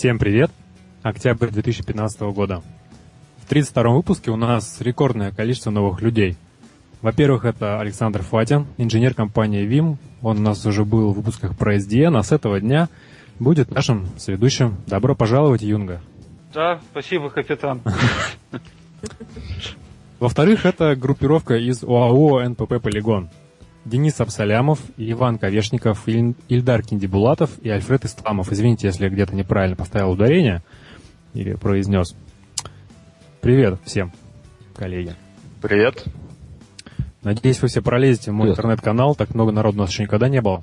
Всем привет! Октябрь 2015 года. В 32 выпуске у нас рекордное количество новых людей. Во-первых, это Александр Фатин, инженер компании ВИМ. Он у нас уже был в выпусках про SDN, а с этого дня будет нашим сведущим. Добро пожаловать, Юнга. Да, спасибо, капитан. Во-вторых, это группировка из ОАО НПП «Полигон». Денис Абсалямов, Иван Ковешников, Ильдар Киндибулатов и Альфред Исламов. Извините, если я где-то неправильно поставил ударение или произнес. Привет всем, коллеги. Привет. Надеюсь, вы все пролезете в мой интернет-канал. Так много народу у нас еще никогда не было.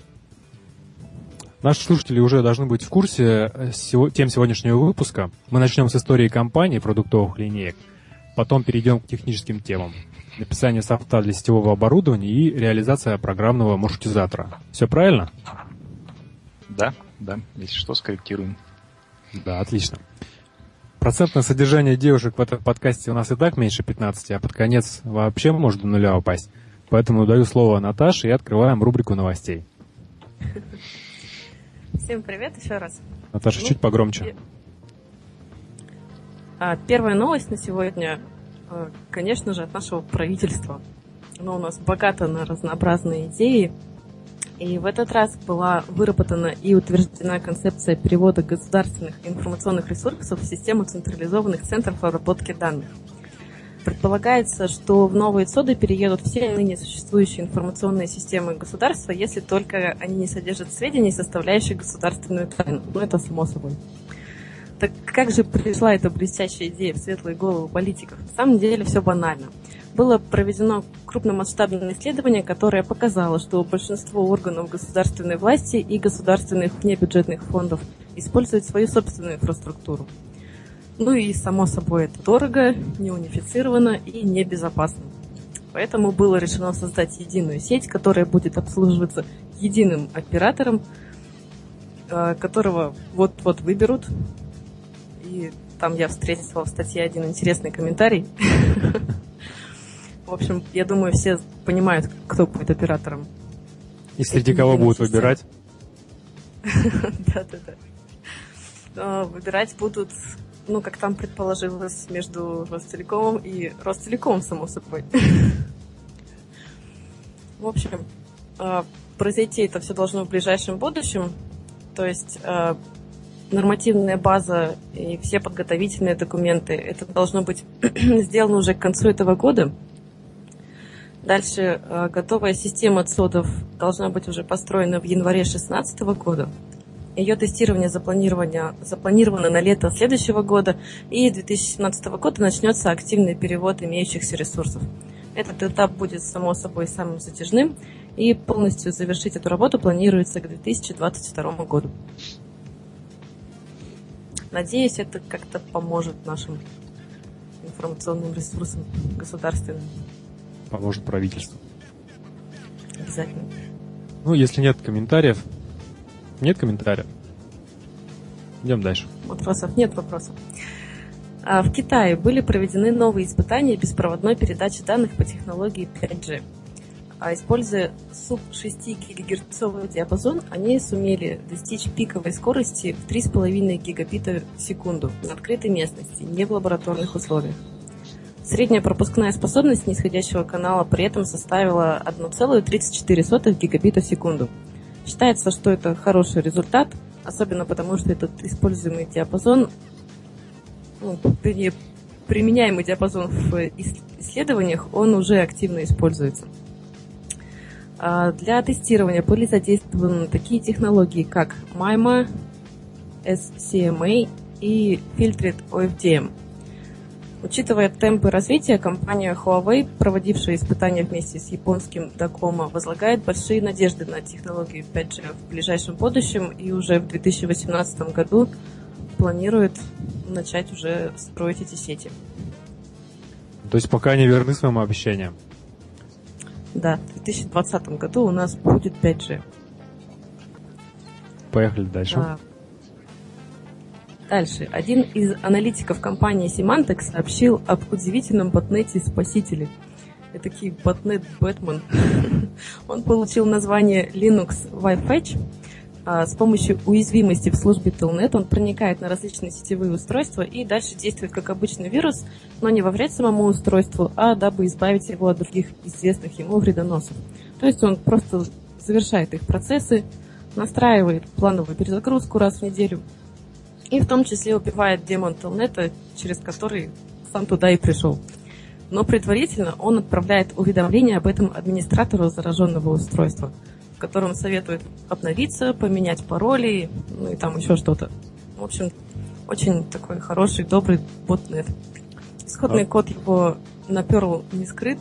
Наши слушатели уже должны быть в курсе э, тем сегодняшнего выпуска. Мы начнем с истории компании продуктовых линеек, потом перейдем к техническим темам. Написание софта для сетевого оборудования и реализация программного маршрутизатора. Все правильно? Да, да. Если что, скорректируем. Да, отлично. Процентное содержание девушек в этом подкасте у нас и так меньше 15, а под конец вообще может до нуля упасть. Поэтому даю слово Наташе и открываем рубрику новостей. Всем привет еще раз. Наташа, ну, чуть погромче. А, первая новость на сегодня, конечно же, от нашего правительства. Оно у нас богато на разнообразные идеи. И в этот раз была выработана и утверждена концепция перевода государственных информационных ресурсов в систему централизованных центров обработки данных – Предполагается, что в новые ЦОДы переедут все ныне существующие информационные системы государства, если только они не содержат сведений, составляющих государственную тайну. Ну, это само собой. Так как же пришла эта блестящая идея в светлые головы политиков? На самом деле все банально. Было проведено крупномасштабное исследование, которое показало, что большинство органов государственной власти и государственных внебюджетных фондов используют свою собственную инфраструктуру. Ну и, само собой, это дорого, не унифицировано и небезопасно. Поэтому было решено создать единую сеть, которая будет обслуживаться единым оператором, э, которого вот-вот выберут. Там я встретила в статье один интересный комментарий. В общем, я думаю, все понимают, кто будет оператором. И среди кого будут выбирать? Да-да-да. Э, выбирать будут ну, как там предположилось, между Ростелекомом и Ростелекомом, само собой. В общем, э, произойти это все должно в ближайшем будущем. То есть э, нормативная база и все подготовительные документы, это должно быть сделано уже к концу этого года. Дальше э, готовая система ЦОДов должна быть уже построена в январе 2016 года. Ее тестирование запланировано на лето следующего года, и 2017 года начнется активный перевод имеющихся ресурсов. Этот этап будет, само собой, самым затяжным, и полностью завершить эту работу планируется к 2022 году. Надеюсь, это как-то поможет нашим информационным ресурсам государственным. Поможет правительству. Обязательно. Ну, если нет комментариев, нет комментариев? Идем дальше. Вопросов нет вопросов. А, в Китае были проведены новые испытания беспроводной передачи данных по технологии 5G. А используя суб-6 ГГц диапазон, они сумели достичь пиковой скорости в 3,5 гигабита в секунду на открытой местности, не в лабораторных условиях. Средняя пропускная способность нисходящего канала при этом составила 1,34 гигабита в секунду – Считается, что это хороший результат, особенно потому, что этот используемый диапазон, ну, применяемый диапазон в исследованиях, он уже активно используется. А для тестирования были задействованы такие технологии, как MIMO, SCMA и Filtered OFDM – Учитывая темпы развития, компания Huawei, проводившая испытания вместе с японским Docomo, возлагает большие надежды на технологию 5G в ближайшем будущем и уже в 2018 году планирует начать уже строить эти сети. То есть пока не верны своим обещаниям? Да, в 2020 году у нас будет 5G. Поехали дальше. Да. Дальше. Один из аналитиков компании Symantec сообщил об удивительном ботнете «Спасители». Это такой ботнет Бэтмен. Он получил название Linux Wi-Fi. А, с помощью уязвимости в службе Telnet он проникает на различные сетевые устройства и дальше действует как обычный вирус, но не во вред самому устройству, а дабы избавить его от других известных ему вредоносов. То есть он просто завершает их процессы, настраивает плановую перезагрузку раз в неделю и в том числе убивает демон Телнета, через который сам туда и пришел. Но предварительно он отправляет уведомление об этом администратору зараженного устройства – в котором советует обновиться, поменять пароли, ну и там еще что-то. В общем, очень такой хороший, добрый ботнет. Исходный а... код его на Perl не скрыт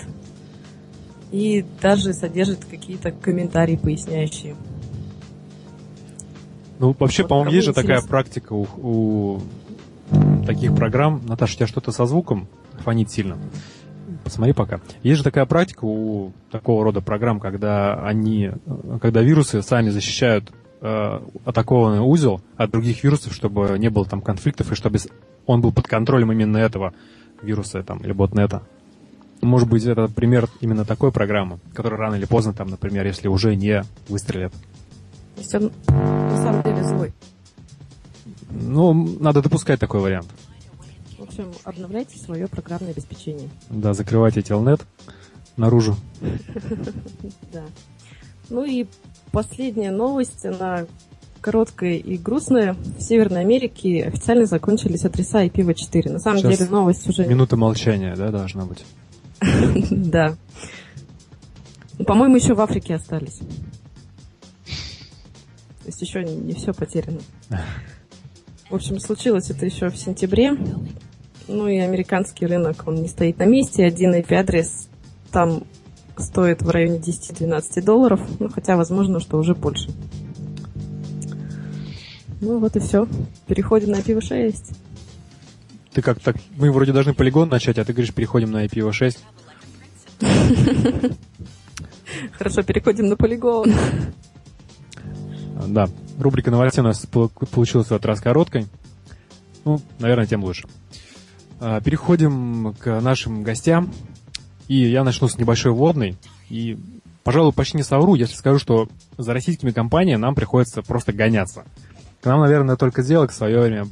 и даже содержит какие-то комментарии поясняющие. Ну, вообще, вот, по-моему, есть же такая практика у, у таких программ. Наташа, у тебя что-то со звуком фонит сильно посмотри пока. Есть же такая практика у такого рода программ, когда они, когда вирусы сами защищают э, атакованный узел от других вирусов, чтобы не было там конфликтов и чтобы он был под контролем именно этого вируса там, или ботнета. Может быть, это пример именно такой программы, которая рано или поздно, там, например, если уже не выстрелят. То есть он на самом деле злой. Ну, надо допускать такой вариант общем, обновляйте свое программное обеспечение. Да, закрывайте телнет наружу. Да. Ну и последняя новость, она короткая и грустная. В Северной Америке официально закончились адреса IPv4. На самом деле новость уже... Минута молчания, да, должна быть? Да. Ну, по-моему, еще в Африке остались. То есть еще не все потеряно. В общем, случилось это еще в сентябре. Ну и американский рынок, он не стоит на месте. Один IP-адрес там стоит в районе 10-12 долларов, ну хотя возможно, что уже больше. Ну вот и все. Переходим на IPv6. Ты как так? Мы вроде должны полигон начать, а ты говоришь, переходим на IPv6. Хорошо, переходим на полигон. Да, рубрика новостей у нас получилась в этот раз короткой. Ну, наверное, тем лучше. А, переходим к нашим гостям. И я начну с небольшой вводной. И, пожалуй, почти не совру, если скажу, что за российскими компаниями нам приходится просто гоняться. К нам, наверное, только сделок в свое время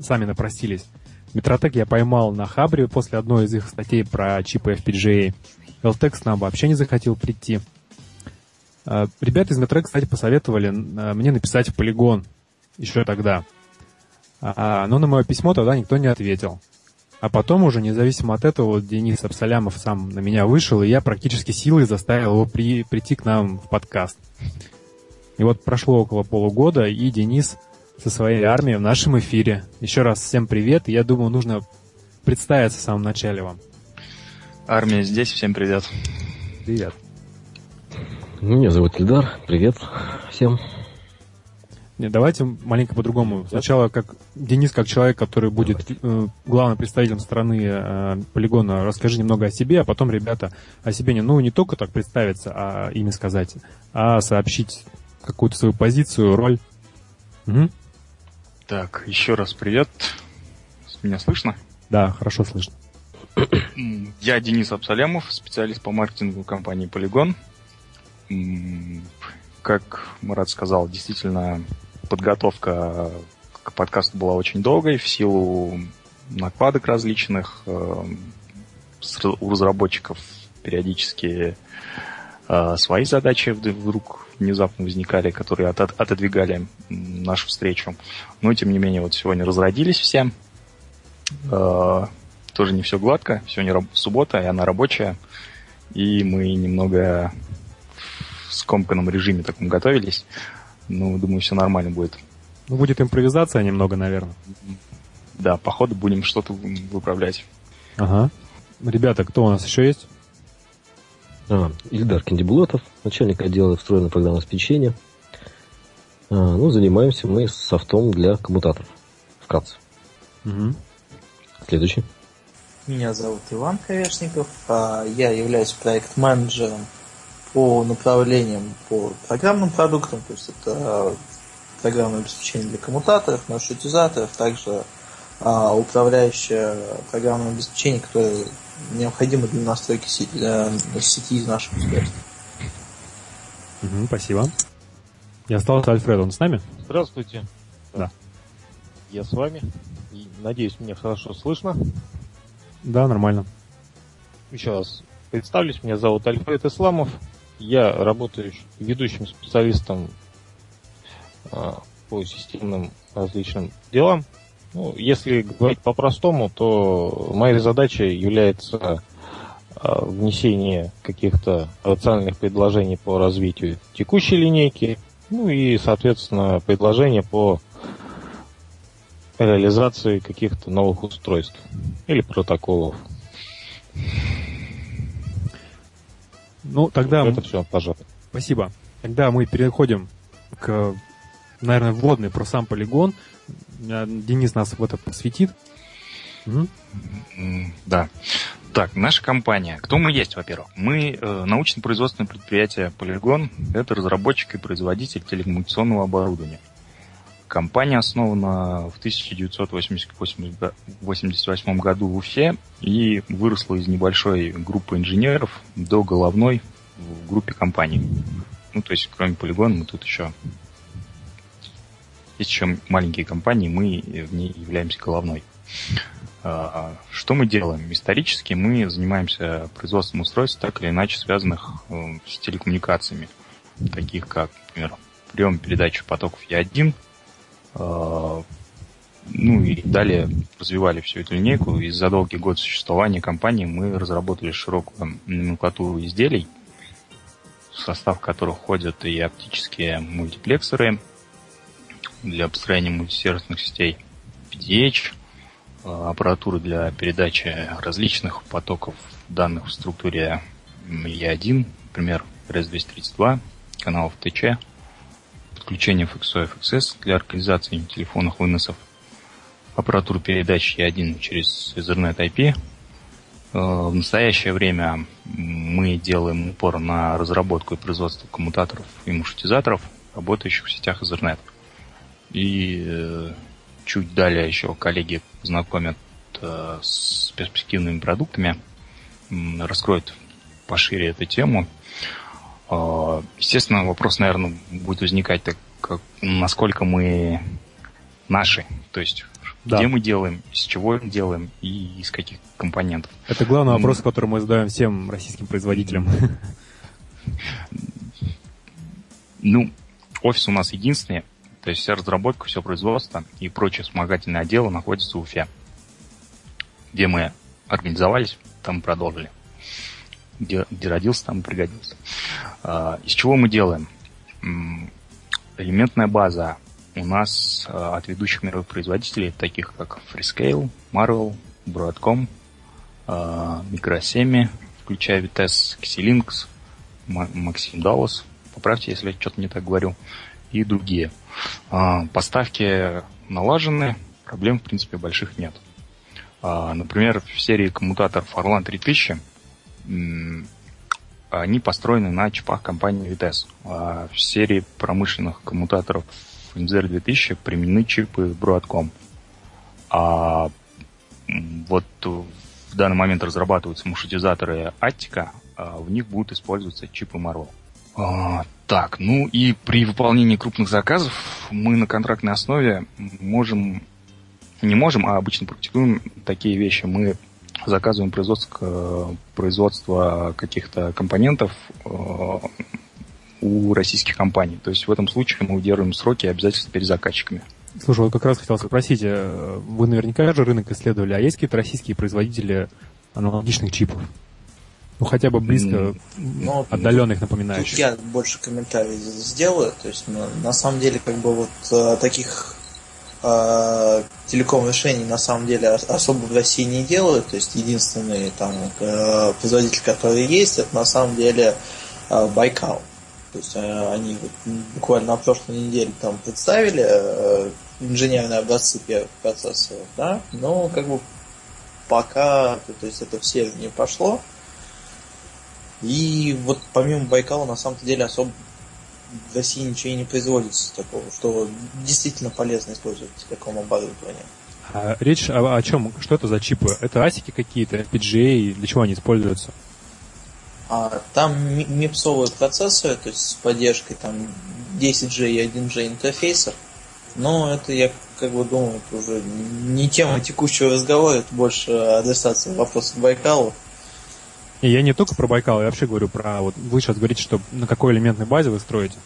сами напросились. Метротек я поймал на Хабре после одной из их статей про чипы FPGA. LTEX нам вообще не захотел прийти. А, ребята из Метрек, кстати, посоветовали а, мне написать в полигон еще тогда. Но на мое письмо тогда никто не ответил. А потом уже, независимо от этого, вот Денис Абсалямов сам на меня вышел, и я практически силой заставил его при, прийти к нам в подкаст. И вот прошло около полугода, и Денис со своей армией в нашем эфире. Еще раз всем привет, и я думаю, нужно представиться в самом начале вам. Армия здесь, всем привет. Привет. Меня зовут Ильдар, привет всем. Нет, давайте маленько по-другому. Сначала как Денис, как человек, который будет э, главным представителем страны э, полигона, расскажи немного о себе, а потом, ребята, о себе не, ну, не только так представиться, а имя сказать, а сообщить какую-то свою позицию, роль. Угу. Так, еще раз привет. Меня слышно? Да, хорошо слышно. Я Денис Абсалямов, специалист по маркетингу компании Полигон. Как Марат сказал, действительно подготовка к подкасту была очень долгой в силу накладок различных. Э, у разработчиков периодически э, свои задачи вдруг внезапно возникали, которые отодвигали нашу встречу. Но, тем не менее, вот сегодня разродились все. Э, тоже не все гладко. Сегодня суббота, и она рабочая. И мы немного в скомканном режиме таком готовились. Ну, думаю, все нормально будет. Ну, будет импровизация немного, наверное. Да, походу будем что-то выправлять. Ага. Ребята, кто у нас еще есть? А, Ильдар Кендибулатов, начальник отдела встроенного программного обеспечения. А, ну, занимаемся мы софтом для коммутаторов. Вкратце. Угу. Следующий. Меня зовут Иван Ковешников. А, я являюсь проект-менеджером по направлениям по программным продуктам, то есть это программное обеспечение для коммутаторов, маршрутизаторов, также а, управляющее программное обеспечение, которое необходимо для настройки сети, для сети из наших устройств. Угу, спасибо. И остался Альфред, он с нами? Здравствуйте. Да. Я с вами. И, надеюсь, меня хорошо слышно. Да, нормально. Еще раз представлюсь, меня зовут Альфред Исламов. Я работаю ведущим специалистом а, по системным различным делам. Ну, если говорить по-простому, то моей задачей является а, внесение каких-то рациональных предложений по развитию текущей линейки, ну и, соответственно, предложения по реализации каких-то новых устройств или протоколов. Ну, тогда... Это все, пожалуйста. Спасибо. Тогда мы переходим к, наверное, вводный про сам полигон. Денис нас в это посвятит. Угу. Да. Так, наша компания. Кто мы есть, во-первых? Мы э, научно-производственное предприятие «Полигон». Это разработчик и производитель телекоммуникационного оборудования. Компания основана в 1988 году в Уфе и выросла из небольшой группы инженеров до головной в группе компаний. Ну, то есть, кроме полигона, мы тут еще... Есть еще маленькие компании, мы в ней являемся головной. А, что мы делаем? Исторически мы занимаемся производством устройств, так или иначе связанных э, с телекоммуникациями, таких как, например, прием передачи потоков Я1, а, ну и далее развивали всю эту линейку. И за долгий год существования компании мы разработали широкую номенклатуру изделий, в состав которых входят и оптические мультиплексоры для построения мультисервисных сетей, PDH, а, аппаратуры для передачи различных потоков данных в структуре E1, например, RS-232, каналов ТЧ, подключение FXO FXS для организации телефонных выносов, аппаратуру передачи E1 через Ethernet IP. А, в настоящее время мы делаем упор на разработку и производство коммутаторов и маршрутизаторов, работающих в сетях Ethernet. И э, чуть далее еще коллеги знакомят э, с перспективными продуктами, раскроют пошире эту тему. Э, естественно, вопрос, наверное, будет возникать так, как, насколько мы наши, то есть да. где мы делаем, из чего делаем и из каких компонентов. Это главный вопрос, который мы задаем всем российским производителям. Ну, офис у нас единственный, то есть вся разработка, все производство и прочие вспомогательные отделы находятся в Уфе. Где мы организовались, там продолжили. Где, где родился, там и пригодился. А, из чего мы делаем? Элементная база у нас а, от ведущих мировых производителей, таких как Freescale, Marvel, Broadcom, а, Microsemi, включая Vitesse, Xilinx, Maxim Dallas, поправьте, если я что-то не так говорю, и другие. Поставки налажены, проблем, в принципе, больших нет. Например, в серии коммутаторов Orlan 3000 они построены на чипах компании Vitesse. А в серии промышленных коммутаторов MZR 2000 применены чипы Broadcom. А вот в данный момент разрабатываются маршрутизаторы Attica, а в них будут использоваться чипы Marvel. А, так, ну и при выполнении крупных заказов мы на контрактной основе можем, не можем, а обычно практикуем такие вещи. Мы заказываем производство, производство каких-то компонентов э, у российских компаний. То есть в этом случае мы удерживаем сроки и обязательства перед заказчиками. Слушай, вот как раз хотел спросить, э, вы наверняка же рынок исследовали, а есть какие-то российские производители аналогичных чипов? Ну, хотя бы близко ну, отдаленных напоминающих. Я больше комментарий сделаю. То есть, на, на самом деле, как бы вот э, таких телеком решений на самом деле особо в России не делают. То есть, единственный там э, производитель, который есть, это на самом деле э, Байкал. То есть, э, они буквально на прошлой неделе там представили э, инженерные образцы первых процессоров, да, но как бы пока, то есть это все не пошло, и вот помимо Байкала, на самом деле, особо в России ничего и не производится такого, что действительно полезно использовать в таком оборудовании. А речь о, о чем? Что это за чипы? Это асики какие-то, FPGA, для чего они используются? А, там мипсовые процессоры, то есть с поддержкой там 10G и 1G интерфейсов. Но это, я как бы думаю, это уже не тема текущего разговора, это больше адресация вопроса Байкалу. И я не только про Байкал, я вообще говорю про... Вот вы сейчас говорите, что на какой элементной базе вы строите.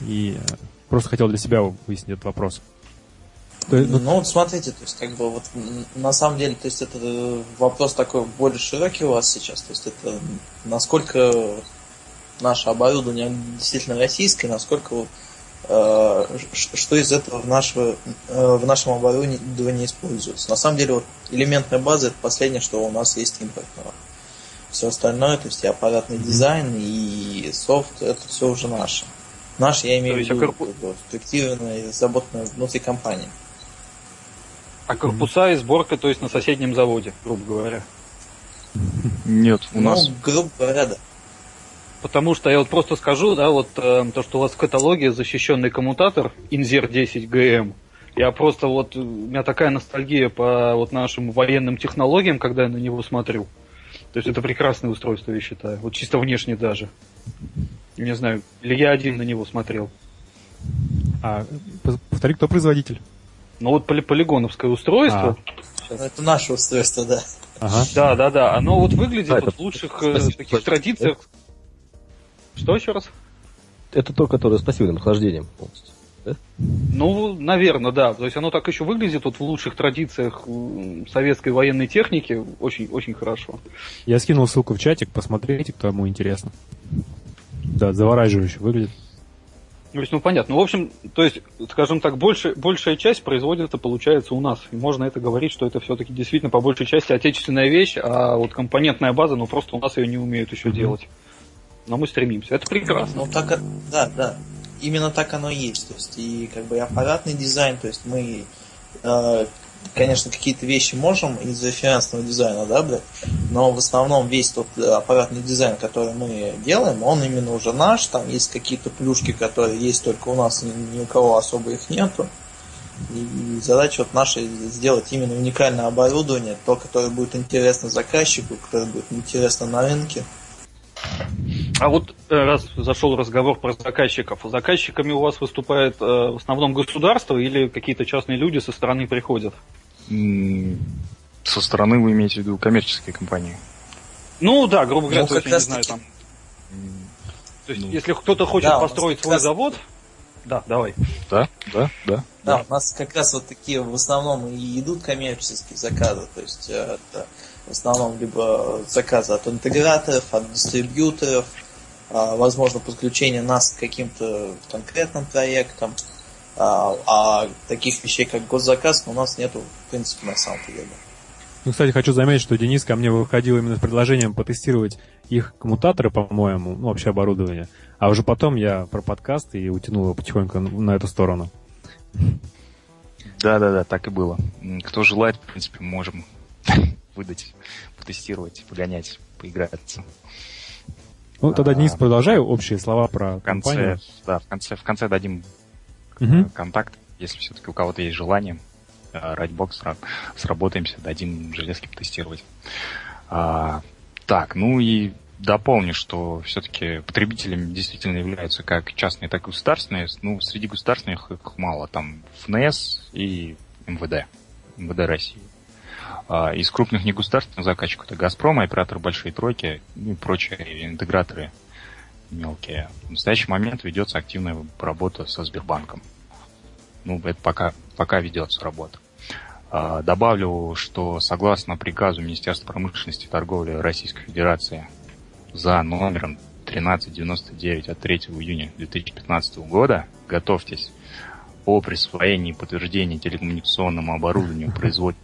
И э, просто хотел для себя выяснить этот вопрос. Ну, ну вот смотрите, то есть как бы вот на самом деле, то есть это вопрос такой более широкий у вас сейчас, то есть это насколько наше оборудование действительно российское, насколько вот, э, что из этого в, нашего, э, в нашем оборудовании используется. На самом деле вот элементная база это последнее, что у нас есть импортного. Все остальное, то есть и аппаратный дизайн, и софт, это все уже наше. Наш, я имею в виду, корпу... структурированное и разработанное внутри компании. А корпуса и сборка, то есть на соседнем заводе, грубо говоря? Нет, у ну, нас... грубо говоря, да. Потому что я вот просто скажу, да, вот э, то, что у вас в каталоге защищенный коммутатор Инзер 10 ГМ. Я просто вот, у меня такая ностальгия по вот нашим военным технологиям, когда я на него смотрю. То есть это прекрасное устройство, я считаю. Вот чисто внешне даже. Не знаю, или я один на него смотрел. А, повтори, кто производитель? Ну вот поли полигоновское устройство. А. Это наше устройство, да. Ага. Да, да, да. Оно вот выглядит а, вот в лучших э, таких традициях. Что еще раз? Это то, которое с пассивным охлаждением полностью. Да? Ну, наверное, да. То есть оно так еще выглядит вот в лучших традициях советской военной техники. Очень, очень хорошо. Я скинул ссылку в чатик, посмотрите, кому интересно. Да, завораживающе выглядит. То есть, ну понятно. Ну, в общем, то есть, скажем так, больше, большая часть производится, получается, у нас. И можно это говорить, что это все-таки действительно по большей части отечественная вещь, а вот компонентная база, ну просто у нас ее не умеют еще mm-hmm. делать. Но мы стремимся. Это прекрасно. Ну так, да, да. Именно так оно и есть. То есть и как бы и аппаратный дизайн, то есть мы э, конечно, какие-то вещи можем из референсного дизайна, да, брать, но в основном весь тот э, аппаратный дизайн, который мы делаем, он именно уже наш, там есть какие-то плюшки, которые есть только у нас, ни у кого особо их нету. И задача вот наша сделать именно уникальное оборудование, то, которое будет интересно заказчику, которое будет интересно на рынке. А вот э, раз зашел разговор про заказчиков, заказчиками у вас выступает э, в основном государство или какие-то частные люди со стороны приходят? Со стороны вы имеете в виду коммерческие компании? Ну да, грубо говоря, ну, то есть, я не знаю, там. То есть, ну, если кто-то хочет да, построить свой раз... завод, да, давай. Да, да, да. Да, у нас как раз вот такие в основном и идут коммерческие заказы, то есть э, это в основном либо заказы от интеграторов, от дистрибьюторов, а, возможно подключение нас к каким-то конкретным проектам, а, а таких вещей, как госзаказ, у нас нету, в принципе, на самом деле. Ну, кстати, хочу заметить, что Денис ко мне выходил именно с предложением потестировать их коммутаторы, по-моему, ну, вообще оборудование. А уже потом я про подкаст и утянул его потихоньку на эту сторону. Да-да-да, так и было. Кто желает, в принципе, можем выдать, потестировать, погонять, поиграться. Ну, тогда, Денис, а, продолжаю общие слова про в конце, компанию. Да, в конце, в конце дадим угу. контакт, если все-таки у кого-то есть желание. Э, Райтбокс, сработаемся, дадим железки потестировать. А, так, ну и дополню, что все-таки потребителями действительно являются как частные, так и государственные. Ну, среди государственных их мало. Там ФНС и МВД. МВД России. А, из крупных негосударственных заказчиков это «Газпром», оператор «Большие тройки» и прочие интеграторы мелкие. В настоящий момент ведется активная работа со Сбербанком. Ну, это пока, пока ведется работа. А, добавлю, что согласно приказу Министерства промышленности и торговли Российской Федерации за номером 1399 от 3 июня 2015 года, готовьтесь, о присвоении и подтверждении телекоммуникационному оборудованию,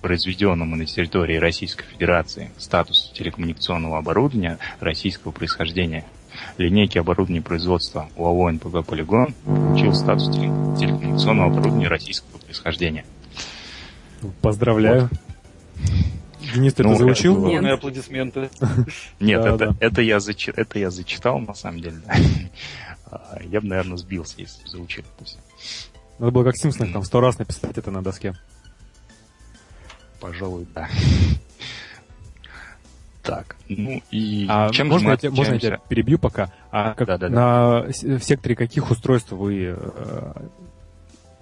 произведенному на территории Российской Федерации, статус телекоммуникационного оборудования российского происхождения. Линейки оборудования производства УАО НПВ «Полигон» получил статус телекоммуникационного оборудования российского происхождения. Поздравляю. Вот. Денис, ты ну, это заучил? Бурные аплодисменты. Нет, да, это, да. Это, я зачи... это я зачитал, на самом деле. Я бы, наверное, сбился, если бы заучил это все. Надо было как Симпсонах там сто раз написать это на доске. Пожалуй, да. Так, ну и а чем можно, я, можно я тебя перебью пока? А как, да, да, на да. в секторе каких устройств вы, э,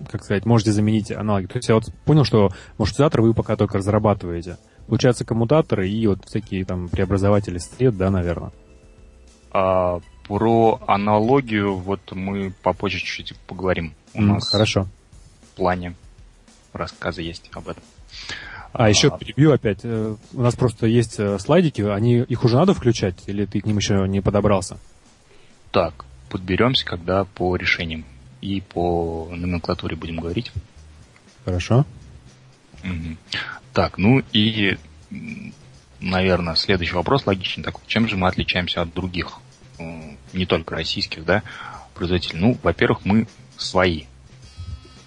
как сказать, можете заменить аналоги? То есть я вот понял, что маршрутизатор вы пока только разрабатываете. Получается коммутаторы и вот всякие там преобразователи сред, да, наверное? А, про аналогию вот мы попозже чуть-чуть поговорим. У mm, нас хорошо. в плане рассказа есть об этом. А, а еще перебью опять. Э, у нас просто есть э, слайдики, они их уже надо включать, или ты к ним еще не подобрался? Так, подберемся, когда по решениям и по номенклатуре будем говорить. Хорошо. Угу. Так, ну и, наверное, следующий вопрос логичный такой. Чем же мы отличаемся от других, не только российских, да, производителей? Ну, во-первых, мы свои.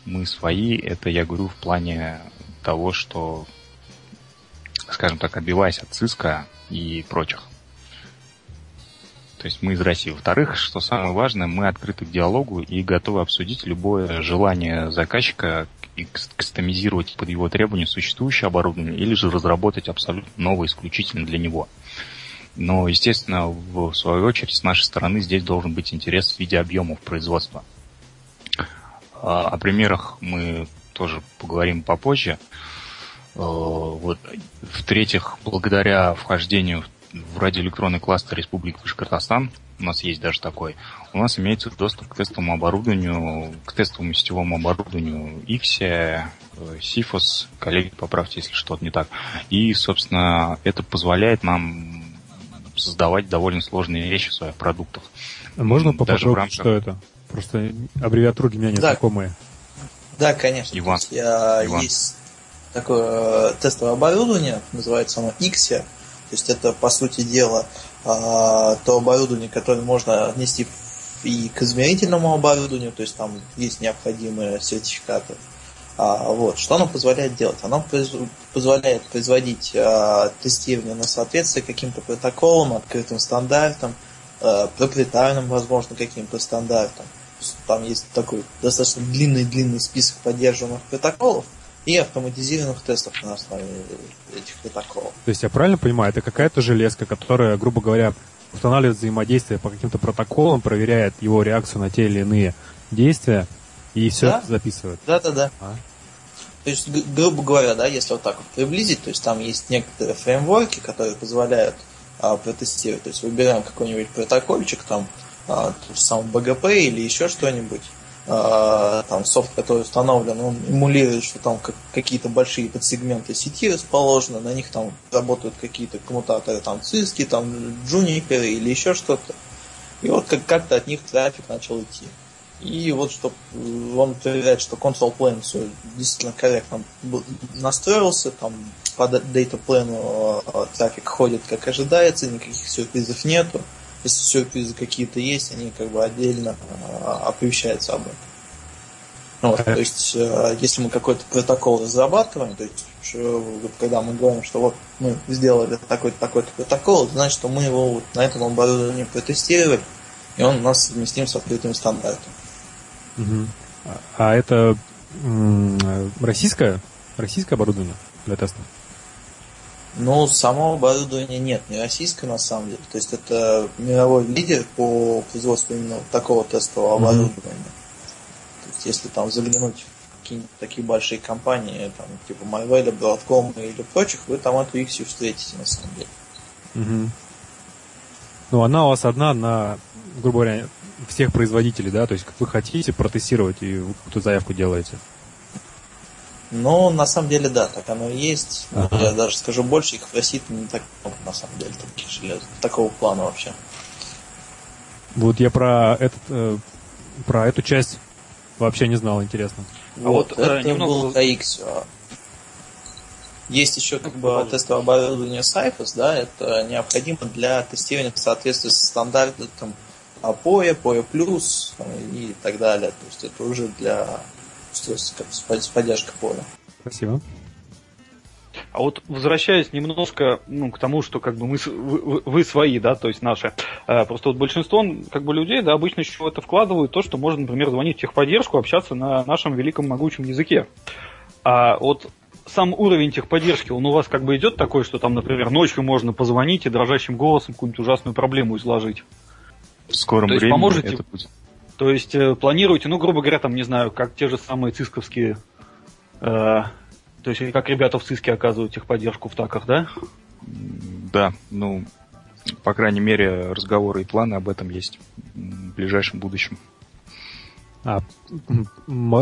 Мы свои, это я говорю в плане того, что, скажем так, отбиваясь от ЦИСКа и прочих. То есть мы из России. Во-вторых, что самое важное, мы открыты к диалогу и готовы обсудить любое желание заказчика и кастомизировать под его требования существующее оборудование или же разработать абсолютно новое исключительно для него. Но, естественно, в свою очередь, с нашей стороны здесь должен быть интерес в виде объемов производства. А, о примерах мы тоже поговорим попозже. Э, вот. В-третьих, благодаря вхождению в радиоэлектронный кластер Республики Башкортостан, у нас есть даже такой, у нас имеется доступ к тестовому оборудованию, к тестовому сетевому оборудованию SIFOS, э, коллеги, поправьте, если что-то не так. И, собственно, это позволяет нам создавать довольно сложные вещи в своих продуктах. Можно попробовать, рамках... что это? Просто аббревиатуры для меня не да. знакомые. Да, конечно. Иван. Есть, я, Иван. есть такое э, тестовое оборудование, называется оно Ixia. То есть это, по сути дела, э, то оборудование, которое можно отнести и к измерительному оборудованию, то есть там есть необходимые сертификаты. А, вот. Что оно позволяет делать? Оно позволяет производить а, тестирование на соответствие каким-то протоколам, открытым стандартам, а, проприетарным, возможно, каким-то стандартам там есть такой достаточно длинный-длинный список поддерживаемых протоколов и автоматизированных тестов на основе этих протоколов. То есть я правильно понимаю, это какая-то железка, которая, грубо говоря, устанавливает взаимодействие по каким-то протоколам, проверяет его реакцию на те или иные действия и все да? записывает. Да, да, да. А? То есть, грубо говоря, да, если вот так вот приблизить, то есть там есть некоторые фреймворки, которые позволяют а, протестировать. То есть выбираем какой-нибудь протокольчик, там, а, тот же самый BGP или еще что-нибудь, а, там софт, который установлен, он эмулирует, что там какие-то большие подсегменты сети расположены, на них там работают какие-то коммутаторы, там циски, там джуниперы или еще что-то. И вот как- как-то от них трафик начал идти. И вот чтобы он проверяет, что control plane все действительно корректно настроился, там по data плану а, трафик ходит как ожидается, никаких сюрпризов нету если сюрпризы какие-то есть, они как бы отдельно а, оповещаются об этом. Ну вот, то есть, э, если мы какой-то протокол разрабатываем, то есть, когда мы говорим, что вот мы сделали такой-то такой-то протокол, значит, что мы его вот на этом оборудовании протестировали, и он у нас совместим с открытым стандартом. Угу. А это российское, российское оборудование для тестов? Ну, самого оборудования нет, не российское на самом деле. То есть это мировой лидер по производству именно такого тестового mm-hmm. оборудования. То есть если там заглянуть в какие-нибудь такие большие компании, там, типа Marvell, Broadcom или прочих, вы там эту X встретите на самом деле. Mm-hmm. Ну, она у вас одна на, грубо говоря, всех производителей, да? То есть, как вы хотите протестировать и вы какую-то заявку делаете. Ну, на самом деле, да, так оно и есть. Ага. Я даже скажу больше, их в России не так много, на самом деле, таких желез, такого плана вообще. Вот я про этот, э, про эту часть вообще не знал, интересно. А вот, вот это немного... был KX. А. Есть еще как бы тестовое оборудование Cyphers, да, это необходимо для тестирования в соответствии с стандартом POE, POE+, и так далее. То есть это уже для устройств с поддержкой поля. Спасибо. А вот возвращаясь немножко ну, к тому, что как бы мы, вы, вы свои, да, то есть наши. Э, просто вот большинство как бы людей, да, обычно еще в это вкладывают то, что можно, например, звонить в техподдержку, общаться на нашем великом могучем языке. А вот сам уровень техподдержки, он у вас как бы идет такой, что там, например, ночью можно позвонить и дрожащим голосом какую-нибудь ужасную проблему изложить? В скором То есть времени поможете? это будет. То есть э, планируете, ну, грубо говоря, там, не знаю, как те же самые цисковские, э, то есть как ребята в циске оказывают техподдержку в таках, да? Да, ну, по крайней мере, разговоры и планы об этом есть в ближайшем будущем. А,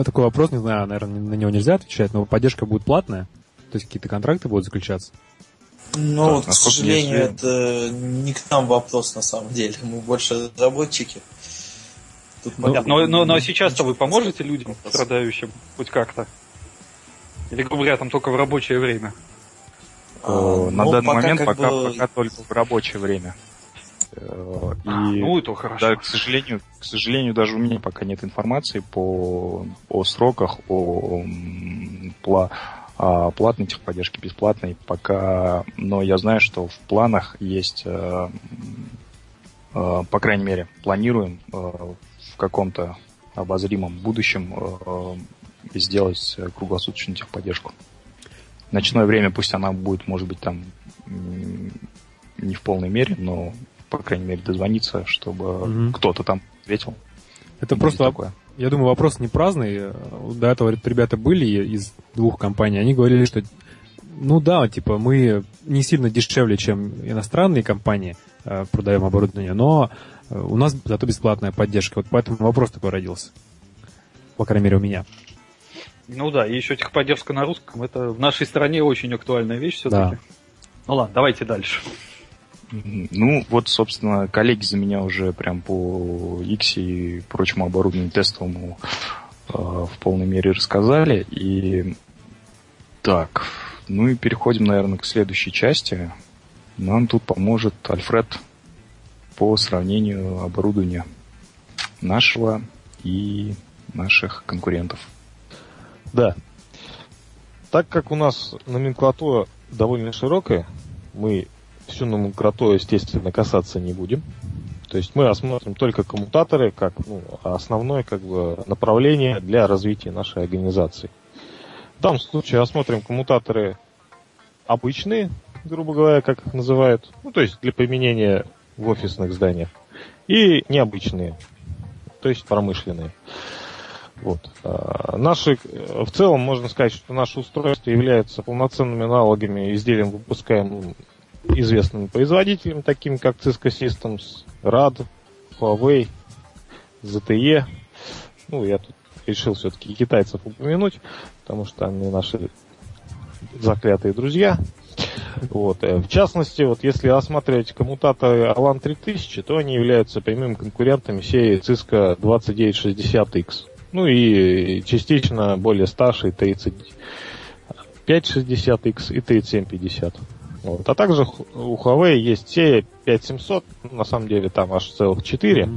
такой вопрос, не знаю, наверное, на него нельзя отвечать, но поддержка будет платная? То есть какие-то контракты будут заключаться? Ну, Так, вот, к сожалению, это не к нам вопрос на самом деле. Мы больше разработчики. Тут Понятно. Но, но, но сейчас-то вы поможете людям, вопрос. страдающим, хоть как-то? Или, грубо говоря, там только в рабочее время? А, Э, На ну, данный пока момент пока, бы- пока только в рабочее время. Э, И, А, ну, это хорошо. да, к сожалению, к сожалению, даже у меня пока нет информации по о сроках, о о платной техподдержке, бесплатной, пока, но я знаю, что в планах есть, э, э, по крайней мере, планируем э, в каком-то обозримом будущем сделать круглосуточную техподдержку. Ночное время пусть она будет, может быть, там не в полной мере, но, по крайней мере, дозвониться, чтобы Мгм. кто-то там ответил. Это Будет просто, такое. Я думаю, вопрос не праздный. До этого ребята были из двух компаний, они говорили, что ну да, типа мы не сильно дешевле, чем иностранные компании э, продаем оборудование, но э, у нас зато бесплатная поддержка. Вот поэтому вопрос такой родился. По крайней мере, у меня. Ну да, и еще техподдержка на русском, это в нашей стране очень актуальная вещь все-таки. Да. Ну ладно, давайте дальше. Ну, вот, собственно, коллеги за меня уже прям по X и прочему оборудованию тестовому э, в полной мере рассказали. И так, ну и переходим, наверное, к следующей части. Нам тут поможет Альфред по сравнению оборудования нашего и наших конкурентов. Да. Так как у нас номенклатура довольно широкая, мы всю номенклатуру, естественно, касаться не будем. То есть мы осмотрим только коммутаторы как ну, основное как бы, направление для развития нашей организации. В данном случае осмотрим коммутаторы обычные, грубо говоря, как их называют, ну, то есть для применения в офисных зданиях, и необычные, то есть промышленные. Вот. А, Наши, в целом можно сказать, что наши устройства являются полноценными аналогами изделиям, выпускаемым известными производителями, такими как Cisco Systems, RAD, Huawei, ZTE. Ну, я тут решил все-таки китайцев упомянуть, потому что они наши заклятые друзья. Вот. э, В частности, вот если рассматривать коммутаторы Alan 3000, то они являются прямыми конкурентами серии Cisco 2960X. Ну и частично более старший 3560X и 3750. Вот. А также у Huawei есть серия 5700, ну, на самом деле там аж целых 4.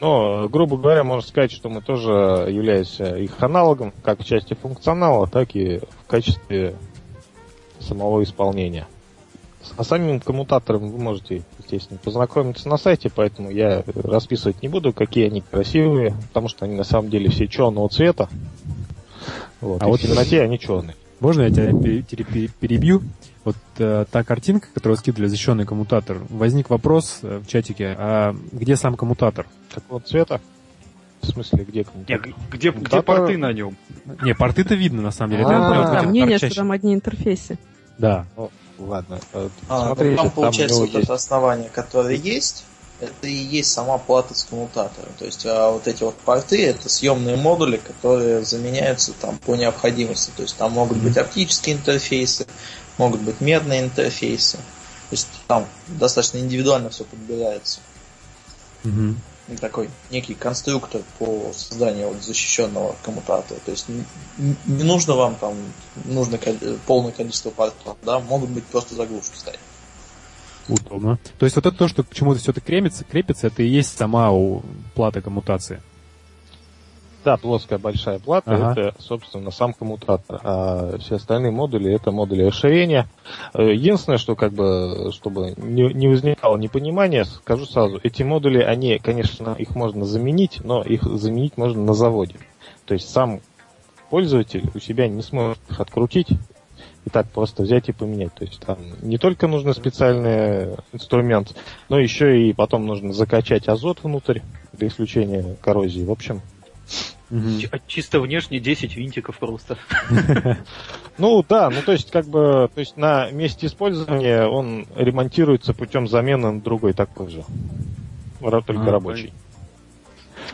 Но, э, грубо говоря, можно сказать, что мы тоже являемся их аналогом, как в части функционала, так и в качестве самого исполнения. С самим коммутатором вы можете, естественно, познакомиться на сайте, поэтому я расписывать не буду, какие они красивые, потому что они на самом деле все черного цвета. Вот, А и вот в темноте они черные. Можно я тебя пере- пере- пере- перебью? Вот э, та картинка, которую скидывали защищенный коммутатор, возник вопрос э, в чатике, а где сам коммутатор? Какого цвета? В смысле, где коммутатор? г- где, где порты на нем? Не, порты-то видно на самом деле. А, мнение, что там одни интерфейсы. Да. Ладно, э, А, ну, смотрите, там, получается, вот это основание, которое есть, это и есть сама плата с коммутатором. То есть а вот эти вот порты это съемные модули, которые заменяются там по необходимости. То есть там могут быть оптические интерфейсы, могут быть медные интерфейсы. То есть там достаточно индивидуально все подбирается. И такой некий конструктор по созданию вот защищенного коммутатора. То есть не нужно вам там нужно полное количество портов, да, могут быть просто заглушки стоять. Удобно. То есть вот это то, что к чему-то все это крепится, крепится, это и есть сама у плата коммутации. Да, плоская большая плата, Ага. это, собственно, сам коммутатор. А все остальные модули это модули расширения. Э, Единственное, что как бы, чтобы не, не возникало непонимания, скажу сразу, эти модули, они, конечно, их можно заменить, но их заменить можно на заводе. То есть сам пользователь у себя не сможет их открутить и так просто взять и поменять. То есть там не только нужен специальный инструмент, но еще и потом нужно закачать азот внутрь для исключения коррозии. В общем, Угу. Чисто внешне 10 винтиков просто. Ну да, ну то есть как бы, то есть на месте использования он ремонтируется путем замены на другой такой же, только а, рабочий.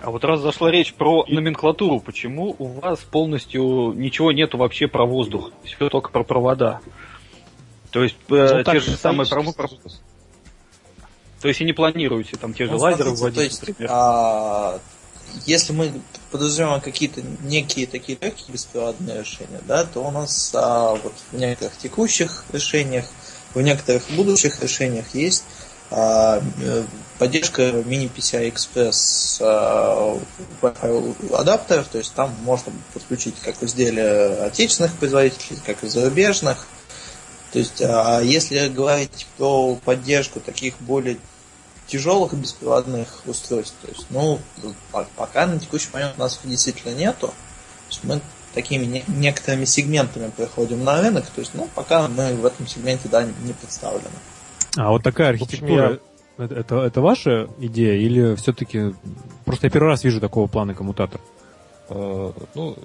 А вот раз зашла речь про номенклатуру, почему у вас полностью ничего нету вообще про воздух, все только про провода? То есть э, ну, те же самые про... То есть и не планируете там те же ну, лазеры вводить, то есть, например? А, если мы подразумеваем какие-то некие такие легкие беспроводные решения, да, то у нас а, вот в некоторых текущих решениях, в некоторых будущих решениях есть а, э, поддержка мини PCI Express а, Wi-Fi адаптеров, то есть там можно подключить как изделия отечественных производителей, как и зарубежных. То есть, а если говорить про поддержку таких более тяжелых беспроводных устройств. То есть, ну, пока на текущий момент у нас их действительно нету. То есть мы такими не, некоторыми сегментами приходим на рынок, то есть, ну, пока мы в этом сегменте, да, не представлены. А вот такая архитектура, это, это, это ваша идея или все-таки просто я первый раз вижу такого плана коммутатор? Э, ну,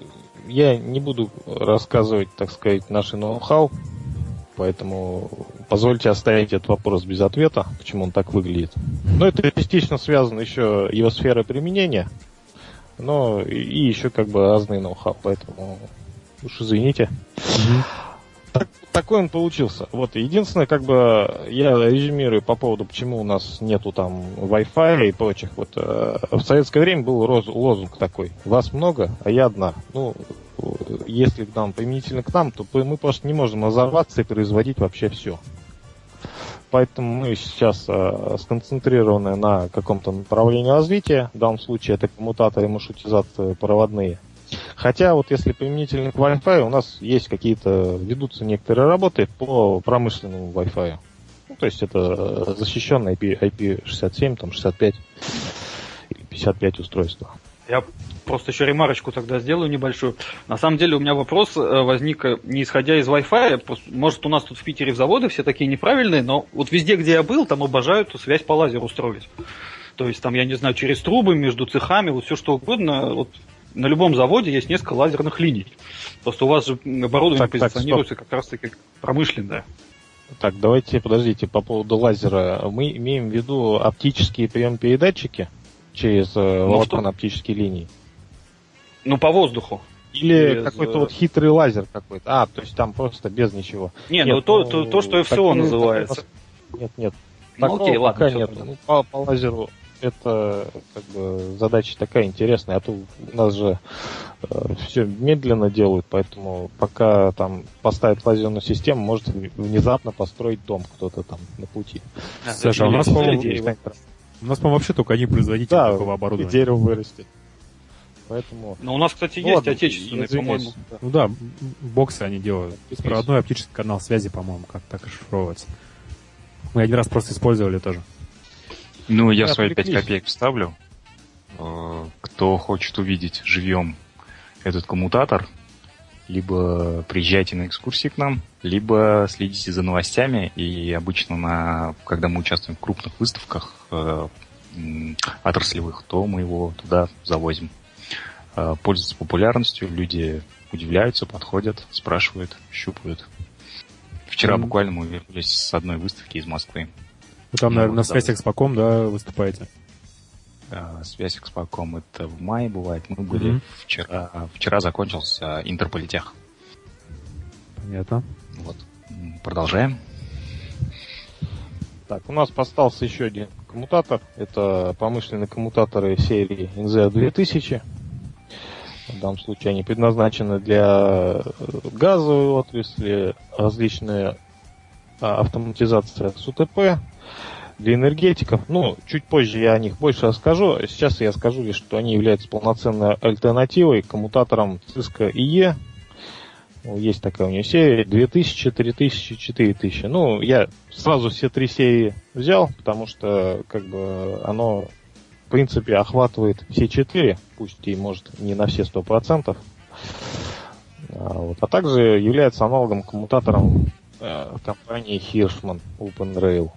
я не буду рассказывать, так сказать, наши ноу-хау, поэтому позвольте оставить этот вопрос без ответа, почему он так выглядит. Но это частично связано еще его сферой применения, но и еще как бы разные ноу-хау, поэтому уж извините. Так, такой он получился. Вот единственное, как бы я резюмирую по поводу, почему у нас нету там Wi-Fi и прочих. Вот э, в советское время был роз, лозунг такой: вас много, а я одна. Ну, если к нам применительно к нам, то мы просто не можем разорваться и производить вообще все. Поэтому мы сейчас э, сконцентрированы на каком-то направлении развития. В данном случае это коммутаторы, маршрутизаторы проводные. Хотя вот если применительно к Wi-Fi, у нас есть какие-то, ведутся некоторые работы по промышленному Wi-Fi. Ну, то есть это защищенное IP, IP67, там 65 или 55 устройства. Я просто еще ремарочку тогда сделаю небольшую. На самом деле у меня вопрос э, возник э, не исходя из Wi-Fi. Может, у нас тут в Питере в заводы все такие неправильные, но вот везде, где я был, там обожают связь по лазеру строить. То есть там, я не знаю, через трубы, между цехами, вот все что угодно. Вот на любом заводе есть несколько лазерных линий. Просто у вас же оборудование так, позиционируется так, как раз таки промышленное. Так, давайте, подождите, по поводу лазера. Мы имеем в виду оптические прием-передатчики через э, ну, волоконно-оптические линии. Ну, по воздуху. Или без... какой-то вот хитрый лазер какой-то. А, то есть там просто без ничего. Не, ну нет, ну то, то, то, что ФСО называется. Нет, нет. Ну, окей, ладно. Пока нет. Ну, по, по лазеру это как бы задача такая интересная, а то у нас же э, все медленно делают, поэтому пока там поставить лазерную систему, может внезапно построить дом кто-то там на пути. А, Саша, у нас, по-моему, у нас, по-моему, вообще только один производитель да, такого оборудования. дерево вырастет. Поэтому... Но у нас, кстати, есть Ладно, отечественные, по-моему. Ну да, боксы они делают. Беспроводной оптический канал связи, по-моему, как так расшифровывается. Мы один раз просто использовали тоже. Ну, я свои 5 копеек вставлю. Э, кто хочет увидеть живьем этот коммутатор, либо приезжайте на экскурсии к нам, либо следите за новостями. И обычно, на, когда мы участвуем в крупных выставках э, отраслевых, то мы его туда завозим. Э, пользуется популярностью, люди удивляются, подходят, спрашивают, щупают. Вчера mm. буквально мы вернулись с одной выставки из Москвы. Вы там, наверное, на связь Экспоком, да, выступаете? Uh, связь Экспоком это в мае бывает. Мы были mm-hmm. вчера. Вчера закончился Интерполитех. Понятно. Вот. Продолжаем. Так, у нас остался еще один коммутатор. Это промышленные коммутаторы серии NZ2000. В данном случае они предназначены для э, газовой отрасли, различные а, автоматизация с УТП, для энергетиков. Ну, чуть позже я о них больше расскажу. Сейчас я скажу лишь, что они являются полноценной альтернативой коммутаторам Cisco IE. Ну, есть такая у нее серия 2000, 3000, 4000. Ну, я сразу все три серии взял, потому что как бы оно в принципе охватывает все четыре, пусть и может не на все сто процентов. А, а также является аналогом коммутатором э, компании Hirschman Open Rail.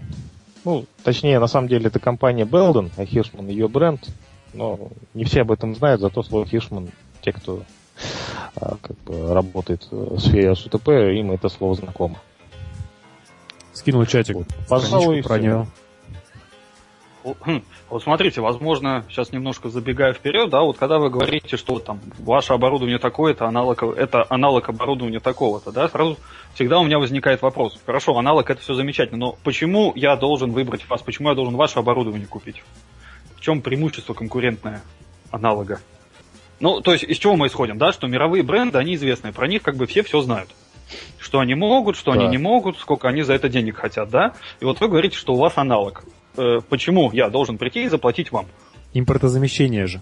Ну, точнее, на самом деле это компания Belden, а Hirschman ее бренд, но не все об этом знают, зато слово Hirschman, те, кто а, как бы работает в сфере СУТП, им это слово знакомо. Скинул чатик. Вот. Пожалуй, про него. Хм, вот смотрите, возможно, сейчас немножко забегая вперед, да, вот когда вы говорите, что там ваше оборудование такое-то, аналог, это аналог оборудования такого-то, да, сразу всегда у меня возникает вопрос. Хорошо, аналог это все замечательно, но почему я должен выбрать вас, почему я должен ваше оборудование купить? В чем преимущество конкурентное аналога? Ну, то есть из чего мы исходим, да, что мировые бренды, они известны, про них как бы все все знают. Что они могут, что да. они не могут, сколько они за это денег хотят, да? И вот вы говорите, что у вас аналог. Э, почему я должен прийти и заплатить вам? Импортозамещение же.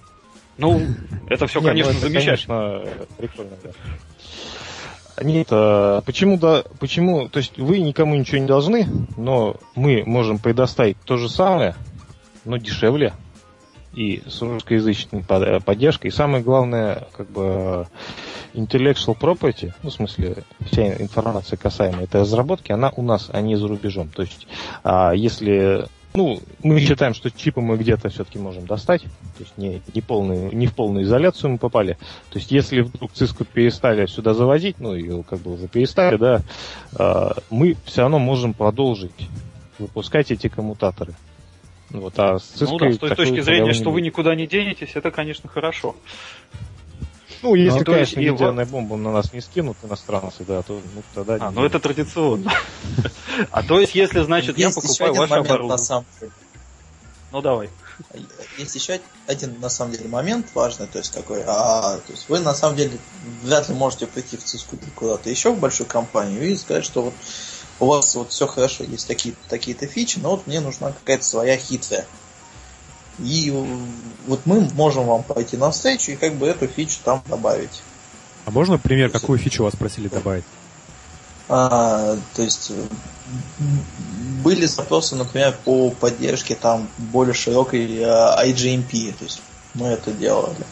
Ну, это все, конечно, замечательно. Прикольно, да. Нет, а почему, да, почему, то есть вы никому ничего не должны, но мы можем предоставить то же самое, но дешевле и с русскоязычной поддержкой. И самое главное, как бы intellectual property, ну, в смысле, вся информация касаемая этой разработки, она у нас, а не за рубежом. То есть, а если ну, мы считаем, что чипы мы где-то все-таки можем достать, то есть не, не, полную, не в полную изоляцию мы попали. То есть если вдруг циску перестали сюда завозить, ну, ее как бы уже перестали, да, э, мы все равно можем продолжить выпускать эти коммутаторы. Вот, а с Cisco ну да, с той точки зрения, что вы никуда не денетесь, это, конечно, хорошо. Ну, если, ну, конечно, есть, ядерная его... бомба на нас не скинут иностранцы, да, то ну, тогда... А, ну это традиционно. А то есть, если, значит, я покупаю ваше оборудование... Ну, давай. Есть еще один, на самом деле, момент важный, то есть такой, а, то есть вы, на самом деле, вряд ли можете прийти в Cisco куда-то еще в большую компанию и сказать, что вот у вас вот все хорошо, есть такие, такие-то фичи, но вот мне нужна какая-то своя хитрая. И вот мы можем вам пойти навстречу и как бы эту фичу там добавить. А можно пример, то какую фичу вас просили добавить? А, то есть были запросы, например, по поддержке там более широкой а, IGMP, то есть мы это делали.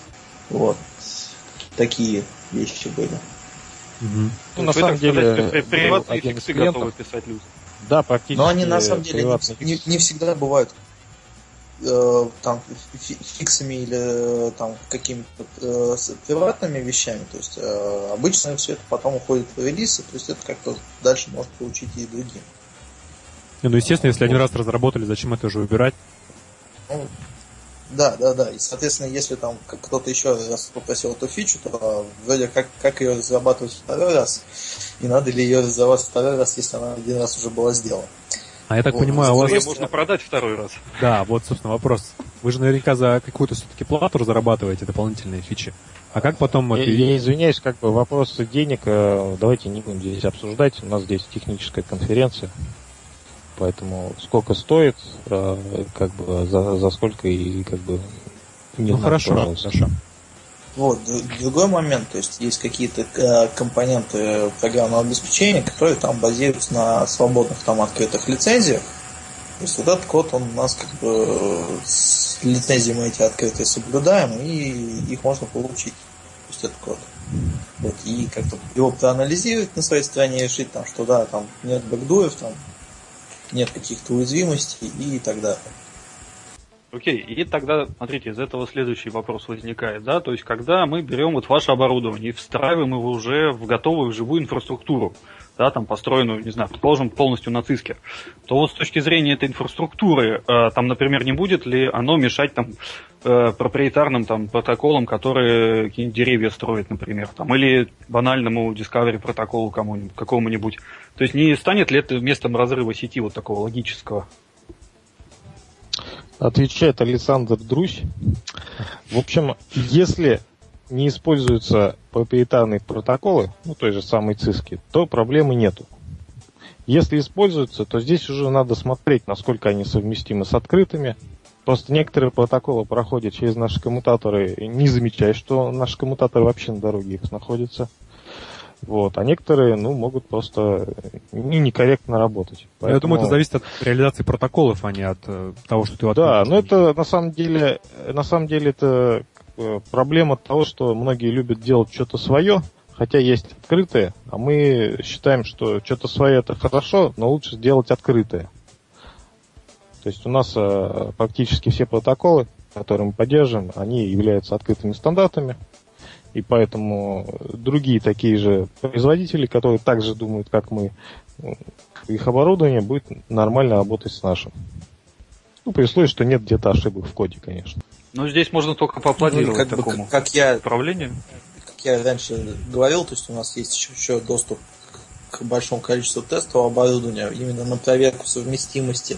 Вот. Такие вещи были. Угу. Ну, на самом деле, приватные фиксы готовы писать люди. Да, практически. Но они на самом деле не, не всегда бывают Э, там фиксами или э, там какими-то э, приватными вещами. То есть э, обычно все это потом уходит в релизы, то есть это как-то дальше может получить и другим. Не, ну естественно, если один раз разработали, зачем это уже убирать? Ну, да, да, да. И, соответственно, если там кто-то еще раз попросил эту фичу, то вроде как, как ее разрабатывать второй раз, и надо ли ее разрабатывать второй раз, если она один раз уже была сделана. А я так вот, понимаю, у вас... Ее можно продать второй раз. Да, вот, собственно, вопрос. Вы же наверняка за какую-то все-таки плату зарабатываете дополнительные фичи. А как потом... Я, я извиняюсь, как бы вопросы денег э, давайте не будем здесь обсуждать. У нас здесь техническая конференция. Поэтому сколько стоит, э, как бы за, за сколько и как бы... Не ну хорошо, хорошо. Вот, другой момент, то есть есть какие-то э, компоненты программного обеспечения, которые там базируются на свободных там открытых лицензиях. То есть вот этот код, он у нас как бы с лицензией мы эти открытые соблюдаем, и их можно получить. То есть этот код. Вот, и как-то его проанализировать на своей стороне, решить там, что да, там нет бэкдуев, там нет каких-то уязвимостей и так далее. Окей, и тогда, смотрите, из этого следующий вопрос возникает, да, то есть когда мы берем вот ваше оборудование и встраиваем его уже в готовую живую инфраструктуру, да, там построенную, не знаю, предположим, полностью на циске, то вот с точки зрения этой инфраструктуры, э, там, например, не будет ли оно мешать там э, проприетарным там протоколам, которые какие-нибудь деревья строят, например, там, или банальному Discovery протоколу кому-нибудь, какому-нибудь. То есть не станет ли это местом разрыва сети вот такого логического? Отвечает Александр Друзь. В общем, если не используются проприетарные протоколы, ну той же самой циски, то проблемы нету. Если используются, то здесь уже надо смотреть, насколько они совместимы с открытыми. Просто некоторые протоколы проходят через наши коммутаторы, не замечая, что наши коммутаторы вообще на дороге их находятся. Вот. А некоторые, ну, могут просто не, некорректно работать. Поэтому... Я думаю, это зависит от реализации протоколов, а не от э, того, что ты Да, но это на самом деле, на самом деле это проблема того, что многие любят делать что-то свое, хотя есть открытые, а мы считаем, что что-то свое это хорошо, но лучше сделать открытое. То есть у нас э, практически все протоколы, которые мы поддерживаем, они являются открытыми стандартами, и поэтому другие такие же производители, которые также думают, как мы, их оборудование будет нормально работать с нашим. Ну, при условии, что нет где-то ошибок в коде, конечно. Ну, здесь можно только поаплодировать ну, как такому бы, как я, управлению. Как я раньше говорил, то есть у нас есть еще, еще доступ к большому количеству тестового оборудования именно на проверку совместимости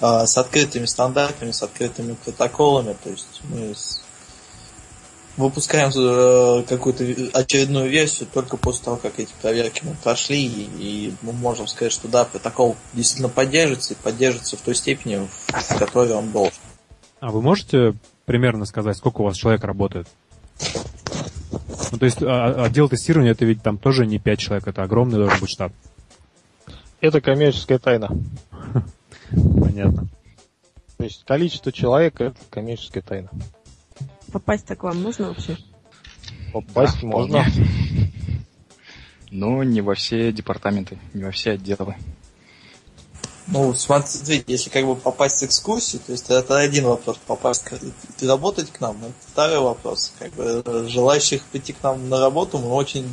э, с открытыми стандартами, с открытыми протоколами. То есть мы с, выпускаем э, какую-то очередную версию только после того, как эти проверки мы прошли, и, и мы можем сказать, что да, протокол действительно поддержится и поддержится в той степени, в которой он должен. А вы можете примерно сказать, сколько у вас человек работает? Ну, то есть а, а, отдел тестирования это ведь там тоже не 5 человек, это огромный должен быть штат. Это коммерческая тайна. Понятно. То есть количество человек это коммерческая тайна. Попасть-то к вам нужно вообще? Попасть да, можно. Но не во все департаменты, не во все отделы. Ну, смотрите, если как бы попасть в экскурсию, то есть это один вопрос, попасть и работать к нам. Это второй вопрос. Как бы желающих прийти к нам на работу мы очень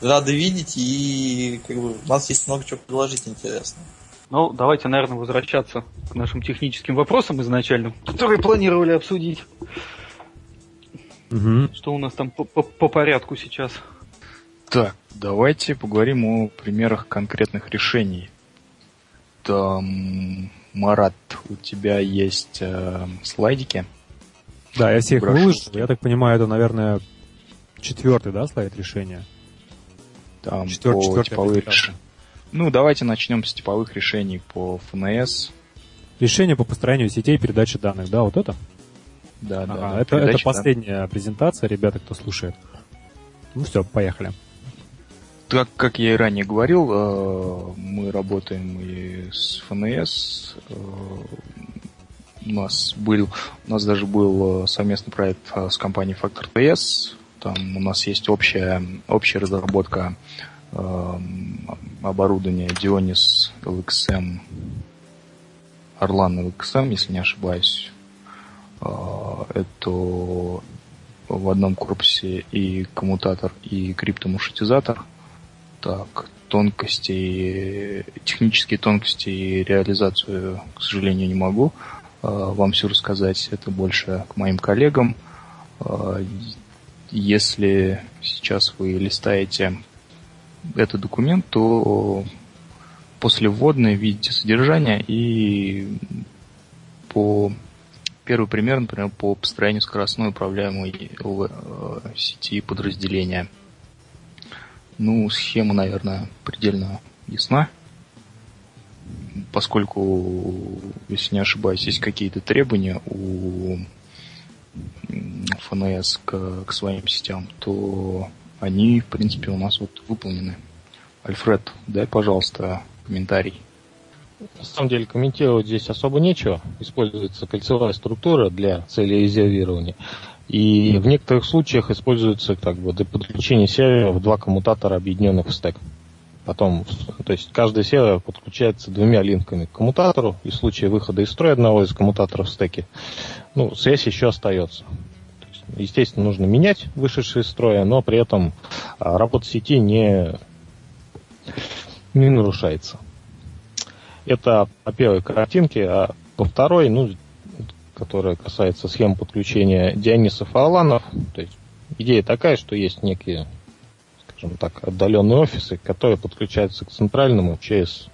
рады видеть, и как бы у нас есть много чего предложить интересного. Ну, давайте, наверное, возвращаться к нашим техническим вопросам изначально, которые планировали обсудить. Угу. Что у нас там по, по, по порядку сейчас? Так, давайте поговорим о примерах конкретных решений. Там, Марат, у тебя есть э, слайдики? Да, я всех выложил. Я так понимаю, это, наверное, четвертый, да, слайд решения? Там Четвер, по типовых решениям. Ну, давайте начнем с типовых решений по ФНС. Решение по построению сетей передачи данных, да, вот это? Да, ага, да. Это, это последняя да. презентация, ребята, кто слушает. Ну все, поехали. Так как я и ранее говорил, э, мы работаем и с ФНС. Э, у нас был, у нас даже был э, совместный проект с компанией Factor TS. Там у нас есть общая, общая разработка оборудования Dionis LXM, Orlan LXM, если не ошибаюсь. А, это в одном корпусе и коммутатор, и криптомушетизатор. Так, тонкости, технические тонкости и реализацию, к сожалению, не могу а, вам все рассказать. Это больше к моим коллегам. А, если сейчас вы листаете этот документ, то после вводной видите содержание и по Первый пример, например, по построению скоростной управляемой э, сети подразделения. Ну, схема, наверное, предельно ясна. Поскольку, если не ошибаюсь, есть какие-то требования у ФНС к, к своим сетям, то они, в принципе, у нас вот выполнены. Альфред, дай, пожалуйста, комментарий. На самом деле комментировать здесь особо нечего. Используется кольцевая структура для цели резервирования. И в некоторых случаях используется как бы для подключения сервера в два коммутатора, объединенных в стек. Потом, то есть каждый сервер подключается двумя линками к коммутатору, и в случае выхода из строя одного из коммутаторов в стеке, ну, связь еще остается. Есть, естественно, нужно менять вышедшие из строя, но при этом а, работа сети не, не нарушается. Это по первой картинке, а по второй, ну, которая касается схем подключения Дионисов и Аланов, то есть идея такая, что есть некие, скажем так, отдаленные офисы, которые подключаются к центральному через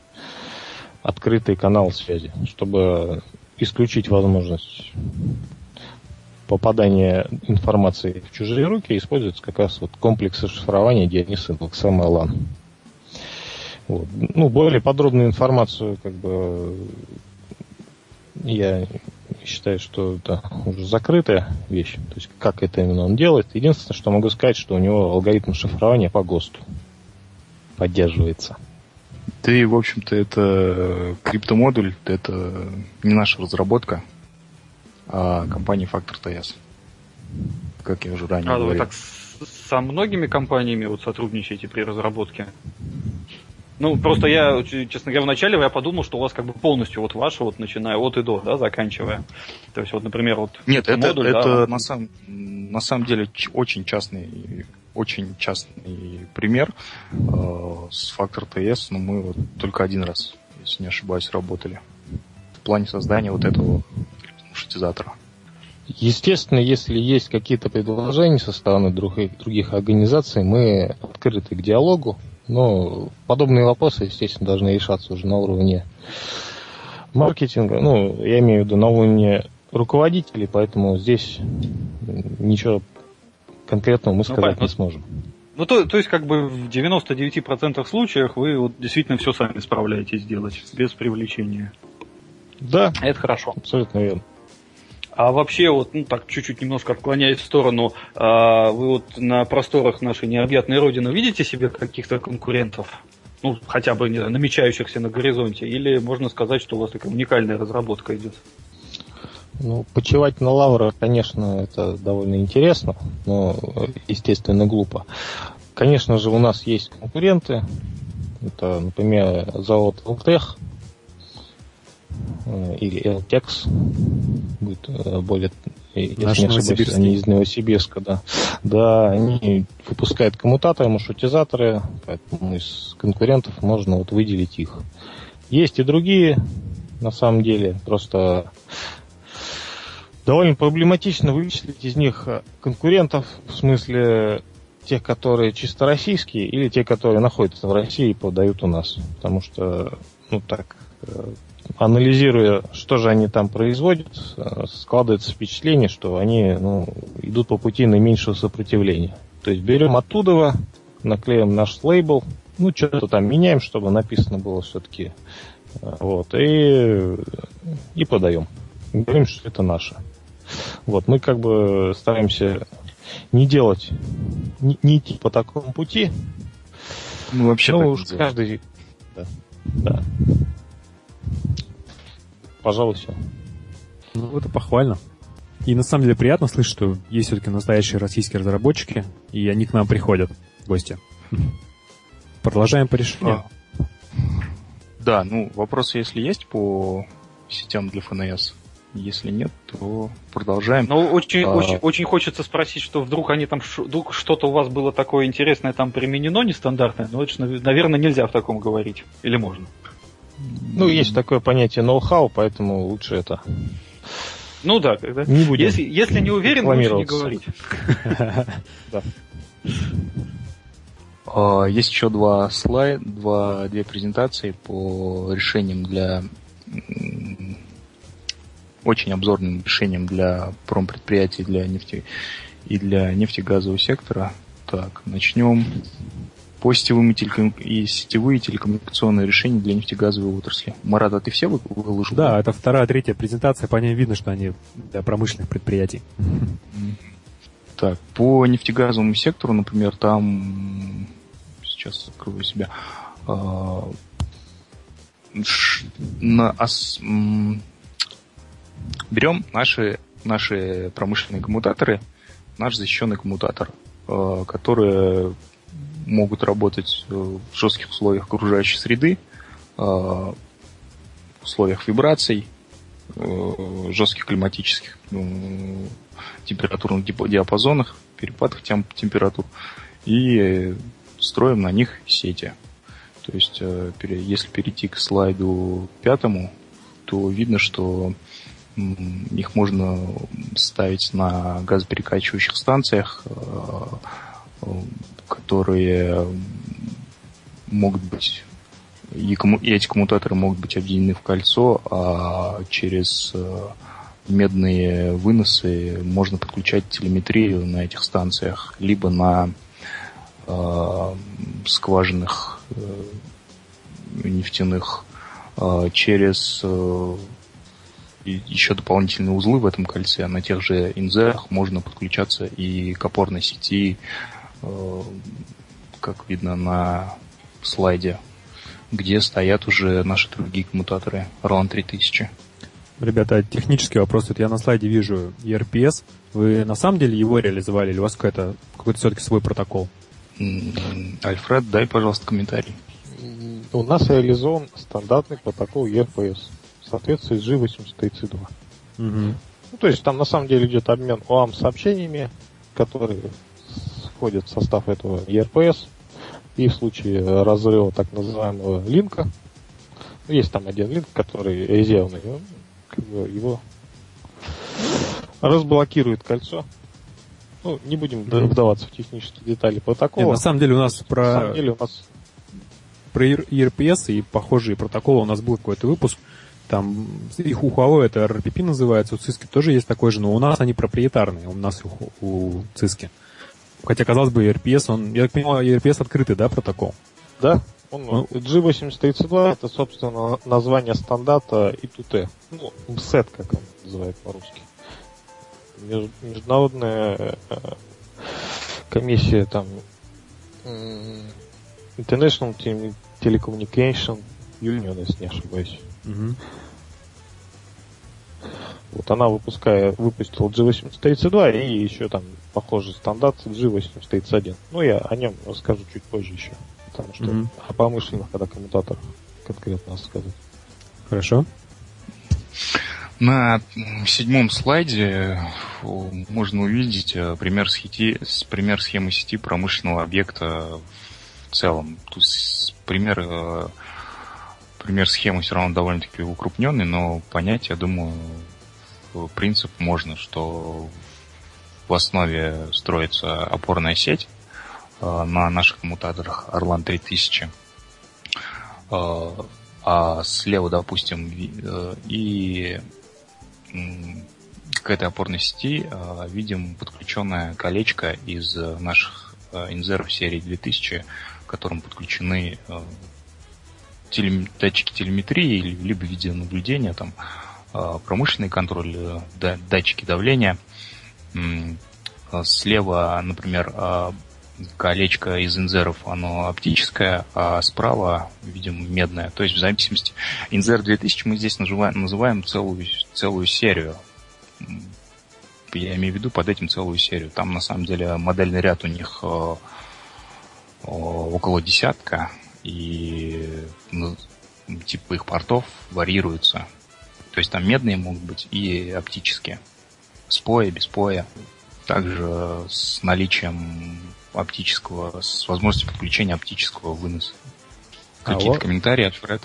открытый канал связи, чтобы исключить возможность попадания информации в чужие руки, используется как раз вот комплекс шифрования Диониса XM Алан. Вот. Ну, более подробную информацию, как бы, я считаю, что это уже закрытая вещь. То есть, как это именно он делает. Единственное, что могу сказать, что у него алгоритм шифрования по ГОСТу поддерживается. Да и, в общем-то, это криптомодуль, это не наша разработка, а компания Factor TS. Как я уже ранее а, говорил. Вы так со многими компаниями вот сотрудничаете при разработке? Ну, просто я, честно говоря, вначале я подумал, что у вас как бы полностью вот ваше, вот начиная от и до, да, заканчивая. То есть, вот, например, вот Нет, это, модуль, это да, на, самом, на самом деле очень частный, очень частный пример э, с Factor TS, но мы вот только один раз, если не ошибаюсь, работали в плане создания вот этого маршрутизатора. Естественно, если есть какие-то предложения со стороны других, других организаций, мы открыты к диалогу, но подобные вопросы, естественно, должны решаться уже на уровне маркетинга. Ну, я имею в виду на уровне руководителей, поэтому здесь ничего конкретного мы ну, сказать ну, не сможем. Ну, то, то есть, как бы в 99% случаях вы вот действительно все сами справляетесь делать, без привлечения. Да. Это хорошо. Абсолютно верно. А вообще, вот, ну так, чуть-чуть немножко отклоняясь в сторону, а, вы вот на просторах нашей необъятной родины видите себе каких-то конкурентов? Ну, хотя бы не знаю, намечающихся на горизонте, или можно сказать, что у вас такая уникальная разработка идет? Ну, почивать на лаврах, конечно, это довольно интересно, но, естественно, глупо. Конечно же, у нас есть конкуренты. Это, например, завод Алтех, или LTEX будет э, более, если Наш не ошибаюсь, они из Новосибирска, да. Да, они выпускают коммутаторы, маршрутизаторы, поэтому из конкурентов можно вот выделить их. Есть и другие, на самом деле, просто довольно проблематично вычислить из них конкурентов, в смысле тех, которые чисто российские, или те, которые находятся в России и продают у нас. Потому что, ну так, э, анализируя, что же они там производят, э, складывается впечатление, что они ну, идут по пути наименьшего сопротивления. То есть берем оттуда, наклеим наш лейбл, ну, что-то там меняем, чтобы написано было все-таки. Э, вот, и, и подаем. Говорим, что это наше. Вот, мы как бы стараемся не делать, не, не идти по такому пути. Ну, вообще ну, уж каждый... Да, да. Пожалуй, все. Ну, это похвально. И на самом деле приятно слышать, что есть все-таки настоящие российские разработчики, и они к нам приходят в гости. Продолжаем по решению. А, да, ну, вопросы, если есть по сетям для ФНС, если нет, то продолжаем. Ну, очень, а... очень, очень хочется спросить, что вдруг они там вдруг что-то у вас было такое интересное там применено, нестандартное, но это, наверное, нельзя в таком говорить. Или можно? Ну, есть такое понятие ноу-хау, поэтому лучше это. Ну да, когда. Не будем если, если не уверен, лучше не говорить. Да. А, есть еще два слайда, два, две презентации по решениям для очень обзорным решениям для промпредприятий, для нефти и для нефтегазового сектора. Так, начнем по сетевым и сетевые телекоммуникационные решения для нефтегазовой отрасли. Марат, а ты все выложил? Да, это вторая, третья презентация, по ней видно, что они для промышленных предприятий. Так, по нефтегазовому сектору, например, там сейчас открою себя. А, на ос, берем наши, наши промышленные коммутаторы, наш защищенный коммутатор, а, который могут работать э, в жестких условиях окружающей среды, э, в условиях вибраций, э, жестких климатических температурных диапазонах, перепадах температур, и строим на них сети. То есть, если перейти к слайду пятому, то видно, что их можно ставить на газоперекачивающих станциях, которые могут быть и, комму, и эти коммутаторы могут быть объединены в кольцо, а через э, медные выносы можно подключать телеметрию на этих станциях, либо на э, скважинах э, нефтяных э, через э, еще дополнительные узлы в этом кольце. На тех же инзерах можно подключаться и к опорной сети как видно на слайде, где стоят уже наши другие коммутаторы RLAN 3000. Ребята, технический вопрос. Вот я на слайде вижу ERPS. Вы на самом деле его реализовали или у вас какой-то какой все-таки свой протокол? Альфред, дай, пожалуйста, комментарий. У нас реализован стандартный протокол ERPS в соответствии с G8032. Угу. Ну, то есть там на самом деле идет обмен ОАМ сообщениями, которые входят в состав этого ERPS. И в случае разрыва так называемого линка, ну, есть там один линк, который резервный, как бы его разблокирует кольцо. Ну, не будем да. вдаваться в технические детали протокола. Нет, на самом деле у нас про... На самом деле у нас... Про ERPS и похожие протоколы у нас был какой-то выпуск. Там их у Huawei это RPP называется, у Cisco тоже есть такой же, но у нас они проприетарные, у нас у, у Cisco. Хотя, казалось бы, ERPS, он, я так понимаю, ERPS открытый, да, протокол? Да, он, ну, G8032 это, собственно, название стандарта I2T. Ну, SET, как он называет по-русски. Международная э, комиссия там International Telecommunication Union, если не ошибаюсь. Угу. Вот она выпуская, выпустила G8032 и еще там похожий стандарт G8031. Ну, я о нем расскажу чуть позже еще. Потому что mm-hmm. о промышленных, когда коммутаторах конкретно сказать. Хорошо. На седьмом слайде можно увидеть э, пример, сети, пример схемы сети промышленного объекта в целом. То есть пример, э, пример схемы все равно довольно-таки укрупненный, но понять, я думаю, принцип можно, что в основе строится опорная сеть э, на наших коммутаторах Орлан 3000. Э, а слева, допустим, э, и к этой опорной сети видим подключенное колечко из наших инзеров серии 2000, к которым подключены датчики телеметрии либо видеонаблюдения, там, промышленный контроль, э, датчики давления. Слева, например, э, колечко из инзеров, оно оптическое, а справа, видимо, медное. То есть в зависимости... Инзер 2000 мы здесь называем, называем целую, целую серию. Я имею в виду под этим целую серию. Там, на самом деле, модельный ряд у них около десятка, и ну, типа их портов варьируются. То есть там медные могут быть и оптические. С поя, без поя. Также с наличием оптического, с возможностью подключения оптического выноса. Какие-то а комментарии от Фред?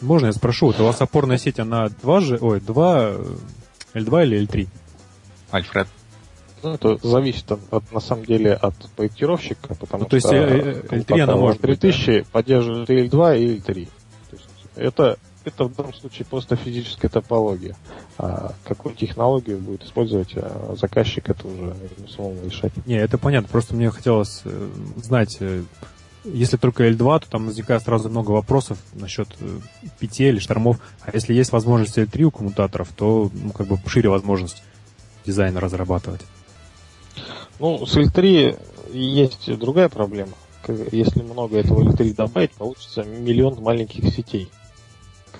Можно я спрошу, вот у вас опорная сеть, она 2 же, ой, 2, L2 или L3? Альфред. Ну, это зависит от, от, на самом деле от проектировщика, потому ну, то есть что L3 она может 3000 быть, да? поддерживает и L2 и L3. То есть это это в данном случае просто физическая топология. А какую технологию будет использовать а заказчик, это уже самому решать. Не, это понятно. Просто мне хотелось э, знать, э, если только L2, то там возникает сразу много вопросов насчет э, петель или штормов. А если есть возможность L3 у коммутаторов, то ну, как бы шире возможность дизайна разрабатывать. Ну, с L3 есть другая проблема. Если много этого L3 добавить, получится миллион маленьких сетей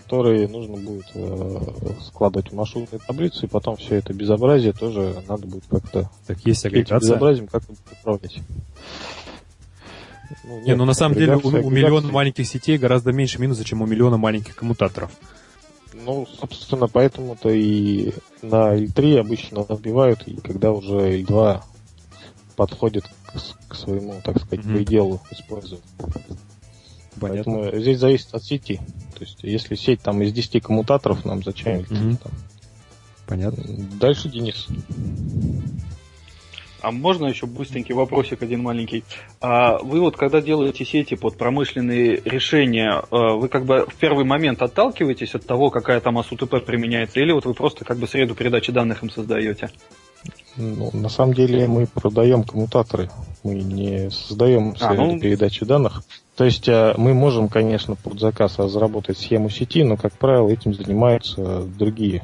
которые нужно будет э, складывать в маршрутную таблицу, и потом все это безобразие тоже надо будет как-то... Так есть агрегация? безобразием как-то управлять. Ну, нет, Не, ну на самом деле у, у миллиона маленьких сетей гораздо меньше минуса, чем у миллиона маленьких коммутаторов. Ну, собственно, поэтому-то и на L3 обычно набивают, и когда уже L2 подходит к, к своему, так сказать, mm-hmm. пределу. Понятно. Поэтому здесь зависит от сети. То есть, если сеть там из 10 коммутаторов, нам зачем mm-hmm. там? Понятно. Дальше Денис. А можно еще быстренький вопросик один маленький? А вы вот когда делаете сети под промышленные решения, а, вы как бы в первый момент отталкиваетесь от того, какая там АСУТП применяется, или вот вы просто как бы среду передачи данных им создаете? Ну, на самом деле мы продаем коммутаторы, мы не создаем среду а, ну... передачи данных. То есть э, мы можем, конечно, под заказ разработать схему сети, но, как правило, этим занимаются другие.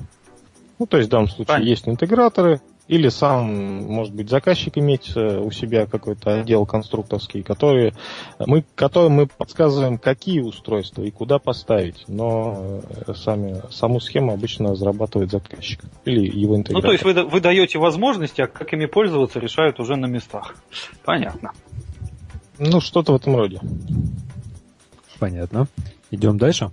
Ну, то есть в данном случае Понятно. есть интеграторы, Или сам, может быть, заказчик иметь э, у себя какой-то отдел конструкторский, который мы, которым мы подсказываем, какие устройства и куда поставить. Но э, сами, саму схему обычно разрабатывает заказчик или его интегратор. Ну, то есть вы, вы даете возможности, а как ими пользоваться, решают уже на местах. Понятно. Ну, что-то в этом роде. Понятно. Идем дальше.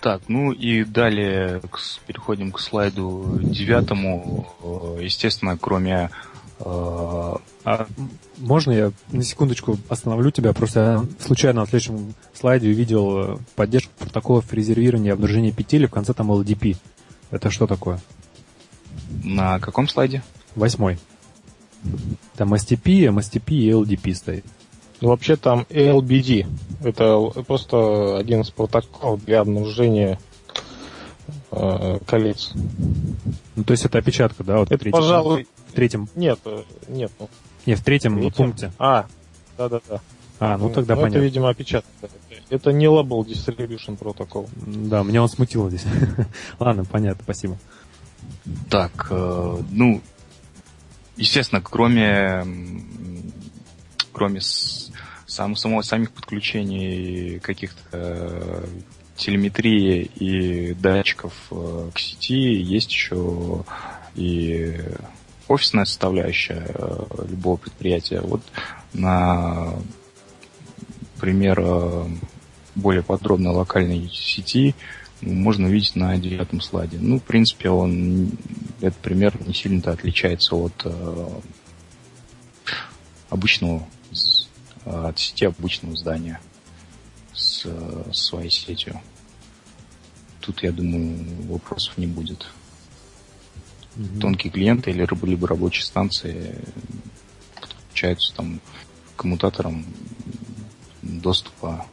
Так, ну и далее переходим к слайду девятому. Э, естественно, кроме... Э, а можно я на секундочку остановлю тебя? Просто я случайно на следующем слайде увидел э, поддержку протоколов резервирования обнаружения петель, в конце там LDP. Это что такое? На каком слайде? Восьмой. Там STP, MSTP и LDP стоит. Ну, вообще там LBD. Это просто один из протоколов для обнаружения э, колец. Ну, то есть это опечатка, да? Вот это, третьем, пожалуй... В третьем... Нет, э, нет. Ну, нет, в третьем, третьем пункте. А, да-да-да. А, ну тогда ну, понятно. Это, видимо, опечатка. Это не Label Distribution протокол. Да, меня он смутил здесь. Ладно, понятно, спасибо. Так, э, ну, естественно, кроме кроме сам, само, самих подключений каких-то э, телеметрии и датчиков э, к сети есть еще и офисная составляющая э, любого предприятия. Вот на пример более подробно локальной сети можно увидеть на девятом слайде. Ну, в принципе, он этот пример не сильно-то отличается от э, обычного Э, от сети обычного здания с, с своей сетью. Тут, я думаю, вопросов не будет. Mm-hmm. Тонкие клиенты или либо рабочие станции подключаются там к коммутаторам доступа.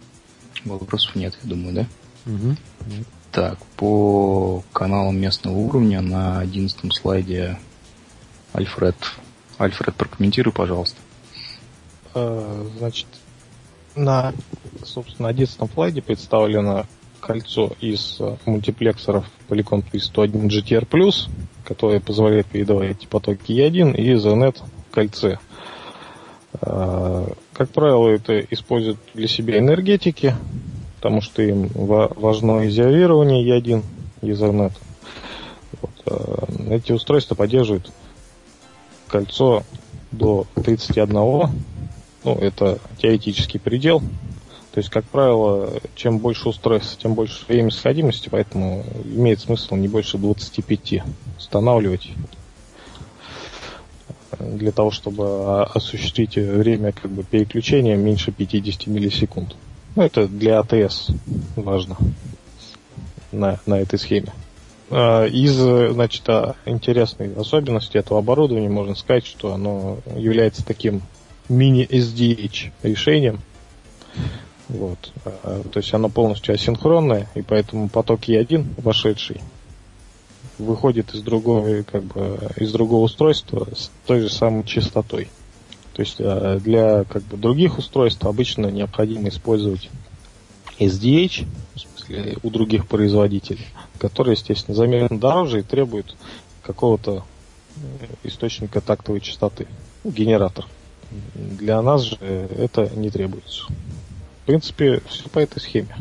Вопросов нет, я думаю, да? Mm-hmm. Так, по каналам местного уровня на одиннадцатом слайде Альфред. Альфред, прокомментируй, пожалуйста. Э, значит, на, собственно, 11 слайде представлено кольцо из э, мультиплексоров Polycom P101 GTR+, которое позволяет передавать потоки E1 и Ethernet в кольце. Э, как правило, это используют для себя энергетики, потому что им важно изолирование E1 и Ethernet. Вот. Эти устройства поддерживают кольцо до 31 ну, это теоретический предел. То есть, как правило, чем больше устройств, тем больше время сходимости, поэтому имеет смысл не больше 25 устанавливать для того, чтобы осуществить время как бы, переключения меньше 50 миллисекунд. Ну, это для АТС важно на, на этой схеме. А, из, значит, интересной особенности этого оборудования можно сказать, что оно является таким мини-SDH решением. Вот. А, то есть оно полностью асинхронное, и поэтому поток E1 вошедший выходит из другого, как бы, из другого устройства с той же самой частотой. То есть а, для как бы, других устройств обычно необходимо использовать SDH, в смысле у других производителей, которые, естественно, заметно дороже и требуют какого-то э, источника тактовой частоты, генератор. Для нас же это не требуется. В принципе, все по этой схеме.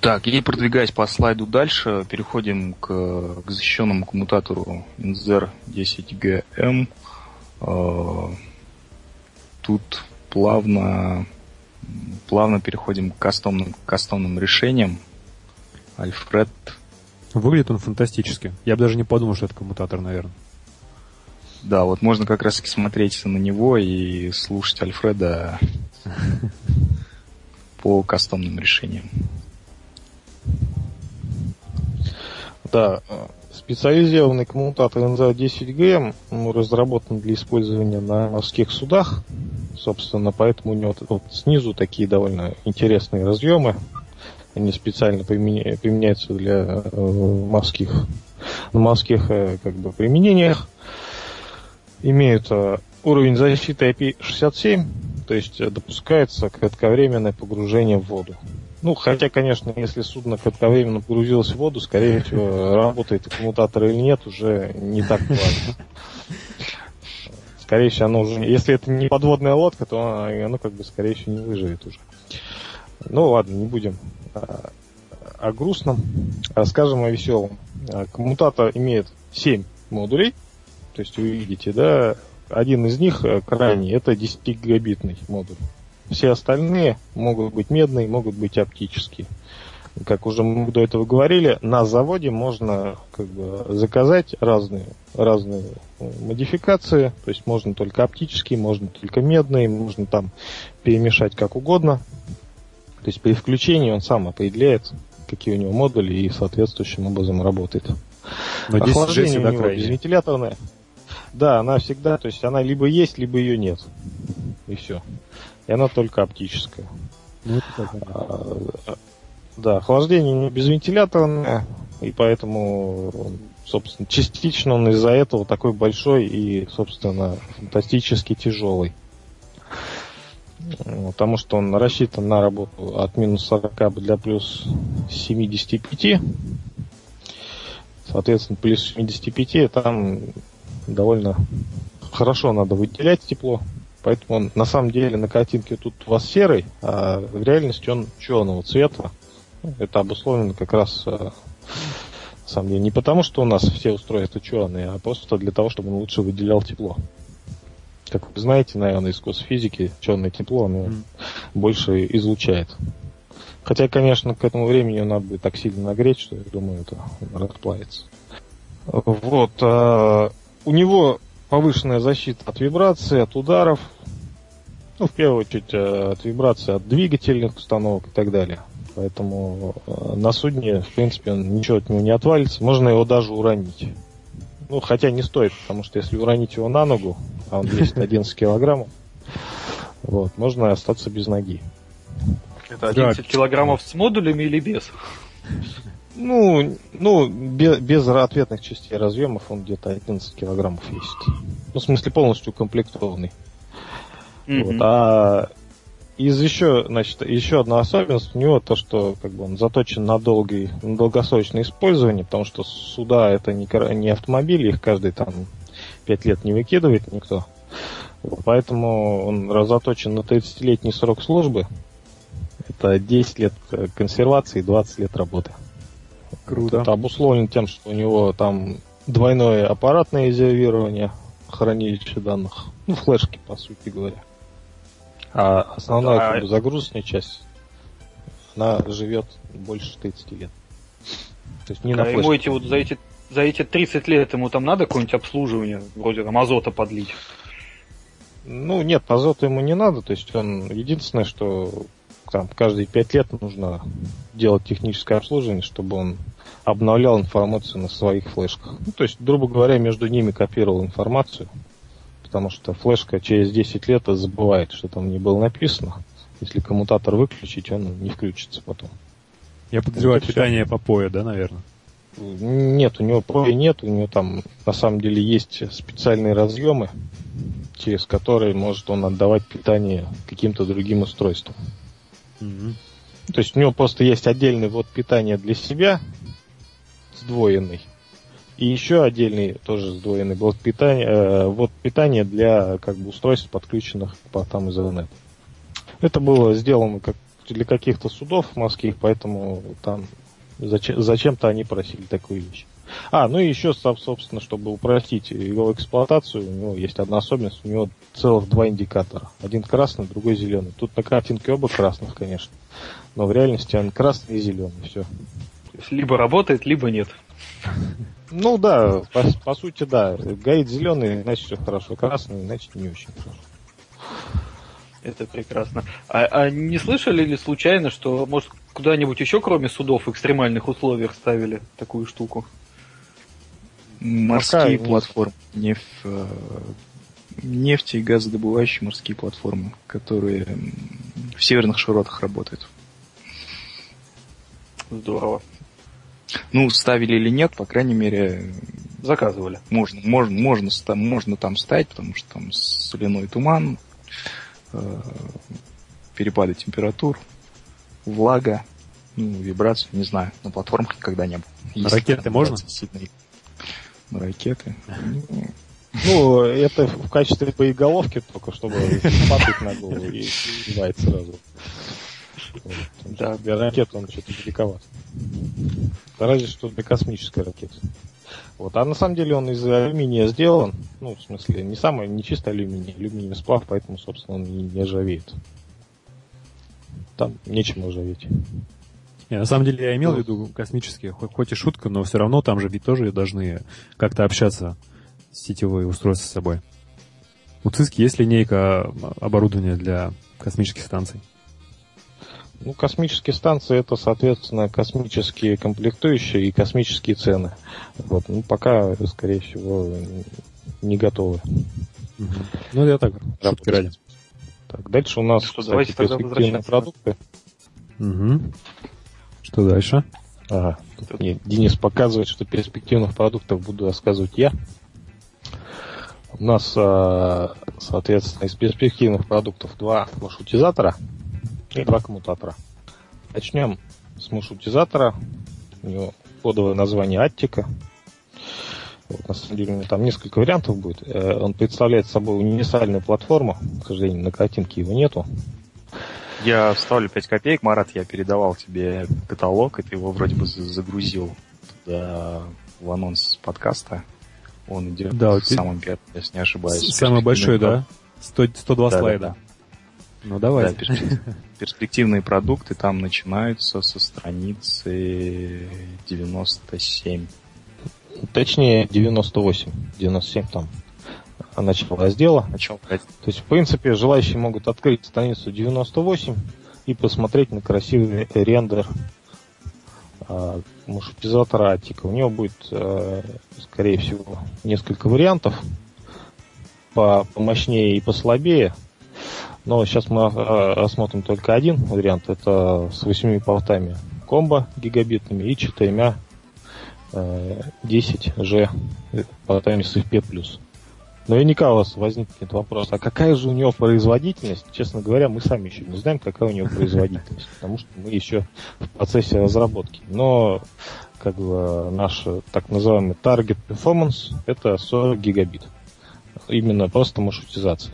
Так, и продвигаясь по слайду дальше, переходим к, к защищенному коммутатору NZR 10GM. А, тут плавно, плавно переходим к кастомным, кастомным решениям. Альфред. Выглядит он фантастически. Я бы даже не подумал, что это коммутатор, наверное. Да, вот можно как раз таки смотреть на него и слушать Альфреда по кастомным решениям. Да, специализированный коммутатор NZA10G ну, разработан для использования на морских судах. Собственно, поэтому у него вот снизу такие довольно интересные разъемы. Они специально применяются для э, морских, морских э, как бы, применениях имеют э, уровень защиты IP67, то есть э, допускается кратковременное погружение в воду. Ну, хотя, конечно, если судно кратковременно погрузилось в воду, скорее всего, работает коммутатор или нет, уже не так важно. Скорее всего, оно уже... Если это не подводная лодка, то оно, как бы, скорее всего, не выживет уже. Ну, ладно, не будем а, о грустном. Расскажем о веселом. А, коммутатор имеет 7 модулей. То есть вы видите, да, один из них э, крайний, это 10-гигабитный модуль. Все остальные могут быть медные, могут быть оптические. Как уже мы до этого говорили, на заводе можно как бы, заказать разные, разные э, модификации. То есть можно только оптические, можно только медные, можно там перемешать как угодно. То есть при включении он сам определяет, какие у него модули и соответствующим образом работает. Но Охлаждение у него безвентиляторное. Да, она всегда, то есть она либо есть, либо ее нет. И все. И она только оптическая. Ну, а, да, охлаждение не безвентиляторное, и поэтому, собственно, частично он из-за этого такой большой и, собственно, фантастически тяжелый. Потому что он рассчитан на работу от минус 40 для плюс 75. Соответственно, плюс 75 там довольно хорошо надо выделять тепло. Поэтому он на самом деле на картинке тут у вас серый, а в реальности он черного цвета. Это обусловлено как раз э, на самом деле не потому, что у нас все устройства черные, а просто для того, чтобы он лучше выделял тепло. Как вы знаете, наверное, из космофизики черное тепло оно mm. больше излучает. Хотя, конечно, к этому времени надо будет так сильно нагреть, что я думаю, это расплавится. Вот. У него повышенная защита от вибрации, от ударов. Ну, в первую очередь, э, от вибрации от двигательных установок и так далее. Поэтому э, на судне, в принципе, ничего от него не отвалится. Можно его даже уронить. Ну, хотя не стоит, потому что если уронить его на ногу, а он весит 11 килограммов, вот, можно остаться без ноги. Это 11 да. килограммов с модулями или без? Ну, ну без, без ответных частей разъемов он где-то 11 килограммов весит. Ну, в смысле, полностью укомплектованный. Mm-hmm. Вот. А из еще, значит, еще одна особенность у него то, что как бы он заточен на долгий, на долгосрочное использование, потому что суда это не, не автомобили, их каждый там 5 лет не выкидывает никто. Поэтому он заточен на 30-летний срок службы. Это 10 лет консервации и 20 лет работы. Круто. Это обусловлено тем, что у него там двойное аппаратное резервирование хранилища данных. Ну, флешки, по сути говоря. А основная да. как бы, загрузочная часть, она живет больше 30 лет. То есть не а на ему эти вот за эти за эти 30 лет ему там надо какое-нибудь обслуживание, вроде там азота подлить? Ну, нет, азота ему не надо, то есть он единственное, что там каждые 5 лет нужно делать техническое обслуживание, чтобы он обновлял информацию на своих флешках. Ну, то есть, грубо говоря, между ними копировал информацию, потому что флешка через 10 лет забывает, что там не было написано. Если коммутатор выключить, он не включится потом. Я подозреваю, вот питание по POE, да, наверное? Нет, у него POE нет, у него там на самом деле есть специальные разъемы, через которые может он отдавать питание каким-то другим устройствам. Mm-hmm. То есть у него просто есть отдельный вот питания для себя, сдвоенный, и еще отдельный, тоже сдвоенный блок питания, э, вот питание для как бы устройств, подключенных к портам Ethernet. Это было сделано как для каких-то судов морских, поэтому там зачем, зачем-то они просили такую вещь. А, ну и еще, собственно, чтобы упростить его эксплуатацию, у него есть одна особенность, у него целых два индикатора. Один красный, другой зеленый. Тут на картинке оба красных, конечно. Но в реальности он красный и зеленый, все. Либо работает, либо нет. Ну да, по, по сути да. Горит зеленый, значит все хорошо. Красный, значит не очень хорошо. Это прекрасно. А, а не слышали ли случайно, что, может, куда-нибудь еще, кроме судов, в экстремальных условиях ставили такую штуку? Морские Пока платформы. Нефть, э, нефти и газодобывающие морские платформы, которые в северных широтах работают. Здорово. Ну, ставили или нет, по крайней мере, заказывали. Можно, можно, можно, можно там ставить, потому что там соляной туман, э, перепады температур. влага, ну, вибрацию, не знаю, на платформах никогда не было. Есть ракеты можно? Сильные. Ракеты. Ну, это в качестве боеголовки только, чтобы падать на голову и убивать сразу. Да, для ракет он что-то великоват. Разве что для космической ракеты. Вот. А на самом деле он из алюминия сделан. Ну, в смысле, не самый, не чисто алюминий, алюминиевый сплав, поэтому, собственно, он не, не ржавеет. Там нечем ржаветь. Не, на самом деле я имел в виду космические, хоть, хоть и шутка, но все равно там же ведь тоже должны как-то общаться сетевые устройства с собой. У ЦИСКи есть линейка оборудования для космических станций? Ну, космические станции это, соответственно, космические комплектующие и космические цены. Вот. Ну, пока, скорее всего, не готовы. Угу. Ну, я так, шутки ради. Так, дальше у нас, что, кстати, перспективные продукты. Угу. Что дальше? Ага. Тут мне Денис показывает, что перспективных продуктов буду рассказывать я. У нас, а, соответственно, из перспективных продуктов два маршрутизатора и два коммутатора. Начнем с маршрутизатора. У него кодовое название Аттика. Вот, на самом деле у него там несколько вариантов будет. Э, он представляет собой универсальную платформу. К сожалению, на картинке его нету. Я вставлю 5 копеек, Марат, я передавал тебе каталог, и ты его вроде бы загрузил туда в анонс подкаста. Он идет да, самым первым, если не ошибаюсь. Самый большой, да? 100, 102 да, слайда. Да, да. Ну давай. Да, перспективные продукты там начинаются со страницы 97. Точнее, 98. 97 там начало раздела. Начало. То есть, в принципе, желающие могут открыть страницу 98 и посмотреть на красивый рендер э, маршрутизатора Атика. У него будет, э, скорее всего, несколько вариантов по помощнее и послабее. Но сейчас мы э, рассмотрим только один вариант. Это с 8 портами комбо гигабитными и четырьмя 10G портами с FP+. Наверняка у вас возникнет вопрос, а какая же у него производительность? Честно говоря, мы сами еще не знаем, какая у него производительность, потому что мы еще в процессе разработки. Но как бы наш так называемый target performance это 40 гигабит. Именно просто маршрутизация.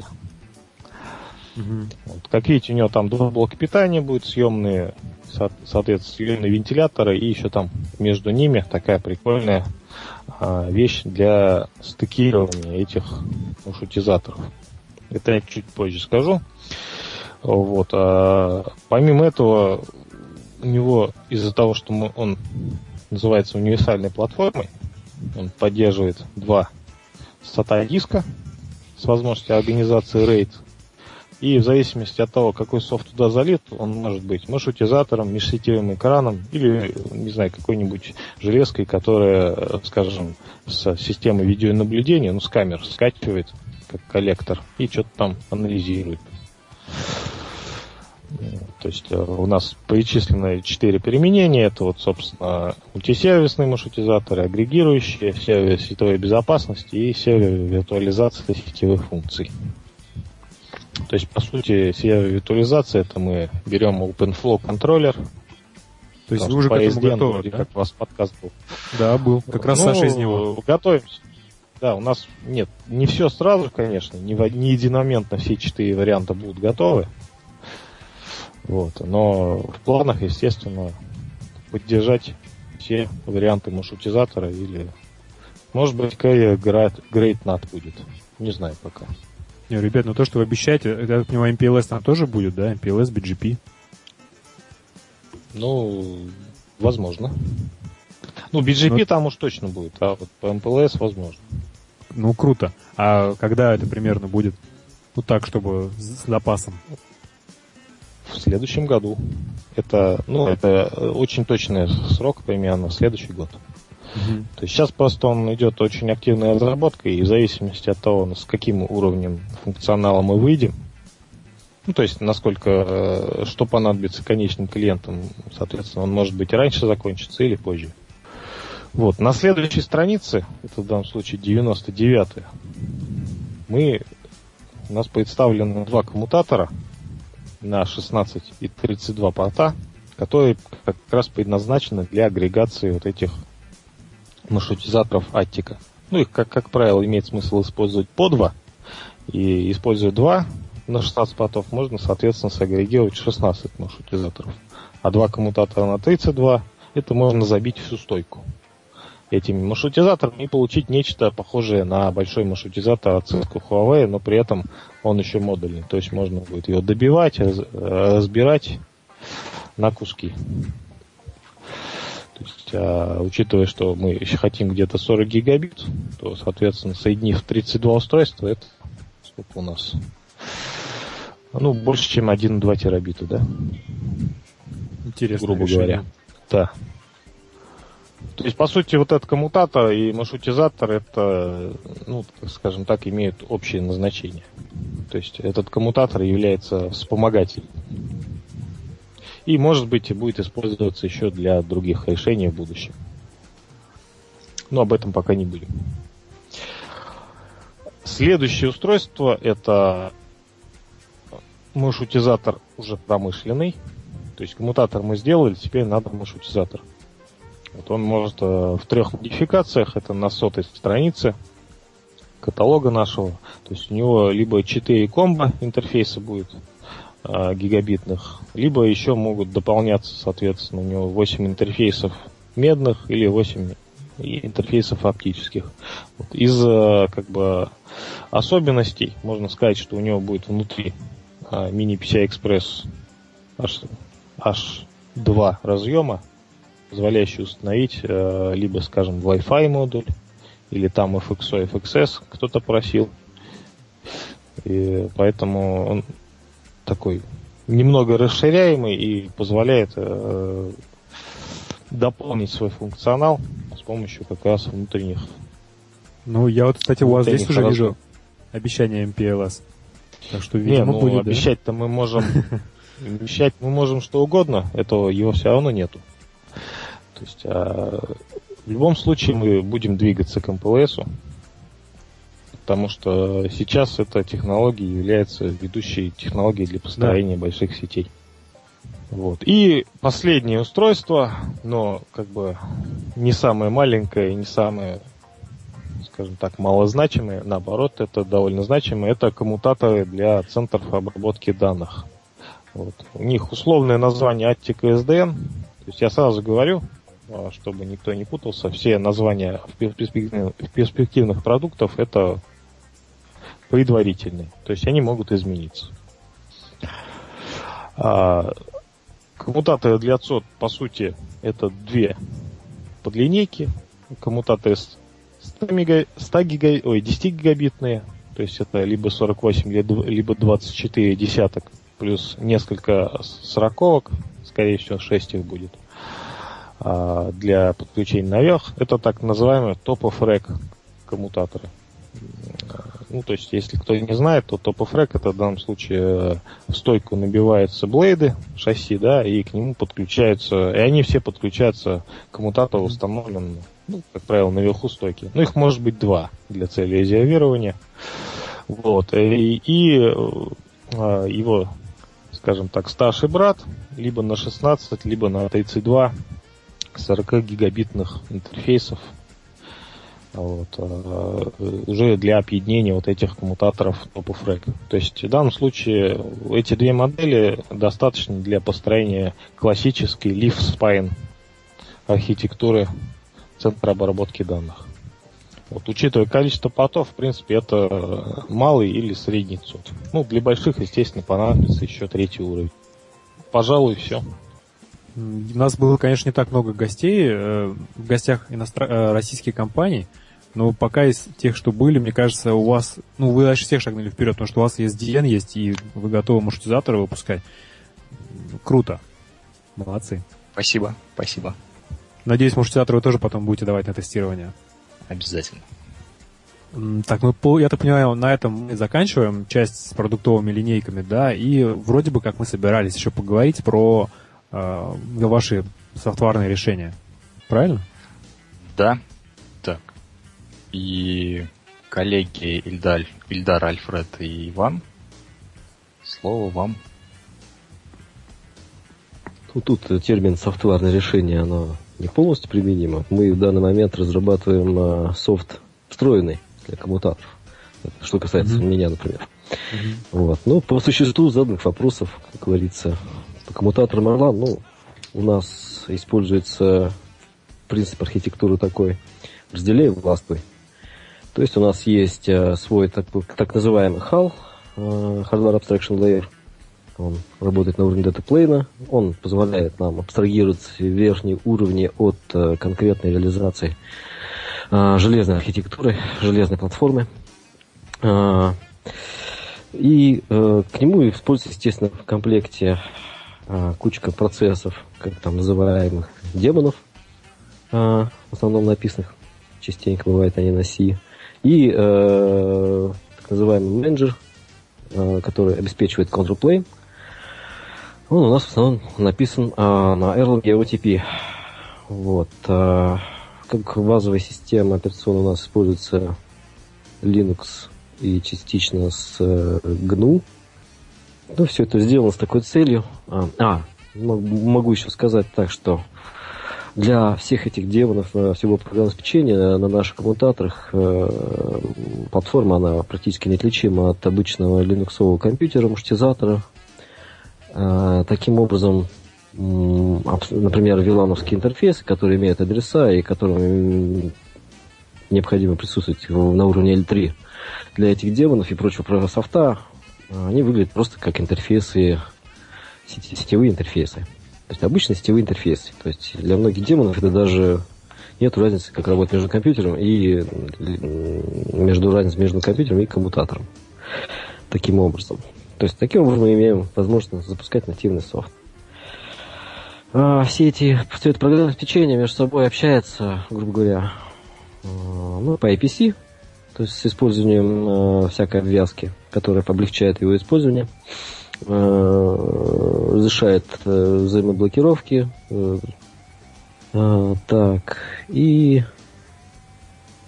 Угу. Вот. Видите, у него там два блока питания будут съемные, соответственно, съемные вентиляторы, и еще там между ними такая прикольная а, вещь для стыкирования этих маршрутизаторов. Это я чуть позже скажу. Вот. А, помимо этого, у него из-за того, что мы, он называется универсальной платформой, он поддерживает два SATA диска с возможностью организации RAID и в зависимости от того, какой софт туда залит, он может быть маршрутизатором, межсетевым экраном или, не знаю, какой-нибудь железкой, которая, скажем, с системой видеонаблюдения, ну, с камер скачивает, как коллектор, и что-то там анализирует. То есть э, у нас перечислены четыре применения. Это вот, собственно, мультисервисные маршрутизаторы, агрегирующие, сервер сетевой безопасности и сервер виртуализации сетевых функций. То есть, по сути, сервер виртуализация это мы берем OpenFlow контроллер. То есть вы уже к этому готовы, да? как у вас подкаст был. Да, был. Как раз ну, Саша из него. Готовимся. Да, у нас нет, не все сразу, конечно, не, не единомоментно все четыре варианта будут готовы. Вот, но в планах, естественно, поддержать все варианты маршрутизатора или, может быть, Great, Great NAT будет. Не знаю пока. Не, ребят, ну то, что вы обещаете, я так понимаю, MPLS там тоже будет, да? MPLS, BGP. Ну, возможно. Ну, BGP ну, там уж точно будет, а вот по MPLS возможно. Ну, круто. А когда это примерно будет? Ну так, чтобы с запасом. В следующем году. Это, ну, это очень точный срок примерно, в следующий год. Угу. То есть сейчас просто он идет очень активная разработка, и в зависимости от того, с каким уровнем функционала мы выйдем, ну, то есть, насколько, э, что понадобится конечным клиентам, соответственно, он может быть раньше закончится или позже. Вот, на следующей странице, это в данном случае 99 мы, у нас представлены два коммутатора на 16 и 32 порта которые как раз предназначены для агрегации вот этих маршрутизаторов Аттика. Ну, их, как, как правило, имеет смысл использовать по два. И используя два на 16 потов, можно, соответственно, сагрегировать 16 маршрутизаторов. А два коммутатора на 32, это можно забить всю стойку этими маршрутизаторами и получить нечто похожее на большой маршрутизатор от Cisco Huawei, но при этом он еще модульный. То есть можно будет его добивать, разбирать на куски. То есть, а, учитывая, что мы еще хотим где-то 40 гигабит, то, соответственно, соединив 32 устройства, это сколько у нас? Ну, больше, чем 1,2 терабита, да? Интересно. Грубо решение. говоря. Да. То есть, по сути, вот этот коммутатор и маршрутизатор, это, ну, скажем так, имеют общее назначение. То есть, этот коммутатор является вспомогателем. И, может быть, будет использоваться еще для других решений в будущем. Но об этом пока не будем. Следующее устройство это маршрутизатор уже промышленный. То есть коммутатор мы сделали, теперь надо маршрутизатор. Вот он может э, в трех модификациях, это на сотой странице каталога нашего. То есть у него либо 4 комбо интерфейса будет гигабитных, либо еще могут дополняться, соответственно, у него 8 интерфейсов медных или 8 интерфейсов оптических. Вот. Из э, как бы особенностей можно сказать, что у него будет внутри э, мини PCI Express H, H2 разъема, позволяющий установить либо, скажем, Wi-Fi модуль, или там FXO, FXS кто-то просил. И поэтому он такой немного расширяемый и позволяет э, дополнить свой функционал с помощью как раз внутренних. Ну, я вот, кстати, у вас здесь уже вижу обещание MPLS. Так что, видимо, Не, ну, будет, обещать-то да? мы можем обещать мы можем что угодно, этого его все равно нету. То есть а, в любом случае мы будем двигаться к МПЛС, потому что сейчас эта технология является ведущей технологией для построения да. больших сетей. Вот. И последнее устройство, но как бы не самое маленькое, не самое, скажем так, малозначимое, наоборот, это довольно значимое, это коммутаторы для центров обработки данных. Вот. У них условное название Attic SDN. То есть я сразу говорю, а, чтобы никто не путался, все названия перспективных, перспективных продуктов это предварительные. То есть они могут измениться. А, коммутаторы для ЦОД, по сути, это две подлинейки. Коммутаторы 100, мега, 100 гига, ой, 10 гигабитные, то есть это либо 48, либо 24 десяток, плюс несколько сороковок, скорее всего 6 их будет. А, для подключения наверх. Это так называемые rack коммутаторы. Ну, то есть, если кто не знает, то rack это в данном случае э, в стойку набиваются блейды, шасси, да, и к нему подключаются, и они все подключаются к коммутатору установленному, ну, как правило, наверху стойки. Ну, их может быть два для цели резервирования. Вот. И, и э, его, скажем так, старший брат либо на 16, либо на 32 40 гигабитных интерфейсов вот, э, уже для объединения вот этих коммутаторов of rack. То есть в данном случае эти две модели достаточно для построения классической leaf spine архитектуры центра обработки данных. Вот, учитывая количество потов, в принципе, это малый или средний ЦОД. Ну, для больших, естественно, понадобится еще третий уровень. Пожалуй, все. У нас было, конечно, не так много гостей, э, в гостях иностран... Э, российских компаний, но пока из тех, что были, мне кажется, у вас, ну, вы дальше всех шагнули вперед, потому что у вас SDN есть, и вы готовы маршрутизаторы выпускать. Круто. Молодцы. Спасибо, спасибо. Надеюсь, маршрутизаторы вы тоже потом будете давать на тестирование. Обязательно. Так, мы, я так понимаю, на этом мы заканчиваем часть с продуктовыми линейками, да, и вроде бы как мы собирались еще поговорить про э, ваши софтварные решения. Правильно? Да. И коллеги Ильдар, Ильдар Альфред и Иван, слово вам. Ну, тут термин софтварное решение, оно не полностью применимо. Мы в данный момент разрабатываем а, софт встроенный для коммутаторов. Что касается mm-hmm. меня, например. Mm-hmm. Вот. Ну, по существу заданных вопросов, как говорится, по коммутаторам Орлан, ну, у нас используется принцип архитектуры такой. Разделяем властвуй. То есть у нас есть э, свой так, так называемый HAL, э, Hardware Abstraction Layer. Он работает на уровне датаплейна. Он позволяет нам абстрагировать верхние уровни от э, конкретной реализации железной архитектуры, железной платформы. И к нему используется, естественно, в комплекте кучка процессов, как там называемых демонов, в основном написанных частенько бывает они на C, и э, так называемый менеджер, э, который обеспечивает control он у нас в основном написан э, на Erlang OTP. Вот. Э, как базовая система операционная у нас используется Linux и частично с э, GNU. Ну, все это сделано с такой целью. А, а могу еще сказать так, что для всех этих демонов, э, всего программного обеспечения на наших коммутаторах э, платформа, она практически неотличима от обычного линуксового компьютера, маршрутизатора. Э, таким образом, например, вилановские интерфейсы, которые имеют адреса и которым необходимо присутствовать на уровне L3 для этих демонов и прочего софта, они выглядят просто как интерфейсы, сетевые интерфейсы. То есть обычные сетевые интерфейсы. То есть для многих демонов это даже нет разницы, как работать между компьютером и между разницей между компьютером и коммутатором. Таким образом. То есть таким образом мы имеем возможность запускать нативный софт. А, все эти все это программное обеспечение между собой общается, грубо говоря, а, ну, по IPC, то есть с использованием э, всякой обвязки, которая облегчает его использование. Э, разрешает э, взаимоблокировки. Э, так, и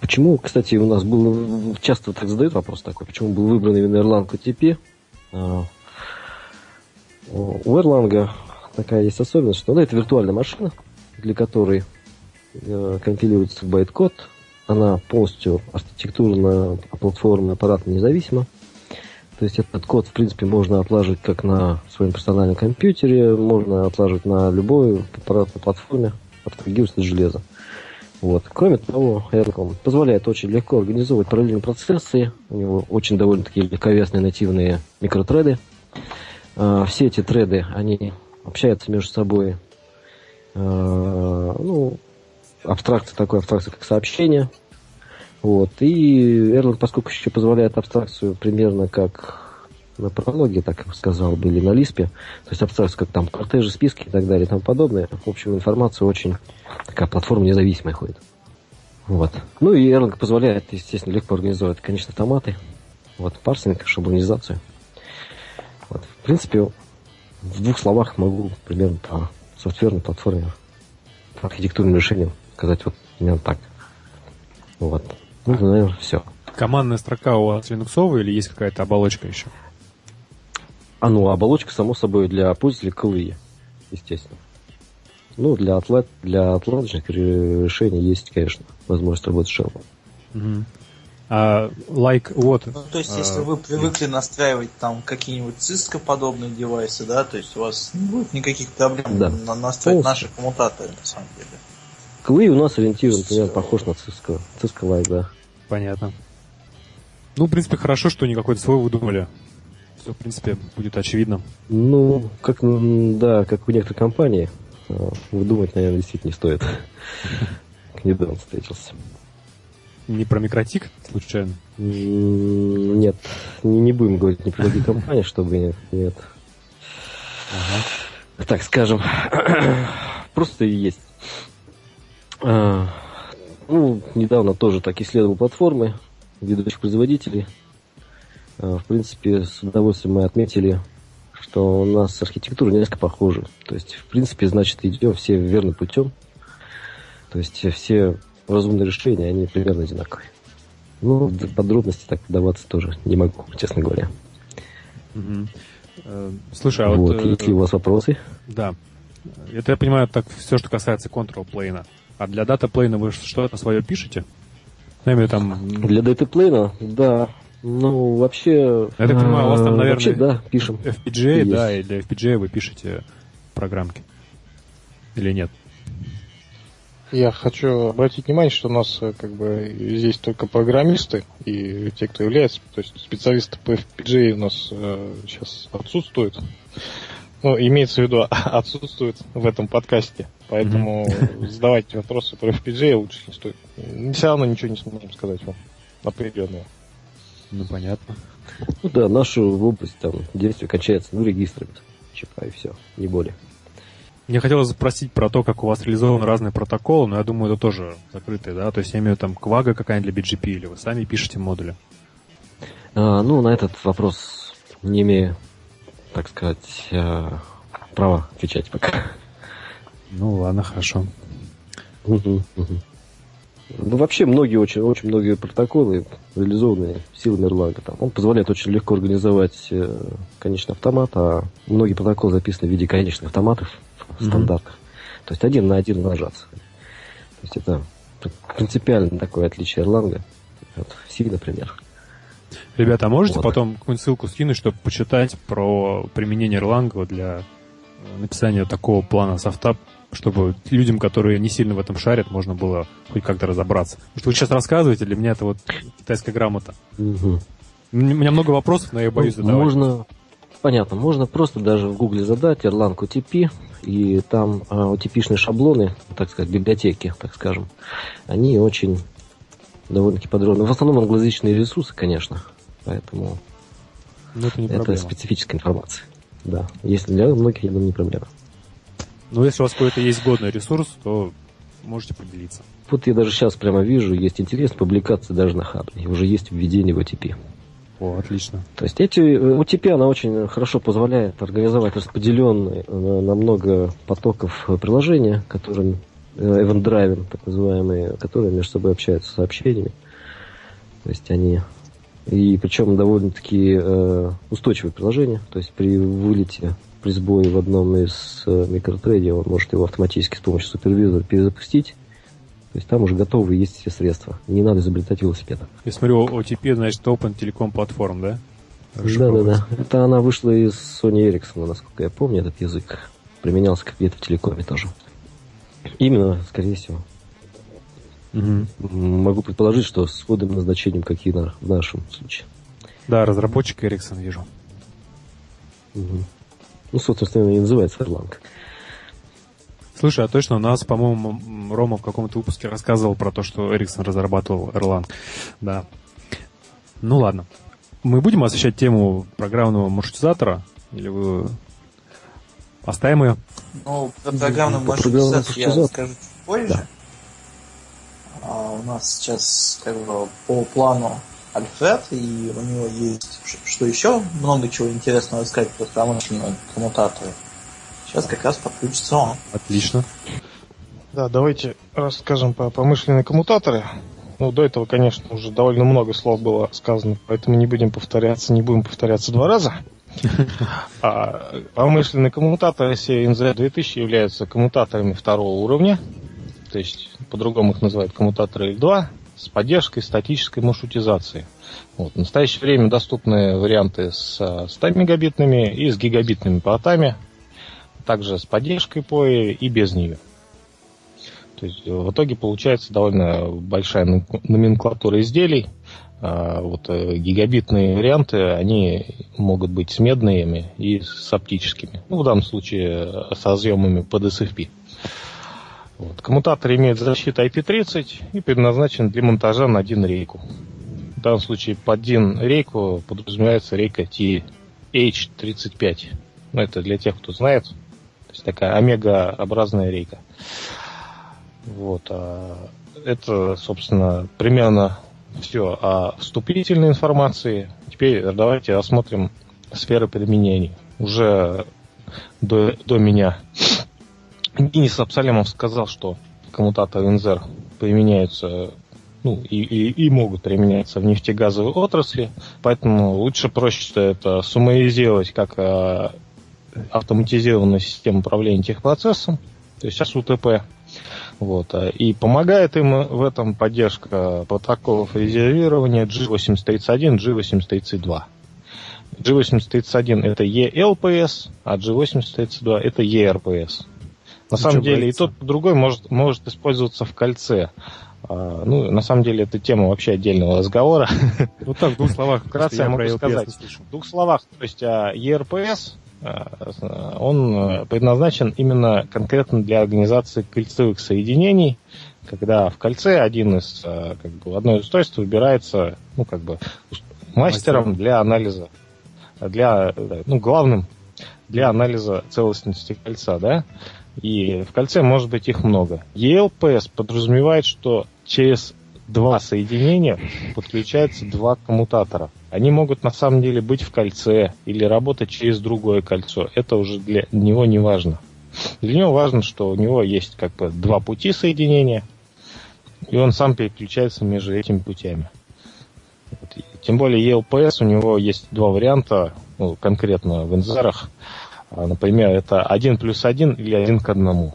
почему, кстати, у нас был, часто так задают вопрос такой, почему был выбран именно Erlang OTP? У Erlang такая есть особенность, что ну, это виртуальная машина, для которой компилируется байт-код, она полностью архитектурно, платформа, аппаратно независима. То есть этот код, в принципе, можно отлаживать как на своем персональном компьютере, можно отлаживать на любой аппаратной платформе, абстрагируясь от железа. Вот. Кроме того, Aircom позволяет очень легко организовывать параллельные процессы. У него очень довольно-таки легковесные нативные микротреды. А, все эти треды, они общаются между собой. А, ну, абстракция такой абстракция, как сообщение. Вот. И Erlang, поскольку еще позволяет абстракцию примерно как на прологе, так я сказал, были на Лиспе, то есть абстракция как там кортежи, списки и так далее и тому подобное. В общем, информация очень такая платформа независимая ходит. Вот. Ну и Erlang позволяет, естественно, легко организовать, конечно, автоматы, вот, парсинг, шаблонизацию. Вот. В принципе, в двух словах могу примерно по софтверной платформе, по архитектурным решениям сказать вот именно так. Вот. Ну, наверное, все. Командная строка у вас линуксовая или есть какая-то оболочка еще? А ну, оболочка, само собой, для пользователей CLI, естественно. Ну, для, отла... для отладочных решений есть, конечно, возможность работать с Shell. Угу. А, like what? Ну, то есть, если uh, вы привыкли настраивать там какие-нибудь Cisco подобные девайсы, да, то есть у вас не будет никаких проблем да. на настроить наши коммутаторы, на самом деле. CLI у нас ориентирован, например, похож на Cisco. Cisco Like, да. Понятно. Ну, в принципе, хорошо, что не какой-то свой выдумали. Все, в принципе, будет очевидно. Ну, как, да, как у некоторых компаний, а, выдумать, наверное, действительно не стоит. Недавно встретился. Не про микротик, случайно? Нет, не, не будем говорить ни про какие компании, чтобы нет. нет. Ага. Так скажем, просто есть. А, ну, недавно тоже так исследовал платформы ведущих производителей. А, в принципе, с удовольствием мы отметили, что у нас архитектура несколько похожа. То есть, в принципе, значит, идем все верным путем. То есть, все разумные решения, они примерно одинаковые. Ну, в подробности так вдаваться тоже не могу, честно говоря. Угу. Слушай, а вот... вот есть ли у вас вопросы? Да. Это я понимаю, так все, что касается control плейна. А для дата плейна вы что-то свое пишете? Я там... Для дата плейна, да. Ну, вообще... Я так понимаю, у вас там, наверное, вообще, да, пишем. FPGA, есть. да, и для FPGA вы пишете программки. Или нет? Я хочу обратить внимание, что у нас э, как бы здесь только программисты и те, кто является, то есть специалисты по FPGA у нас э, сейчас отсутствуют. Ну, имеется в виду, отсутствует в этом подкасте. Поэтому задавать вопросы про FPGA лучше не стоит. Все равно ничего не сможем сказать вам определенного. Ну, понятно. Ну да, нашу область там действие качается, ну, регистрами. ЧП и все, не более. Мне хотелось спросить про то, как у вас реализованы разные протоколы, но я думаю, это тоже закрытые, да? То есть я имею там квага какая-нибудь для BGP, или вы сами пишете модули? А, ну, на этот вопрос не имею так сказать, э, право отвечать пока. Ну ладно, хорошо. Угу, угу. Ну, вообще, многие, очень, очень многие протоколы реализованы силами Erlang. Там. Он позволяет очень легко организовать э, конечный автомат, а многие протоколы записаны в виде конечных автоматов mm-hmm. стандартных. То есть один на один нажаться. То есть это принципиально такое отличие Erlang от C, например. Ребята, а можете вот. потом какую-нибудь ссылку скинуть, чтобы почитать про применение Erlang для э, написания такого плана софта, чтобы людям, которые не сильно в этом шарят, можно было хоть как-то разобраться. Потому что вы сейчас рассказываете, для меня это вот китайская грамота. Угу. У меня много вопросов, но я боюсь ну, задавать. Можно, понятно, можно просто даже в гугле задать Erlang UTP, и там а, UTP-шные шаблоны, так сказать, библиотеки, так скажем, они очень довольно-таки подробно. В основном англоязычные ресурсы, конечно, поэтому Но это, не это специфическая информация. Да, если для многих, я думаю, не проблема. Ну, если у вас какой-то есть годный ресурс, то можете поделиться. Вот я даже сейчас прямо вижу, есть интересные публикации даже на Хабре. Уже есть введение в OTP. О, отлично. То есть эти OTP, она очень хорошо позволяет организовать распределенные на много потоков приложения, которые event driving, так называемые, которые между собой общаются сообщениями. То есть они и причем довольно-таки э, устойчивое приложение. То есть при вылете, при сбое в одном из э, микротрейдей он может его автоматически с помощью супервизора перезапустить. То есть там уже готовы есть все средства. Не надо изобретать велосипед. Я смотрю, OTP, значит, Open Telecom Platform, да? Да, да, да. Это она вышла из Sony Ericsson, насколько я помню, этот язык. Применялся где-то в телекоме тоже. Именно, скорее всего. Угу. Могу предположить, что с вводом назначением, какие на, в нашем случае. Да, разработчик Ericsson вижу. Угу. Ну, собственно, и называется Erlang. Слушай, а точно у нас, по-моему, Рома в каком-то выпуске рассказывал про то, что Ericsson разрабатывал Erlang. Да. Ну ладно. Мы будем освещать тему программного маршрутизатора? Или вы оставим ее? Ну, про программный маршрутизатор я расскажу чуть позже. Да. А у нас сейчас как бы по плану Альфред, и у него есть что еще много чего интересного рассказать про промышленные коммутаторы. Сейчас как раз подключится он. Отлично. Да, давайте расскажем про промышленные коммутаторы. Ну, до этого, конечно, уже довольно много слов было сказано, поэтому не будем повторяться, не будем повторяться два раза. А промышленные коммутаторы серии NZ2000 являются коммутаторами второго уровня, то есть по-другому их называют коммутаторы L2, с поддержкой статической маршрутизации. Вот. В настоящее время доступны варианты с 100 мегабитными и с гигабитными портами, также с поддержкой POE и без нее. То есть в итоге получается довольно большая номенклатура изделий. А вот э, гигабитные варианты, они могут быть с медными и с оптическими. Ну, в данном случае с разъемами под SFP. Вот. Коммутатор имеет защиту IP30 и предназначен для монтажа на один рейку. В данном случае под один рейку подразумевается рейка TH35. Ну, это для тех, кто знает. То есть такая омега-образная рейка. Вот. А это, собственно, примерно все о вступительной информации. Теперь давайте осмотрим сферы применений. Уже до, до меня Денис Абсалямов сказал, что коммутаторы НЗР применяются ну, и, и, и могут применяться в нефтегазовой отрасли, поэтому лучше проще это суммаризировать как э, автоматизированная система управления техпроцессом, то есть СУТП. Вот. А, и помогает им в этом поддержка протоколов резервирования G8031, G8032. G8031 это ELPS, а G8032 это ERPS. На самом деле и тот, и другой может, может использоваться в кольце. А, ну, на самом деле, это тема вообще отдельного разговора. Ну так, в двух словах. Вкратце я могу сказать. В двух словах, то есть а, ERPS, а, он предназначен именно конкретно для организации кольцевых соединений, когда в кольце один из, как бы, одно из устройств выбирается, ну, как бы, мастером для анализа, для, ну, главным для анализа целостности кольца, да, и в кольце может быть их много. ELPS подразумевает, что через два соединения подключаются два коммутатора. Они могут на самом деле быть в кольце или работать через другое кольцо. Это уже для него не важно. Для него важно, что у него есть как бы два пути соединения, и он сам переключается между этими путями. Тем более ELPS у него есть два варианта, ну, конкретно в инзерах. А, например, это 1 плюс 1 или 1 к 1.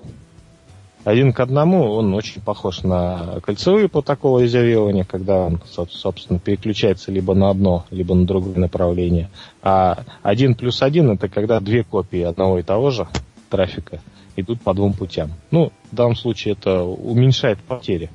Один к одному он очень похож на кольцевые протоколы резервирования, когда он, собственно, переключается либо на одно, либо на другое направление. А один плюс один это когда две копии одного и того же трафика идут по двум путям. Ну, в данном случае это уменьшает потери.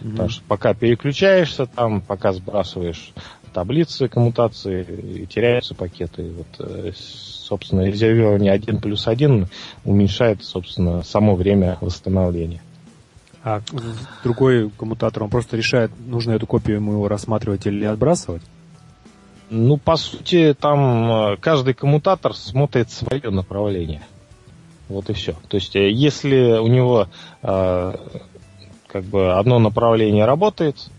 Mm-hmm. Потому что пока переключаешься там, пока сбрасываешь таблицы коммутации, теряются пакеты. Вот э, собственно, резервирование 1 плюс 1 уменьшает, собственно, само время восстановления. А другой коммутатор, он просто решает, нужно эту копию ему его рассматривать или отбрасывать? Ну, по сути, там э, каждый коммутатор смотрит свое направление. Вот и все. То есть, э, если у него э, как бы одно направление работает,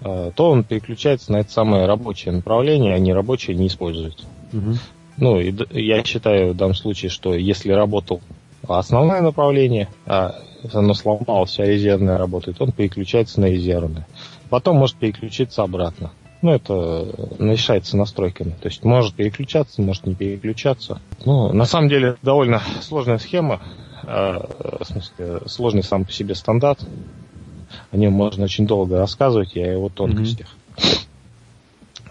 то он переключается на это самое рабочее направление, а не рабочее не использует. Угу. Ну, и я считаю в данном случае, что если работал основное направление, а оно сломалось, а резервное работает, он переключается на резервное. Потом может переключиться обратно. Ну, это решается настройками. То есть может переключаться, может не переключаться. Ну, на самом деле, довольно сложная схема. Э, в смысле, сложный сам по себе стандарт. О нем можно очень долго рассказывать и о его тонкостях. Mm-hmm.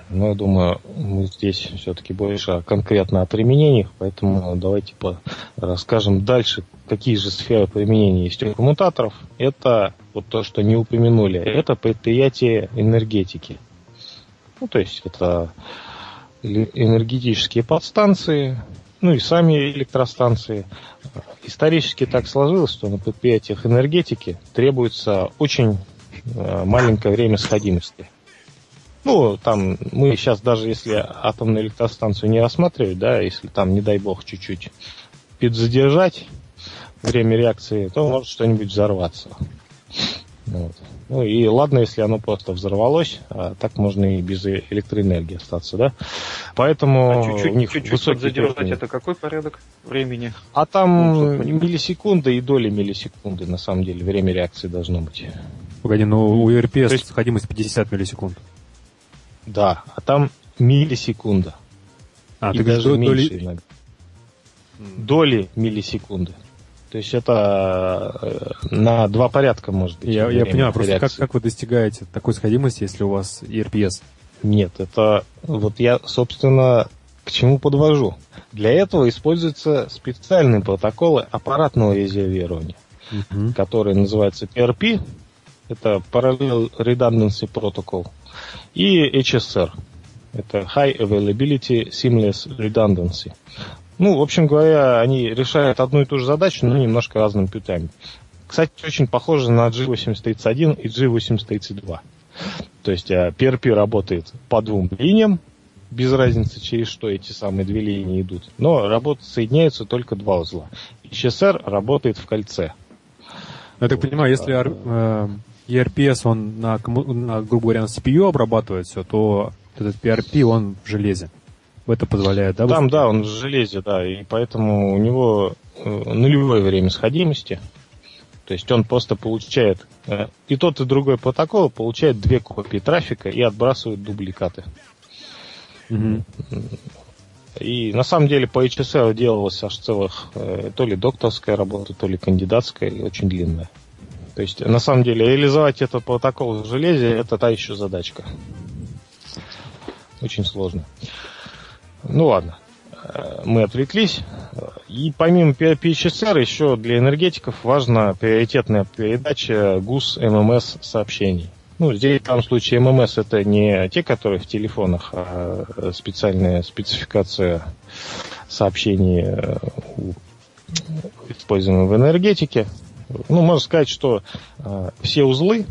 Но я думаю, мы здесь все-таки больше конкретно о применениях, поэтому давайте по расскажем дальше, какие же сферы применения есть у коммутаторов. Это вот то, что не упомянули, это предприятие энергетики. Ну, то есть это энергетические подстанции, ну и сами электростанции. Исторически так сложилось, что на предприятиях энергетики требуется очень э, маленькое время сходимости. Ну, там мы сейчас даже если атомную электростанцию не рассматривать, да, если там, не дай бог, чуть-чуть подзадержать время реакции, то может что-нибудь взорваться. Вот. Ну и ладно, если оно просто взорвалось, а так можно и без электроэнергии остаться, да. Поэтому а чуть-чуть, чуть-чуть высокий задержать это какой порядок времени? А там ну, миллисекунды и доли миллисекунды на самом деле время реакции должно быть. Погоди, ну у ERPS есть... сходимость 50 миллисекунд. Да, а там миллисекунда. А, и ты даже говоришь, меньше доли... иногда. Доли миллисекунды. То есть это э, на два порядка может быть. Я, я понимаю, просто как, как вы достигаете такой сходимости, если у вас ERPS? Нет, это вот я, собственно, к чему подвожу. Для этого используются специальные протоколы аппаратного резервирования, uh-huh. которые называются PRP, это Parallel Redundancy Protocol и HSR. Это High Availability Seamless Redundancy. Ну, в общем говоря, они решают одну и ту же задачу, но немножко разными путями. Кстати, очень похоже на G8031 и G8032. То есть PRP э, работает по двум линиям, без разницы, через что эти самые две линии идут. Но работают, соединяются только два узла. HSR работает в кольце. Я так понимаю, если э, ERPS, он на, на, грубо говоря, на CPU обрабатывает все, то этот PRP, он в железе. Это позволяет, да? Там, да, он в железе, да, и поэтому у него э, нулевое время сходимости. То есть он просто получает э, и тот, и другой протокол получает две копии трафика и отбрасывает дубликаты. Угу. И на самом деле по HSR делалась аж целых э, то ли докторская работа, то ли кандидатская, и очень длинная. То есть, на самом деле, реализовать этот протокол в железе это та еще задачка. Очень сложно. Ну ладно, э, мы отвлеклись. И помимо PHSR еще для энергетиков важна приоритетная передача ГУС ММС сообщений. Ну, здесь в данном случае ММС это не те, которые в телефонах, а специальная спецификация сообщений, э, используемые в энергетике. Ну, можно сказать, что э, все узлы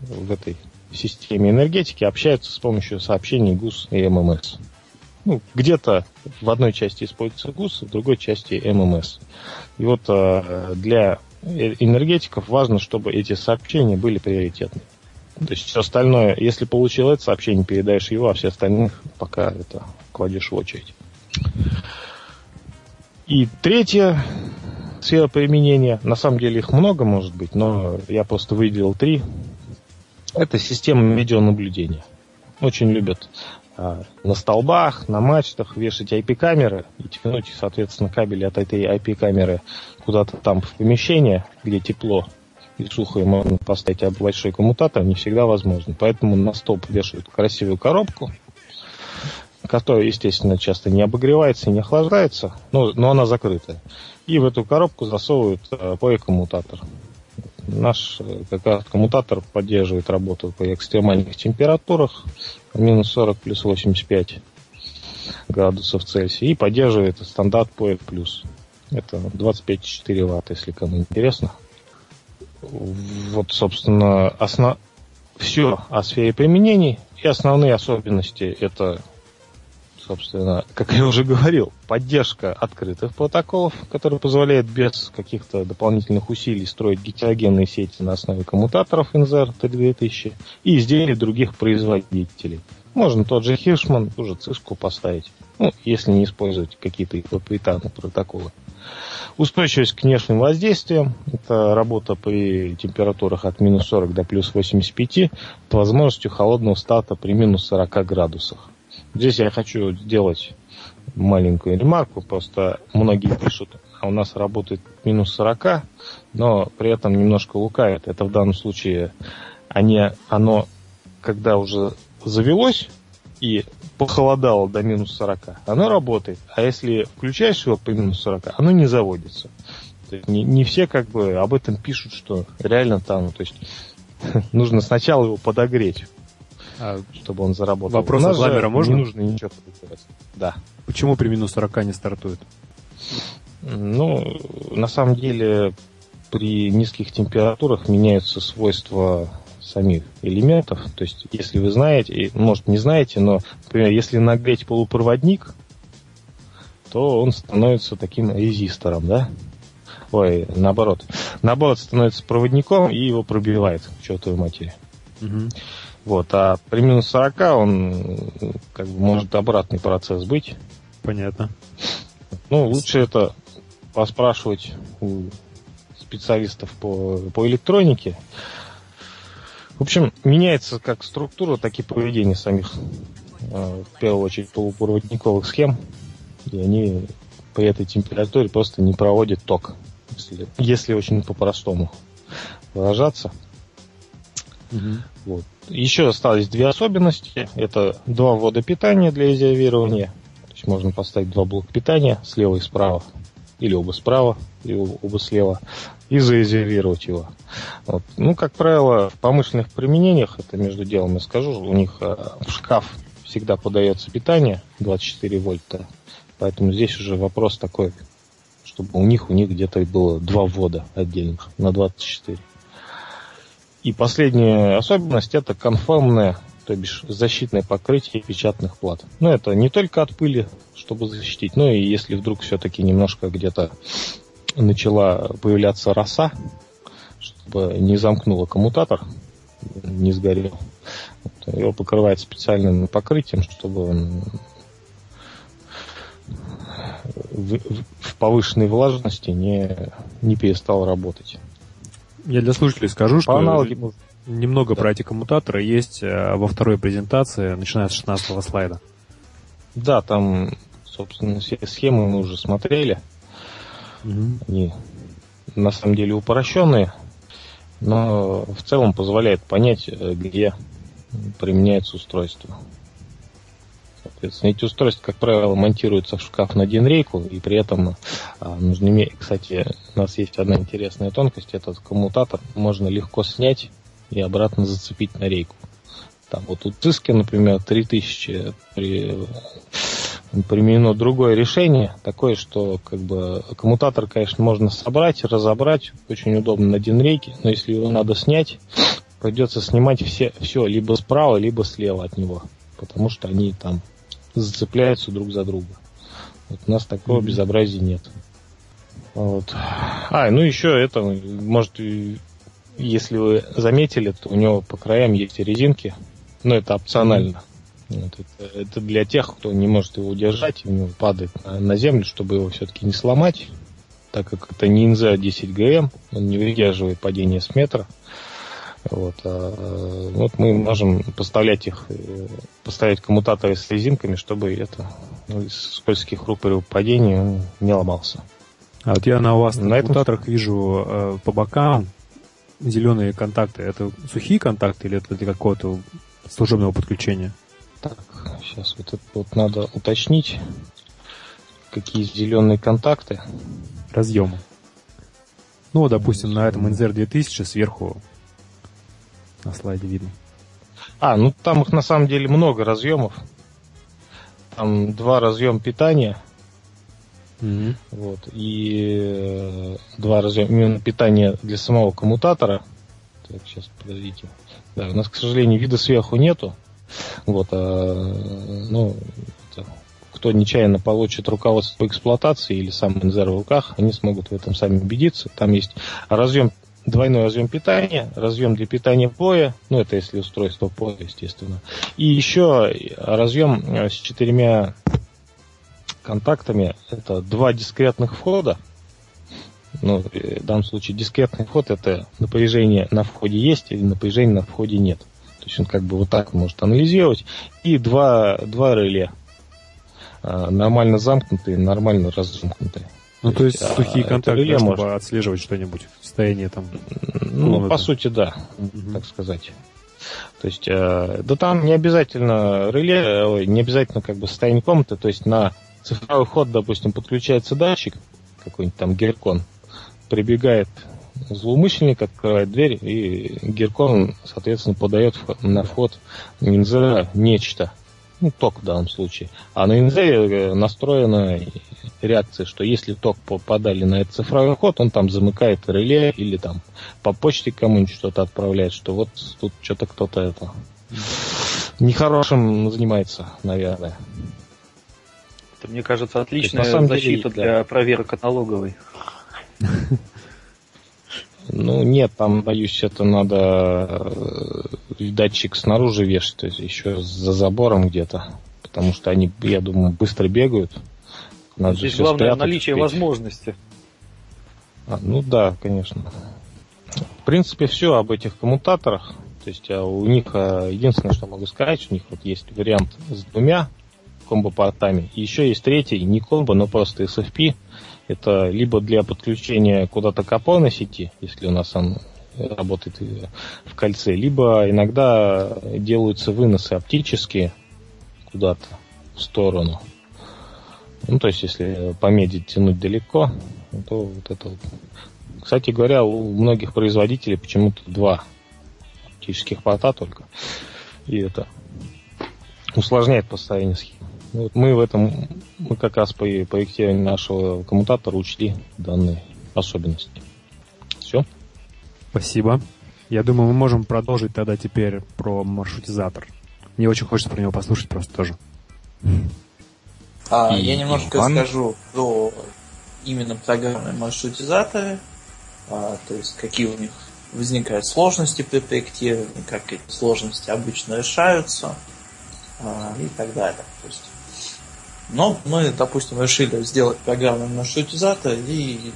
в этой системе энергетики общаются с помощью сообщений ГУС и ММС. Ну, где-то в одной части используется ГУС, в другой части ММС. И вот э, для энергетиков важно, чтобы эти сообщения были приоритетны. То есть все остальное, если получил это сообщение, передаешь его, а все остальных пока это кладешь в очередь. И третье сфера применения, на самом деле их много может быть, но я просто выделил три. Это система видеонаблюдения. Очень любят на столбах, на мачтах вешать IP-камеры и тянуть, соответственно, кабели от этой IP-камеры куда-то там в помещение, где тепло, и сухо можно поставить большой коммутатор, не всегда возможно. Поэтому на столб вешают красивую коробку, которая, естественно, часто не обогревается и не охлаждается, но, но она закрытая. И в эту коробку засовывают э, POE-коммутатор. Наш э, как раз коммутатор поддерживает работу по экстремальных температурах, минус 40 плюс 85 градусов Цельсия, и поддерживает стандарт POE+. Это 25,4 Вт, если кому интересно. Вот, собственно, основ... все о сфере применений и основные особенности это, собственно, как я уже говорил, поддержка открытых протоколов, которые позволяют без каких-то дополнительных усилий строить гетерогенные сети на основе коммутаторов NZR T2000 и изделий других производителей. Можно тот же Hirschman, ту же Cisco поставить, ну, если не использовать какие-то проприетарные протоколы. Устойчивость к внешним воздействиям. Это работа при температурах от минус 40 до плюс 85 с возможностью холодного старта при минус 40 градусах. Здесь я хочу сделать маленькую ремарку. Просто многие пишут, а у нас работает минус 40, но при этом немножко лукавит. Это в данном случае они, оно, когда уже завелось, и похолодало до минус 40, оно работает. А если включаешь его по минус 40, оно не заводится. То есть не, не все как бы об этом пишут, что реально там, то есть нужно сначала его подогреть, чтобы он заработал. Вопрос от ламера можно? Не нужно ничего подогревать. Да. Почему при минус 40 не стартует? Ну, на самом деле, при низких температурах меняются свойства самих элементов. То есть, если вы знаете, может не знаете, но, например, если нагреть полупроводник, то он становится таким резистором, да? Ой, наоборот. Наоборот, становится проводником и его пробивает к чертовой матери. Угу. Вот, а при минус 40 он как бы может обратный процесс быть. Понятно. Ну, лучше это поспрашивать у специалистов по, по электронике. В общем, меняется как структура, так и поведение самих, э, в первую очередь, полупроводниковых схем. И они при этой температуре просто не проводят ток, если, если очень по-простому выражаться. Угу. Вот. Еще остались две особенности. Это два ввода питания для изолирования. То есть можно поставить два блока питания слева и справа. Или оба справа, или оба слева и зарезервировать его. Вот. Ну, как правило, в промышленных применениях, это между делом я скажу, у них э, в шкаф всегда подается питание 24 вольта. Поэтому здесь уже вопрос такой, чтобы у них у них где-то было два ввода отдельных на 24. И последняя особенность это конформное, то бишь защитное покрытие печатных плат. Но это не только от пыли, чтобы защитить, но и если вдруг все-таки немножко где-то начала появляться роса, чтобы не замкнуло коммутатор, не сгорел. Его покрывает специальным покрытием, чтобы он в повышенной влажности не, не перестал работать. Я для слушателей скажу, что немного да. про эти коммутаторы есть э, во второй презентации, начиная с 16 слайда. Да, там Собственно, все схемы мы уже смотрели. Они на самом деле упрощенные, но в целом позволяет понять, э, где применяется устройство. Соответственно, эти устройства, как правило, монтируются в шкаф на динрейку, и при этом а, нужно иметь, кстати, у нас есть одна интересная тонкость, этот коммутатор можно легко снять и обратно зацепить на рейку. Там вот у Циски, например, 3000 при, применено другое решение, такое, что как бы коммутатор, конечно, можно собрать, разобрать, очень удобно на динрейке, но если его надо снять, придется снимать все, все либо справа, либо слева от него, потому что они там зацепляются друг за друга. Вот у нас такого mm-hmm. безобразия нет. Вот. А, ну еще это, может, если вы заметили, то у него по краям есть резинки, но это опционально. Вот это, это для тех, кто не может его удержать, и у него падает на, на землю, чтобы его все-таки не сломать, так как это ниндзя 10 ГМ, он не выдерживает падение с метра. Вот, а, вот мы можем поставлять их, э, поставить коммутаторы с резинками, чтобы это ну, из скользких рук при падении он не ломался. А вот я на вас на, на коммутаторах этом... вижу э, по бокам зеленые контакты. Это сухие контакты или это для какого-то служебного подключения? Так, сейчас вот это вот надо уточнить, какие зеленые контакты. Разъемы. Ну, допустим, на этом NZR 2000 сверху на слайде видно. А, ну там их на самом деле много разъемов. Там два разъема питания. Mm-hmm. Вот. И э, два разъема именно питания для самого коммутатора. Так, сейчас, подождите. Да, у нас, к сожалению, вида сверху нету. Вот, а, ну, это, кто нечаянно получит руководство по эксплуатации или сам НЗР в руках, они смогут в этом сами убедиться. Там есть разъем двойной разъем питания, разъем для питания поя, ну это если устройство поя, естественно, и еще разъем э, с четырьмя контактами, это два дискретных входа, ну, в данном случае дискретный вход это напряжение на входе есть или напряжение на входе нет. То есть он как бы вот так может анализировать. И два, два реле. А, нормально замкнутые, нормально разомкнутые. Ну, то есть, то есть сухие а, контакты, реле чтобы может... отслеживать что-нибудь, состояние там. Ну, комнаты. по сути, да, угу. так сказать. То есть, э, да там не обязательно реле, не обязательно как бы состояние комнаты, то есть на цифровой ход, допустим, подключается датчик, какой-нибудь там геркон, прибегает злоумышленник, открывает дверь, и Геркон, соответственно, подает на вход ниндзя нечто. Ну, ток в данном случае. А на ниндзя э, настроена реакция, что если ток попадали на этот цифровой ход, он там замыкает реле или там по почте кому-нибудь что-то отправляет, что вот тут что-то кто-то это нехорошим занимается, наверное. Это, мне кажется, отличная есть, защита деле, для да. проверок налоговой. Ну, нет, там, боюсь, это надо э, датчик снаружи вешать, то есть еще за забором где-то. Потому что они, я думаю, быстро бегают. Надо Здесь главное наличие успеть. возможности. А, ну да, конечно. В принципе, все об этих коммутаторах. То есть а у них а, единственное, что могу сказать, у них вот есть вариант с двумя комбо-портами. И еще есть третий, не комбо, но просто SFP это либо для подключения куда-то к опорной сети, если у нас он работает в кольце, либо иногда делаются выносы оптические куда-то в сторону. Ну, то есть, если по меди тянуть далеко, то вот это вот. Кстати говоря, у многих производителей почему-то два оптических порта только. И это усложняет построение схемы. Ну, вот мы в этом, мы как раз по проектированию нашего коммутатора учли данные особенности. Все. Спасибо. Я думаю, мы можем продолжить тогда теперь про маршрутизатор. Мне очень хочется про него послушать просто тоже. А, я немножко Иван? скажу про именно программные маршрутизаторы, а, то есть какие у них возникают сложности при проектировании, как эти сложности обычно решаются а, и так далее. То есть но мы, допустим, решили сделать программный маршрутизатор, и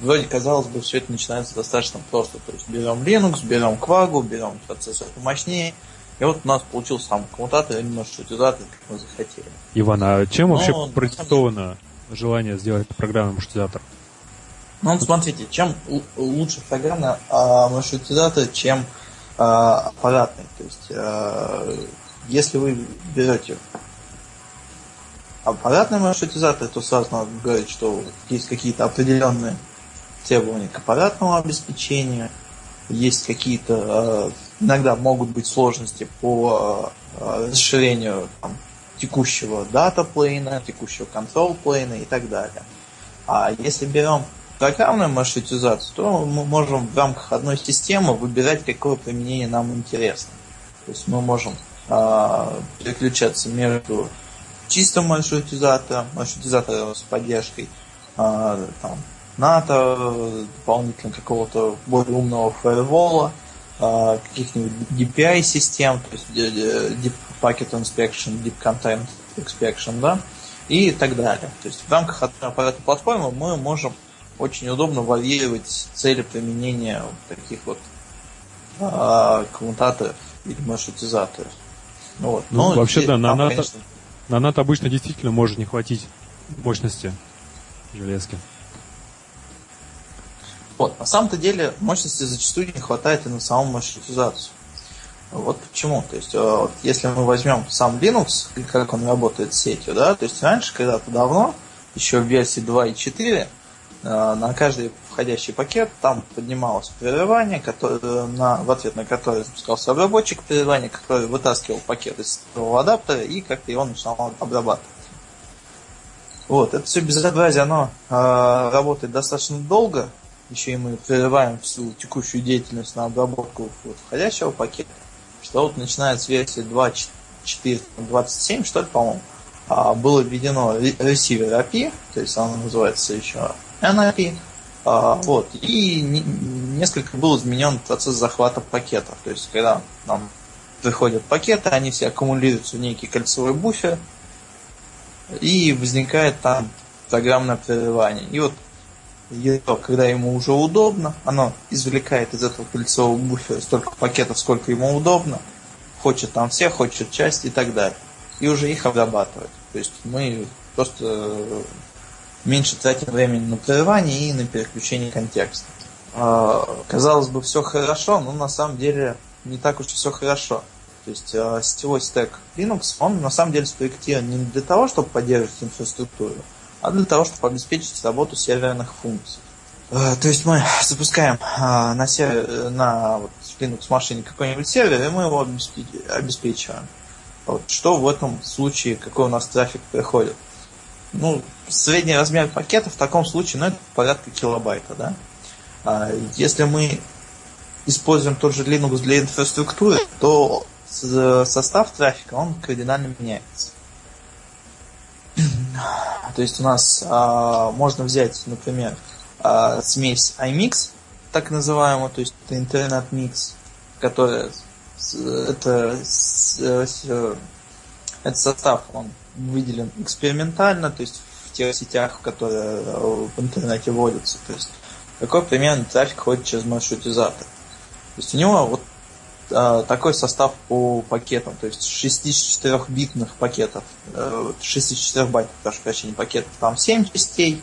вроде казалось бы, все это начинается достаточно просто. То есть берем Linux, берем Quagу, берем процессор помощнее, И вот у нас получился там коммутатор или маршрутизатор, как мы захотели. Иван, а чем вообще Но, продиктовано желание сделать программный маршрутизатор? Ну, смотрите, чем лучше программный а, маршрутизатор, чем а, аппаратный. То есть, а, если вы берете аппаратный маршрутизатор, то сразу надо говорить, что есть какие-то определенные требования к аппаратному обеспечению, есть какие-то, иногда могут быть сложности по расширению там, текущего дата плейна, текущего контрол плейна и так далее. А если берем программную маршрутизацию, то мы можем в рамках одной системы выбирать, какое применение нам интересно. То есть мы можем э, переключаться между чистым маршрутизатором, маршрутизатором с поддержкой э, там, НАТО, дополнительно какого-то более умного фаервола, э, каких-нибудь DPI-систем, то есть Deep Packet Inspection, Deep Content Inspection, да, и так далее. То есть в рамках аппарата платформы мы можем очень удобно варьировать цели применения вот таких вот а, коммутаторов или маршрутизаторов. Ну, вот. ну, Но вообще, да, на, НАТО, конечно... на НАТО обычно действительно может не хватить мощности железки. Вот, на самом-то деле мощности зачастую не хватает и на саму маршрутизацию. Вот почему. То есть, э, вот, если мы возьмем сам Linux, как он работает с сетью, да, то есть раньше, когда-то давно, еще в версии 2.4, Э, на каждый входящий пакет там поднималось прерывание, которое, на, в ответ на которое запускался обработчик прерывания, который вытаскивал пакет из цифрового адаптера и как-то его начинал обрабатывать. Вот, это все безобразие, оно э, работает достаточно долго, еще и мы прерываем всю текущую деятельность на обработку вот, входящего пакета, что вот начиная с версии 2.4.27, что ли, по-моему, э, было введено ресивер API, то есть оно называется еще NIP. А, вот. И несколько был изменен процесс захвата пакетов. То есть, когда нам приходят пакеты, они все аккумулируются в некий кольцевой буфер, и возникает там программное прерывание. И вот ядро, когда ему уже удобно, оно извлекает из этого кольцевого буфера столько пакетов, сколько ему удобно, хочет там все, хочет часть и так далее. И уже их обрабатывает. То есть мы просто меньше тратим времени на прерывание и на переключение контекста. А, казалось бы, все хорошо, но на самом деле не так уж и все хорошо. То есть а, сетевой стек Linux, он на самом деле спроектирован не для того, чтобы поддерживать инфраструктуру, а для того, чтобы обеспечить работу серверных функций. А, то есть мы запускаем на, сервер, на вот, Linux машине какой-нибудь сервер, и мы его обеспечиваем. Вот, что в этом случае, какой у нас трафик приходит? ну, средний размер пакета в таком случае, ну, это порядка килобайта, да. А если мы используем тот же Linux для инфраструктуры, то состав трафика, он кардинально меняется. То есть у нас а, можно взять, например, а, смесь iMix, так называемую, то есть это интернет-микс, которая это, это состав, он выделен экспериментально, то есть в тех сетях, которые э, в интернете вводятся. То есть какой примерно трафик ходит через маршрутизатор. То есть у него вот а, такой состав по пакетам, то есть 64-битных пакетов, 64 э, байтов, прошу прощения, пакетов там 7 частей,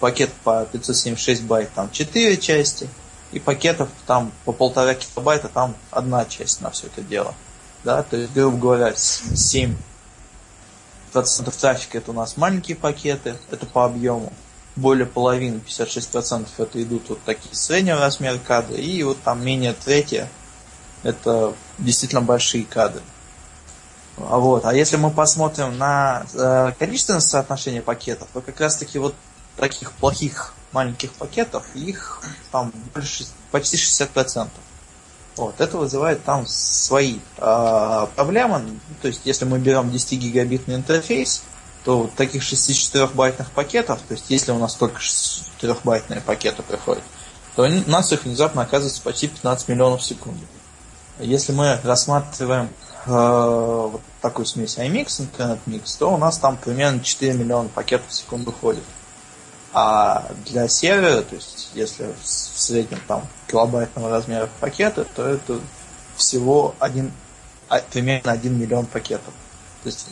пакет по 576 байт там 4 части, и пакетов там по полтора килобайта там одна часть на все это дело. Да, то есть, грубо говоря, 7 процентов трафика это у нас маленькие пакеты, это по объему. Более половины, 56% это идут вот такие среднего размера кадры. И вот там менее трети это действительно большие кадры. А вот. А если мы посмотрим на э, количественное соотношение пакетов, то как раз таки вот таких плохих маленьких пакетов, их там больше, почти 60%. Вот, это вызывает там свои э, проблемы. То есть, если мы берем 10-гигабитный интерфейс, то таких 64-байтных пакетов, то есть, если у нас только 64-байтные пакеты приходят, то у нас их внезапно оказывается почти 15 миллионов в секунду. Если мы рассматриваем э, вот такую смесь iMix, Internet Mix, то у нас там примерно 4 миллиона пакетов в секунду ходит. А для сервера, то есть если в среднем там килобайтного размера пакета, то это всего 1, а, примерно 1 миллион пакетов. То есть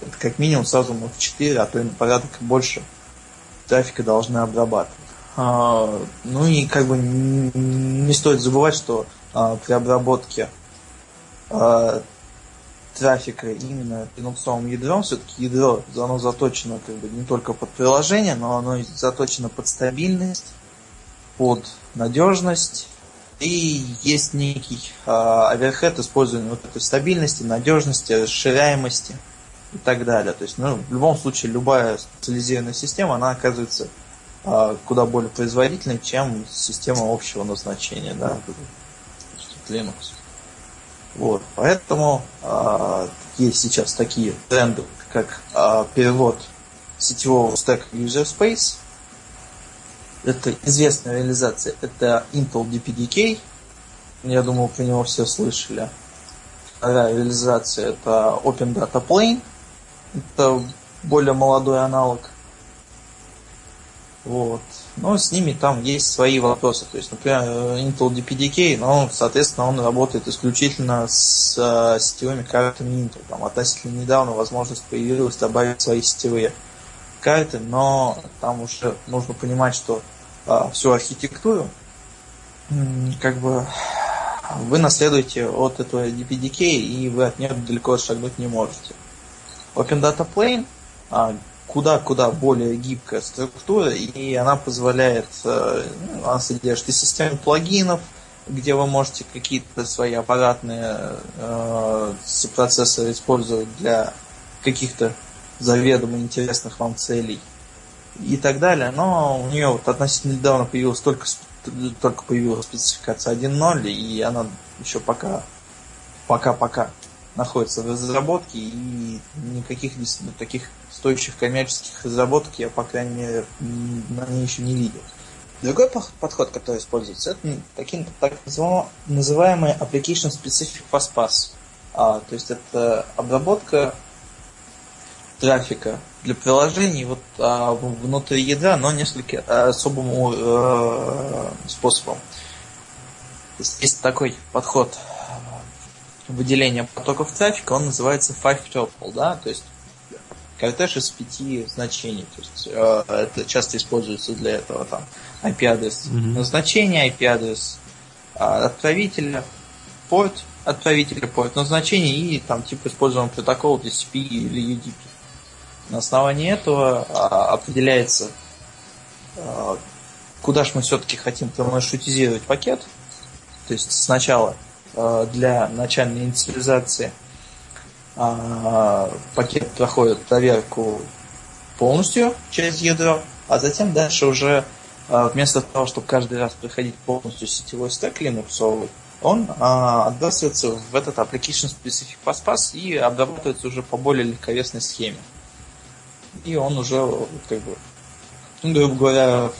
это как минимум сразу мы в 4, а то и на порядок больше трафика должны обрабатывать. А, ну и как бы не, стоит забывать, что при обработке а, трафика именно линуксовым ядром, все-таки ядро оно заточено как бы не только под приложение, но оно заточено под стабильность, под надежность, и есть некий э, оверхед использования вот этой стабильности, надежности, расширяемости и так далее. То есть, ну, в любом случае, любая специализированная система, она оказывается куда более производительной, чем система общего назначения, да, Linux. Вот, поэтому э, есть сейчас такие тренды, как э, перевод сетевого стека User Space. Это известная реализация. Это Intel DPDK. Я думаю, про него все слышали. Вторая реализация это Open Data Plane. Это более молодой аналог вот. Но с ними там есть свои вопросы. То есть, например, Intel DPDK, но, соответственно, он работает исключительно с э, сетевыми картами Intel. Там относительно недавно возможность появилась добавить свои сетевые карты, но там уже нужно понимать, что э, всю архитектуру как бы вы наследуете от этого DPDK, и вы от нее далеко шагнуть не можете. Open Data Plane а, куда-куда более гибкая структура, и она позволяет, э, ну, она содержит и систему плагинов, где вы можете какие-то свои аппаратные э, процессоры использовать для каких-то заведомо интересных вам целей и так далее. Но у нее вот относительно недавно появилась только, только появилась спецификация 1.0, и она еще пока пока-пока находится в разработке, и никаких таких стоящих коммерческих разработок я, по крайней мере, на ней еще не видел. Другой подход, который используется, это таким, так называемый Application Specific Fastpass. А, то есть это обработка трафика для приложений вот, а, внутри ядра, но несколько особым э, способом. Есть, есть такой подход выделения потоков трафика, он называется five tuple, да, то есть кортеж из пяти значений. То есть э, это часто используется для этого там IP-адрес mm-hmm. назначения, IP-адрес э, отправителя, порт отправителя, порт назначения и там тип используемого протокола TCP или UDP. На основании этого э, определяется, э, куда же мы все-таки хотим промаршрутизировать пакет. То есть сначала для начальной инициализации – а, пакет проходит проверку полностью через ядро, а затем дальше уже а, вместо того, чтобы каждый раз проходить полностью сетевой стек Linux, он а, отбрасывается в этот Application Specific Pass и обрабатывается уже по более легковесной схеме. И он уже, как бы, ну, грубо говоря,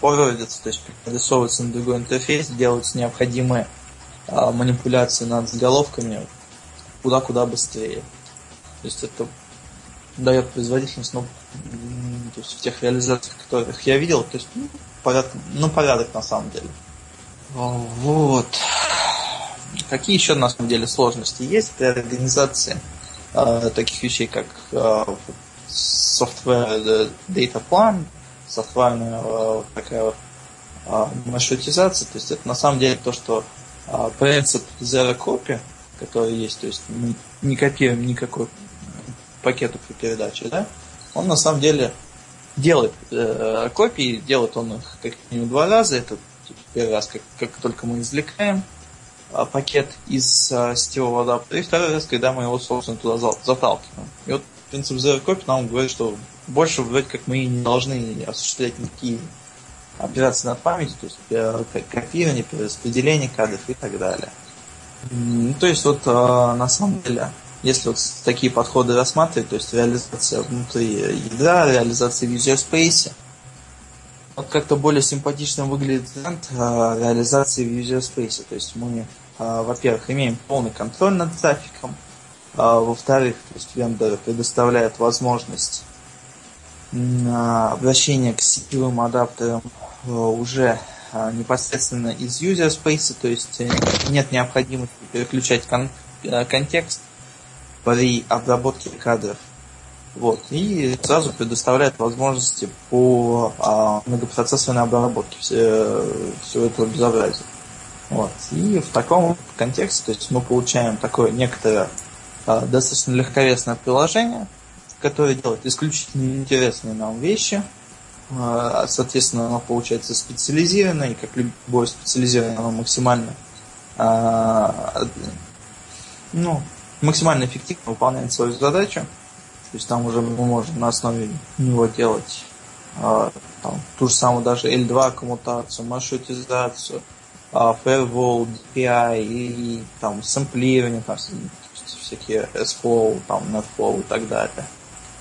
форвардится, то есть перерисовывается на другой интерфейс, делаются необходимые манипуляции над заголовками, куда-куда быстрее. То есть это дает производительность, ну, то есть в тех реализациях, которых я видел, то есть ну, порядок, ну, порядок на самом деле. Вот. Какие еще на самом деле сложности есть при организации э, таких вещей, как э, software data plan, софтварная э, такая э, маршрутизация, то есть это на самом деле то, что принцип zero copy, который есть, то есть мы не копируем никакой пакету при передаче, да, он на самом деле делает э, копии, делает он их как минимум два раза. Это первый раз, как, как только мы извлекаем э, пакет из э, сетевого адаптера, и второй раз, когда мы его, собственно, туда заталкиваем. И вот принцип Zero Copy нам говорит, что больше вроде как мы не должны осуществлять никакие операции над памятью, то есть копирование, перераспределение кадров и так далее. Ну, то есть вот э, на самом деле, если вот такие подходы рассматривать, то есть реализация внутри ядра, реализация в user space, вот как-то более симпатично выглядит тренд э, реализации в user space. То есть мы, э, во-первых, имеем полный контроль над трафиком, во-вторых, то есть вендоры предоставляют возможность обращения к сетевым адаптерам уже а, непосредственно из user space, то есть э, нет необходимости переключать кон- э, контекст при обработке кадров. Вот, и сразу предоставляет возможности по а, многопроцессорной обработке все, всего этого безобразия. Вот. И в таком контексте то есть мы получаем такое некоторое а, достаточно легковесное приложение, которое делает исключительно интересные нам вещи. А, соответственно, оно получается специализированное, и как любое специализированное, оно максимально а, ну, максимально эффективно выполняет свою задачу. То есть там уже мы можем на основе него делать э, там, ту же самую даже L2 коммутацию, маршрутизацию, firewall, DPI и там сэмплирование, там, всякие SFlow, там, NetFlow и так далее.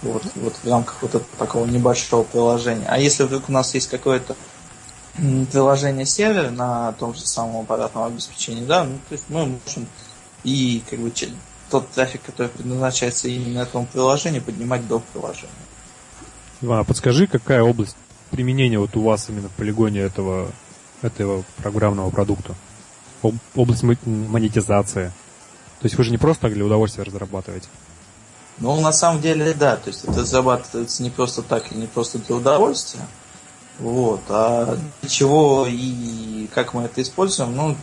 Вот, вот в рамках вот этого такого небольшого приложения. А если вдруг у нас есть какое-то приложение сервер на том же самом аппаратном обеспечении, да, ну, то есть мы можем и как бы тот трафик, который предназначается именно этому приложению, поднимать до приложения. А подскажи, какая область применения вот у вас именно в полигоне этого, этого программного продукта? Область монетизации. То есть вы же не просто так для удовольствия разрабатываете? Ну, на самом деле, да. То есть это разрабатывается не просто так и не просто для удовольствия. Вот. А для чего и как мы это используем, ну,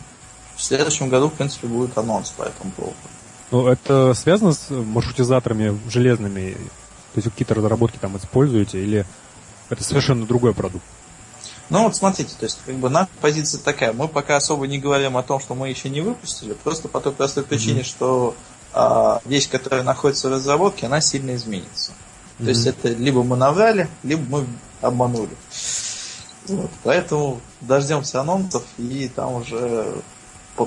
в следующем году, в принципе, будет анонс по этому поводу. Ну, это связано с маршрутизаторами железными? То есть какие-то разработки там используете или это совершенно другой продукт? Ну вот смотрите, то есть как бы наша позиция такая, мы пока особо не говорим о том, что мы еще не выпустили, просто по той простой причине, mm-hmm. что а, вещь, которая находится в разработке, она сильно изменится. Mm-hmm. То есть это либо мы наврали, либо мы обманули. Вот, поэтому дождемся анонсов и там уже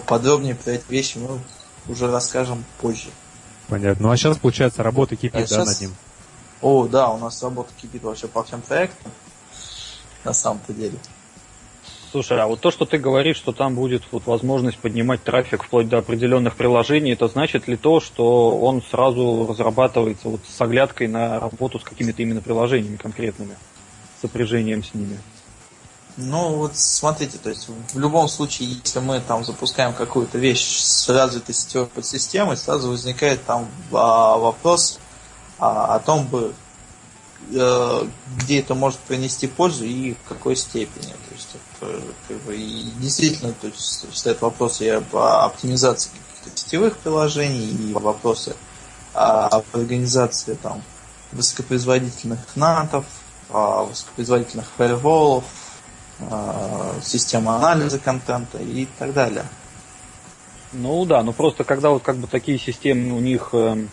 подробнее про эти вещи мы уже расскажем позже. Понятно. Ну а сейчас, получается, работа кипит, а да, сейчас... над ним? О, да, у нас работа кипит вообще по всем проектам. На самом-то деле. Слушай, а вот то, что ты говоришь, что там будет вот возможность поднимать трафик вплоть до определенных приложений, это значит ли то, что он сразу разрабатывается вот с оглядкой на работу с какими-то именно приложениями конкретными, сопряжением с ними? Ну, вот смотрите, то есть в любом случае, если мы там запускаем какую-то вещь с развитой сетевой подсистемой, сразу возникает там а, вопрос а, о том бы, где это может принести пользу и в какой степени. То есть, это, как бы, и действительно, то есть, стоит вопросы и об оптимизации каких-то сетевых приложений, и вопросы об организации там высокопроизводительных натов, высокопроизводительных фаерволов, Э, система анализа контента и так далее. Ну да, ну просто когда вот как бы такие системы у них, э,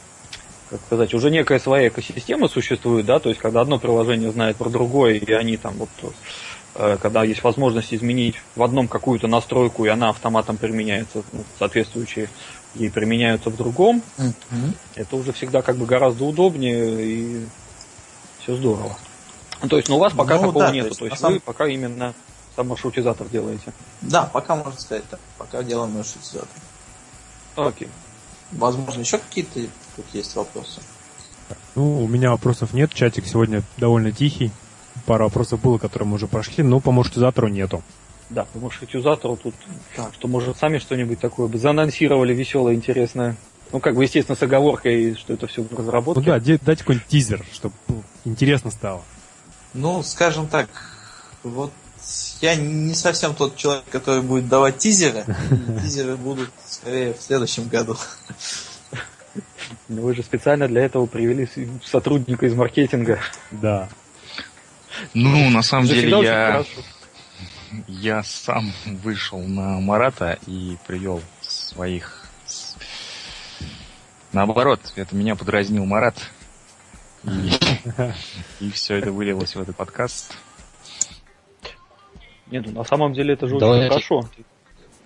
как сказать, уже некая своя экосистема существует, да, то есть когда одно приложение знает про другое, и они там вот э, когда есть возможность изменить в одном какую-то настройку, и она автоматом применяется, ну, соответствующие ей применяются в другом, mm-hmm. это уже всегда как бы гораздо удобнее и все здорово. Ну, то есть, ну, у вас пока ну, такого да, нету. То есть, то есть вы пока именно сам маршрутизатор делаете. Да, пока можно сказать так. Пока делаем маршрутизатор. Окей. Возможно, еще какие-то тут есть вопросы? Ну, у меня вопросов нет. Чатик сегодня довольно тихий. Пара вопросов было, которые мы уже прошли, но по маршрутизатору нету. Да, по маршрутизатору тут, так. что может сами что-нибудь такое бы заанонсировали веселое, интересное. Ну, как бы, естественно, с оговоркой, что это все в разработке. Ну да, дайте какой-нибудь тизер, чтобы интересно стало. Ну, скажем так, вот я не совсем тот человек, который будет давать тизеры. Тизеры будут скорее в следующем году. Ну вы же специально для этого привели сотрудника из маркетинга. Да. Ну, на самом деле я... Я сам вышел на Марата и привел своих... Наоборот, это меня подразнил Марат. И, все это вылилось в этот подкаст. Нет, ну на самом деле это же давайте, очень хорошо.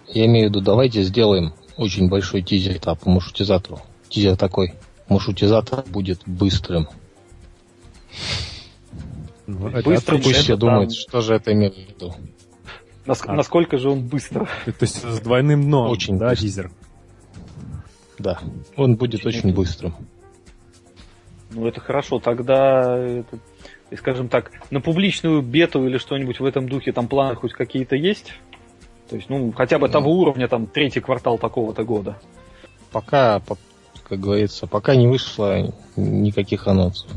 Я имею в виду, давайте сделаем очень большой тизер по маршрутизатору. Тизер такой. Маршрутизатор будет быстрым. Ну, это быстрым, пусть все думают, что же это имеет в виду. Наск- а. Насколько же он быстро? То есть с двойным дном, очень да, быстро. тизер? Да, он будет очень, очень быстрым. Ну, это хорошо. Тогда, это, скажем так, на публичную бету или что-нибудь в этом духе там планы хоть какие-то есть? То есть, ну, хотя бы ну, того уровня, там, третий квартал такого-то года. пока, как говорится, пока не вышло никаких анонсов.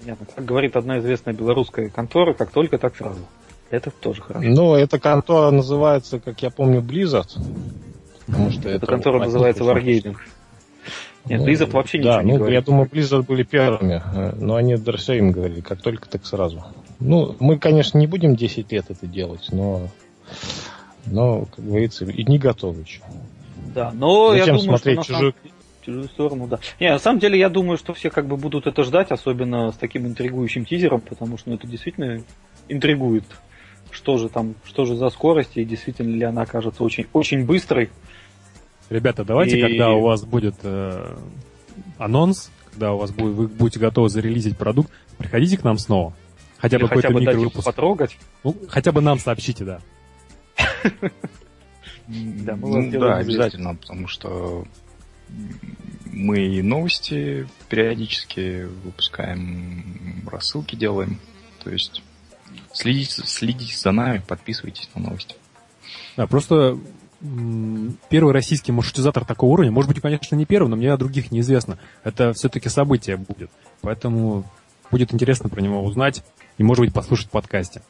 Понятно. Как говорит одна известная белорусская контора, как только, так сразу. Это тоже хорошо. Ну, эта контора называется, как я помню, Blizzard. Потому что эта контора называется Wargaming. Нет, Blizzard вообще ничего да, не ну, говорит. я думаю, Blizzard были первыми, э, но они им говорили, как только, так сразу. Ну, мы, конечно, не будем 10 лет это делать, но, но как говорится, и не готовы еще. Да, но Зачем я думаю, смотреть что чужую... самом... чужую сторону, да. Не, на самом деле, я думаю, что все как бы будут это ждать, особенно с таким интригующим тизером, потому что ну, это действительно интригует. Что же там, что же за скорость, и действительно ли она окажется очень, очень быстрой. Ребята, давайте, И- когда у вас будет э, анонс, когда у вас будет, вы будете готовы зарелизить продукт, приходите к нам снова. Хотя Или бы хотя какой-то бы дать их микровыпуск. потрогать. Ну, хотя бы нам сообщите, да. Да, мы Ну вас да, делаем обязательно, потому что мы и новости периодически выпускаем, рассылки делаем. То есть следите, следите за нами, подписывайтесь на новости. Да, просто первый российский маршрутизатор такого уровня, может быть, конечно, не первый, но мне о других неизвестно. Это все-таки событие будет. Поэтому будет интересно про него узнать и, может быть, послушать в подкасте.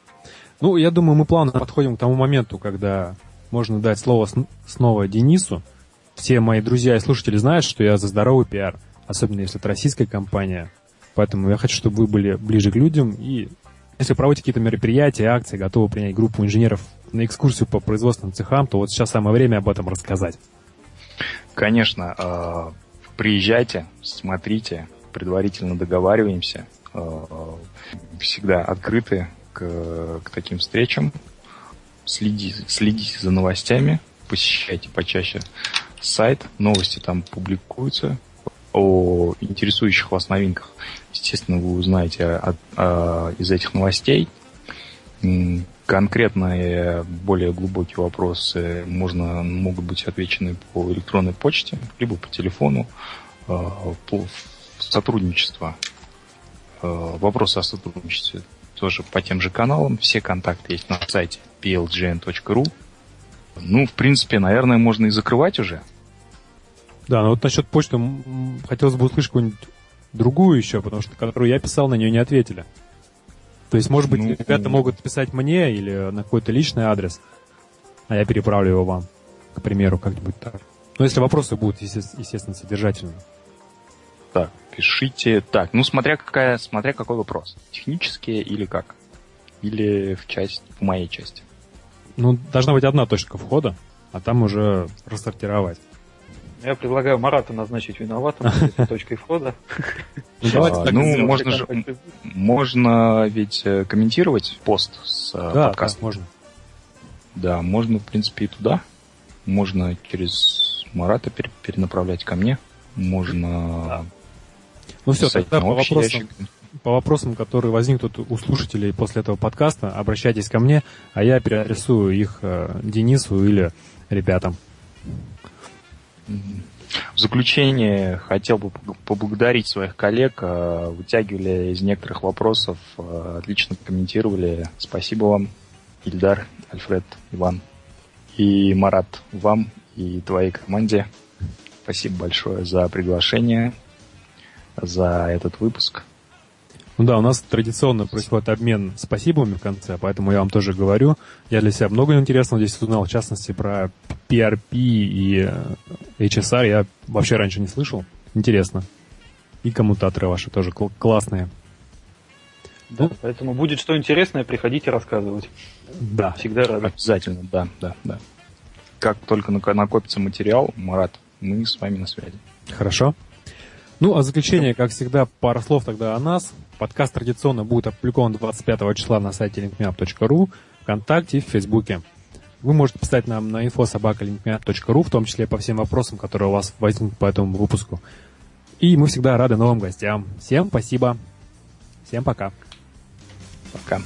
Ну, я думаю, мы плавно подходим к тому моменту, когда можно дать слово снова Денису. Все мои друзья и слушатели знают, что я за здоровый пиар, особенно если это российская компания. Поэтому я хочу, чтобы вы были ближе к людям и если проводите какие-то мероприятия, акции, готовы принять группу инженеров на экскурсию по производственным цехам, то вот сейчас самое время об этом рассказать. Конечно, э, приезжайте, смотрите, предварительно договариваемся. э, Всегда открыты к, к таким встречам. Следите, следите за новостями, посещайте почаще сайт, новости там публикуются о интересующих вас новинках. Естественно, вы узнаете от- а, из этих новостей. Конкретные, более глубокие вопросы можно, могут быть отвечены по электронной почте, либо по телефону, э, по сотрудничество. Э, Вопросы о сотрудничестве тоже по тем же каналам. Все контакты есть на сайте plgn.ru. Ну, в принципе, наверное, можно и закрывать уже. Да, но вот насчет почты хотелось бы услышать какую-нибудь другую еще, потому что которую я писал, на нее не ответили. То есть, может быть, Ну, ребята могут писать мне или на какой-то личный адрес, а я переправлю его вам, к примеру, как-нибудь так. Но если вопросы будут, есте- естественно, содержательные. Так, пишите. Так, ну смотря какая, смотря какой вопрос. Технические или как? Или в часть, в моей части. Ну, должна быть одна точка входа, а там уже рассортировать. Я предлагаю Марата назначить виноватым точкой входа. Ну, давайте А, ну, можно же, можно ведь э, комментировать пост с э, подкастом. можно. Да, можно, в принципе, и туда. Можно через Марата пере- перенаправлять ко мне. Можно Ну все, тогда по вопросам, по вопросам, которые возникнут у слушателей после этого подкаста, обращайтесь ко мне, а я переадресую их э, Денису или ребятам. В заключение хотел бы поблагодарить своих коллег. э, Вытягивали из некоторых вопросов, э, отлично комментировали. Спасибо вам, Ильдар, Альфред, Иван и Марат, вам и твоей команде. Спасибо большое за приглашение, за этот выпуск. Ну да, у нас традиционно происходит обмен спасибами в конце, поэтому я вам тоже говорю. Я для себя много интересного здесь узнал, в частности, про PRP и э, HSR я вообще раньше не слышал. Интересно. И коммутаторы ваши тоже кл- классные. Да, поэтому будет что интересное, приходите рассказывать. Да. Всегда рады. Обязательно, да, да, да. Как только нако- накопится материал, Марат, мы с вами на связи. Хорошо. Ну, а заключение, как всегда, пара слов тогда о нас. Подкаст традиционно будет опубликован 25 числа на сайте linkmeup.ru, ВКонтакте и в Фейсбуке. Вы можете писать нам на info.sobaka.linkmeup.ru, в том числе по всем вопросам, которые у вас возникнут по этому выпуску. И мы всегда рады новым гостям. Всем спасибо. Всем пока. Пока.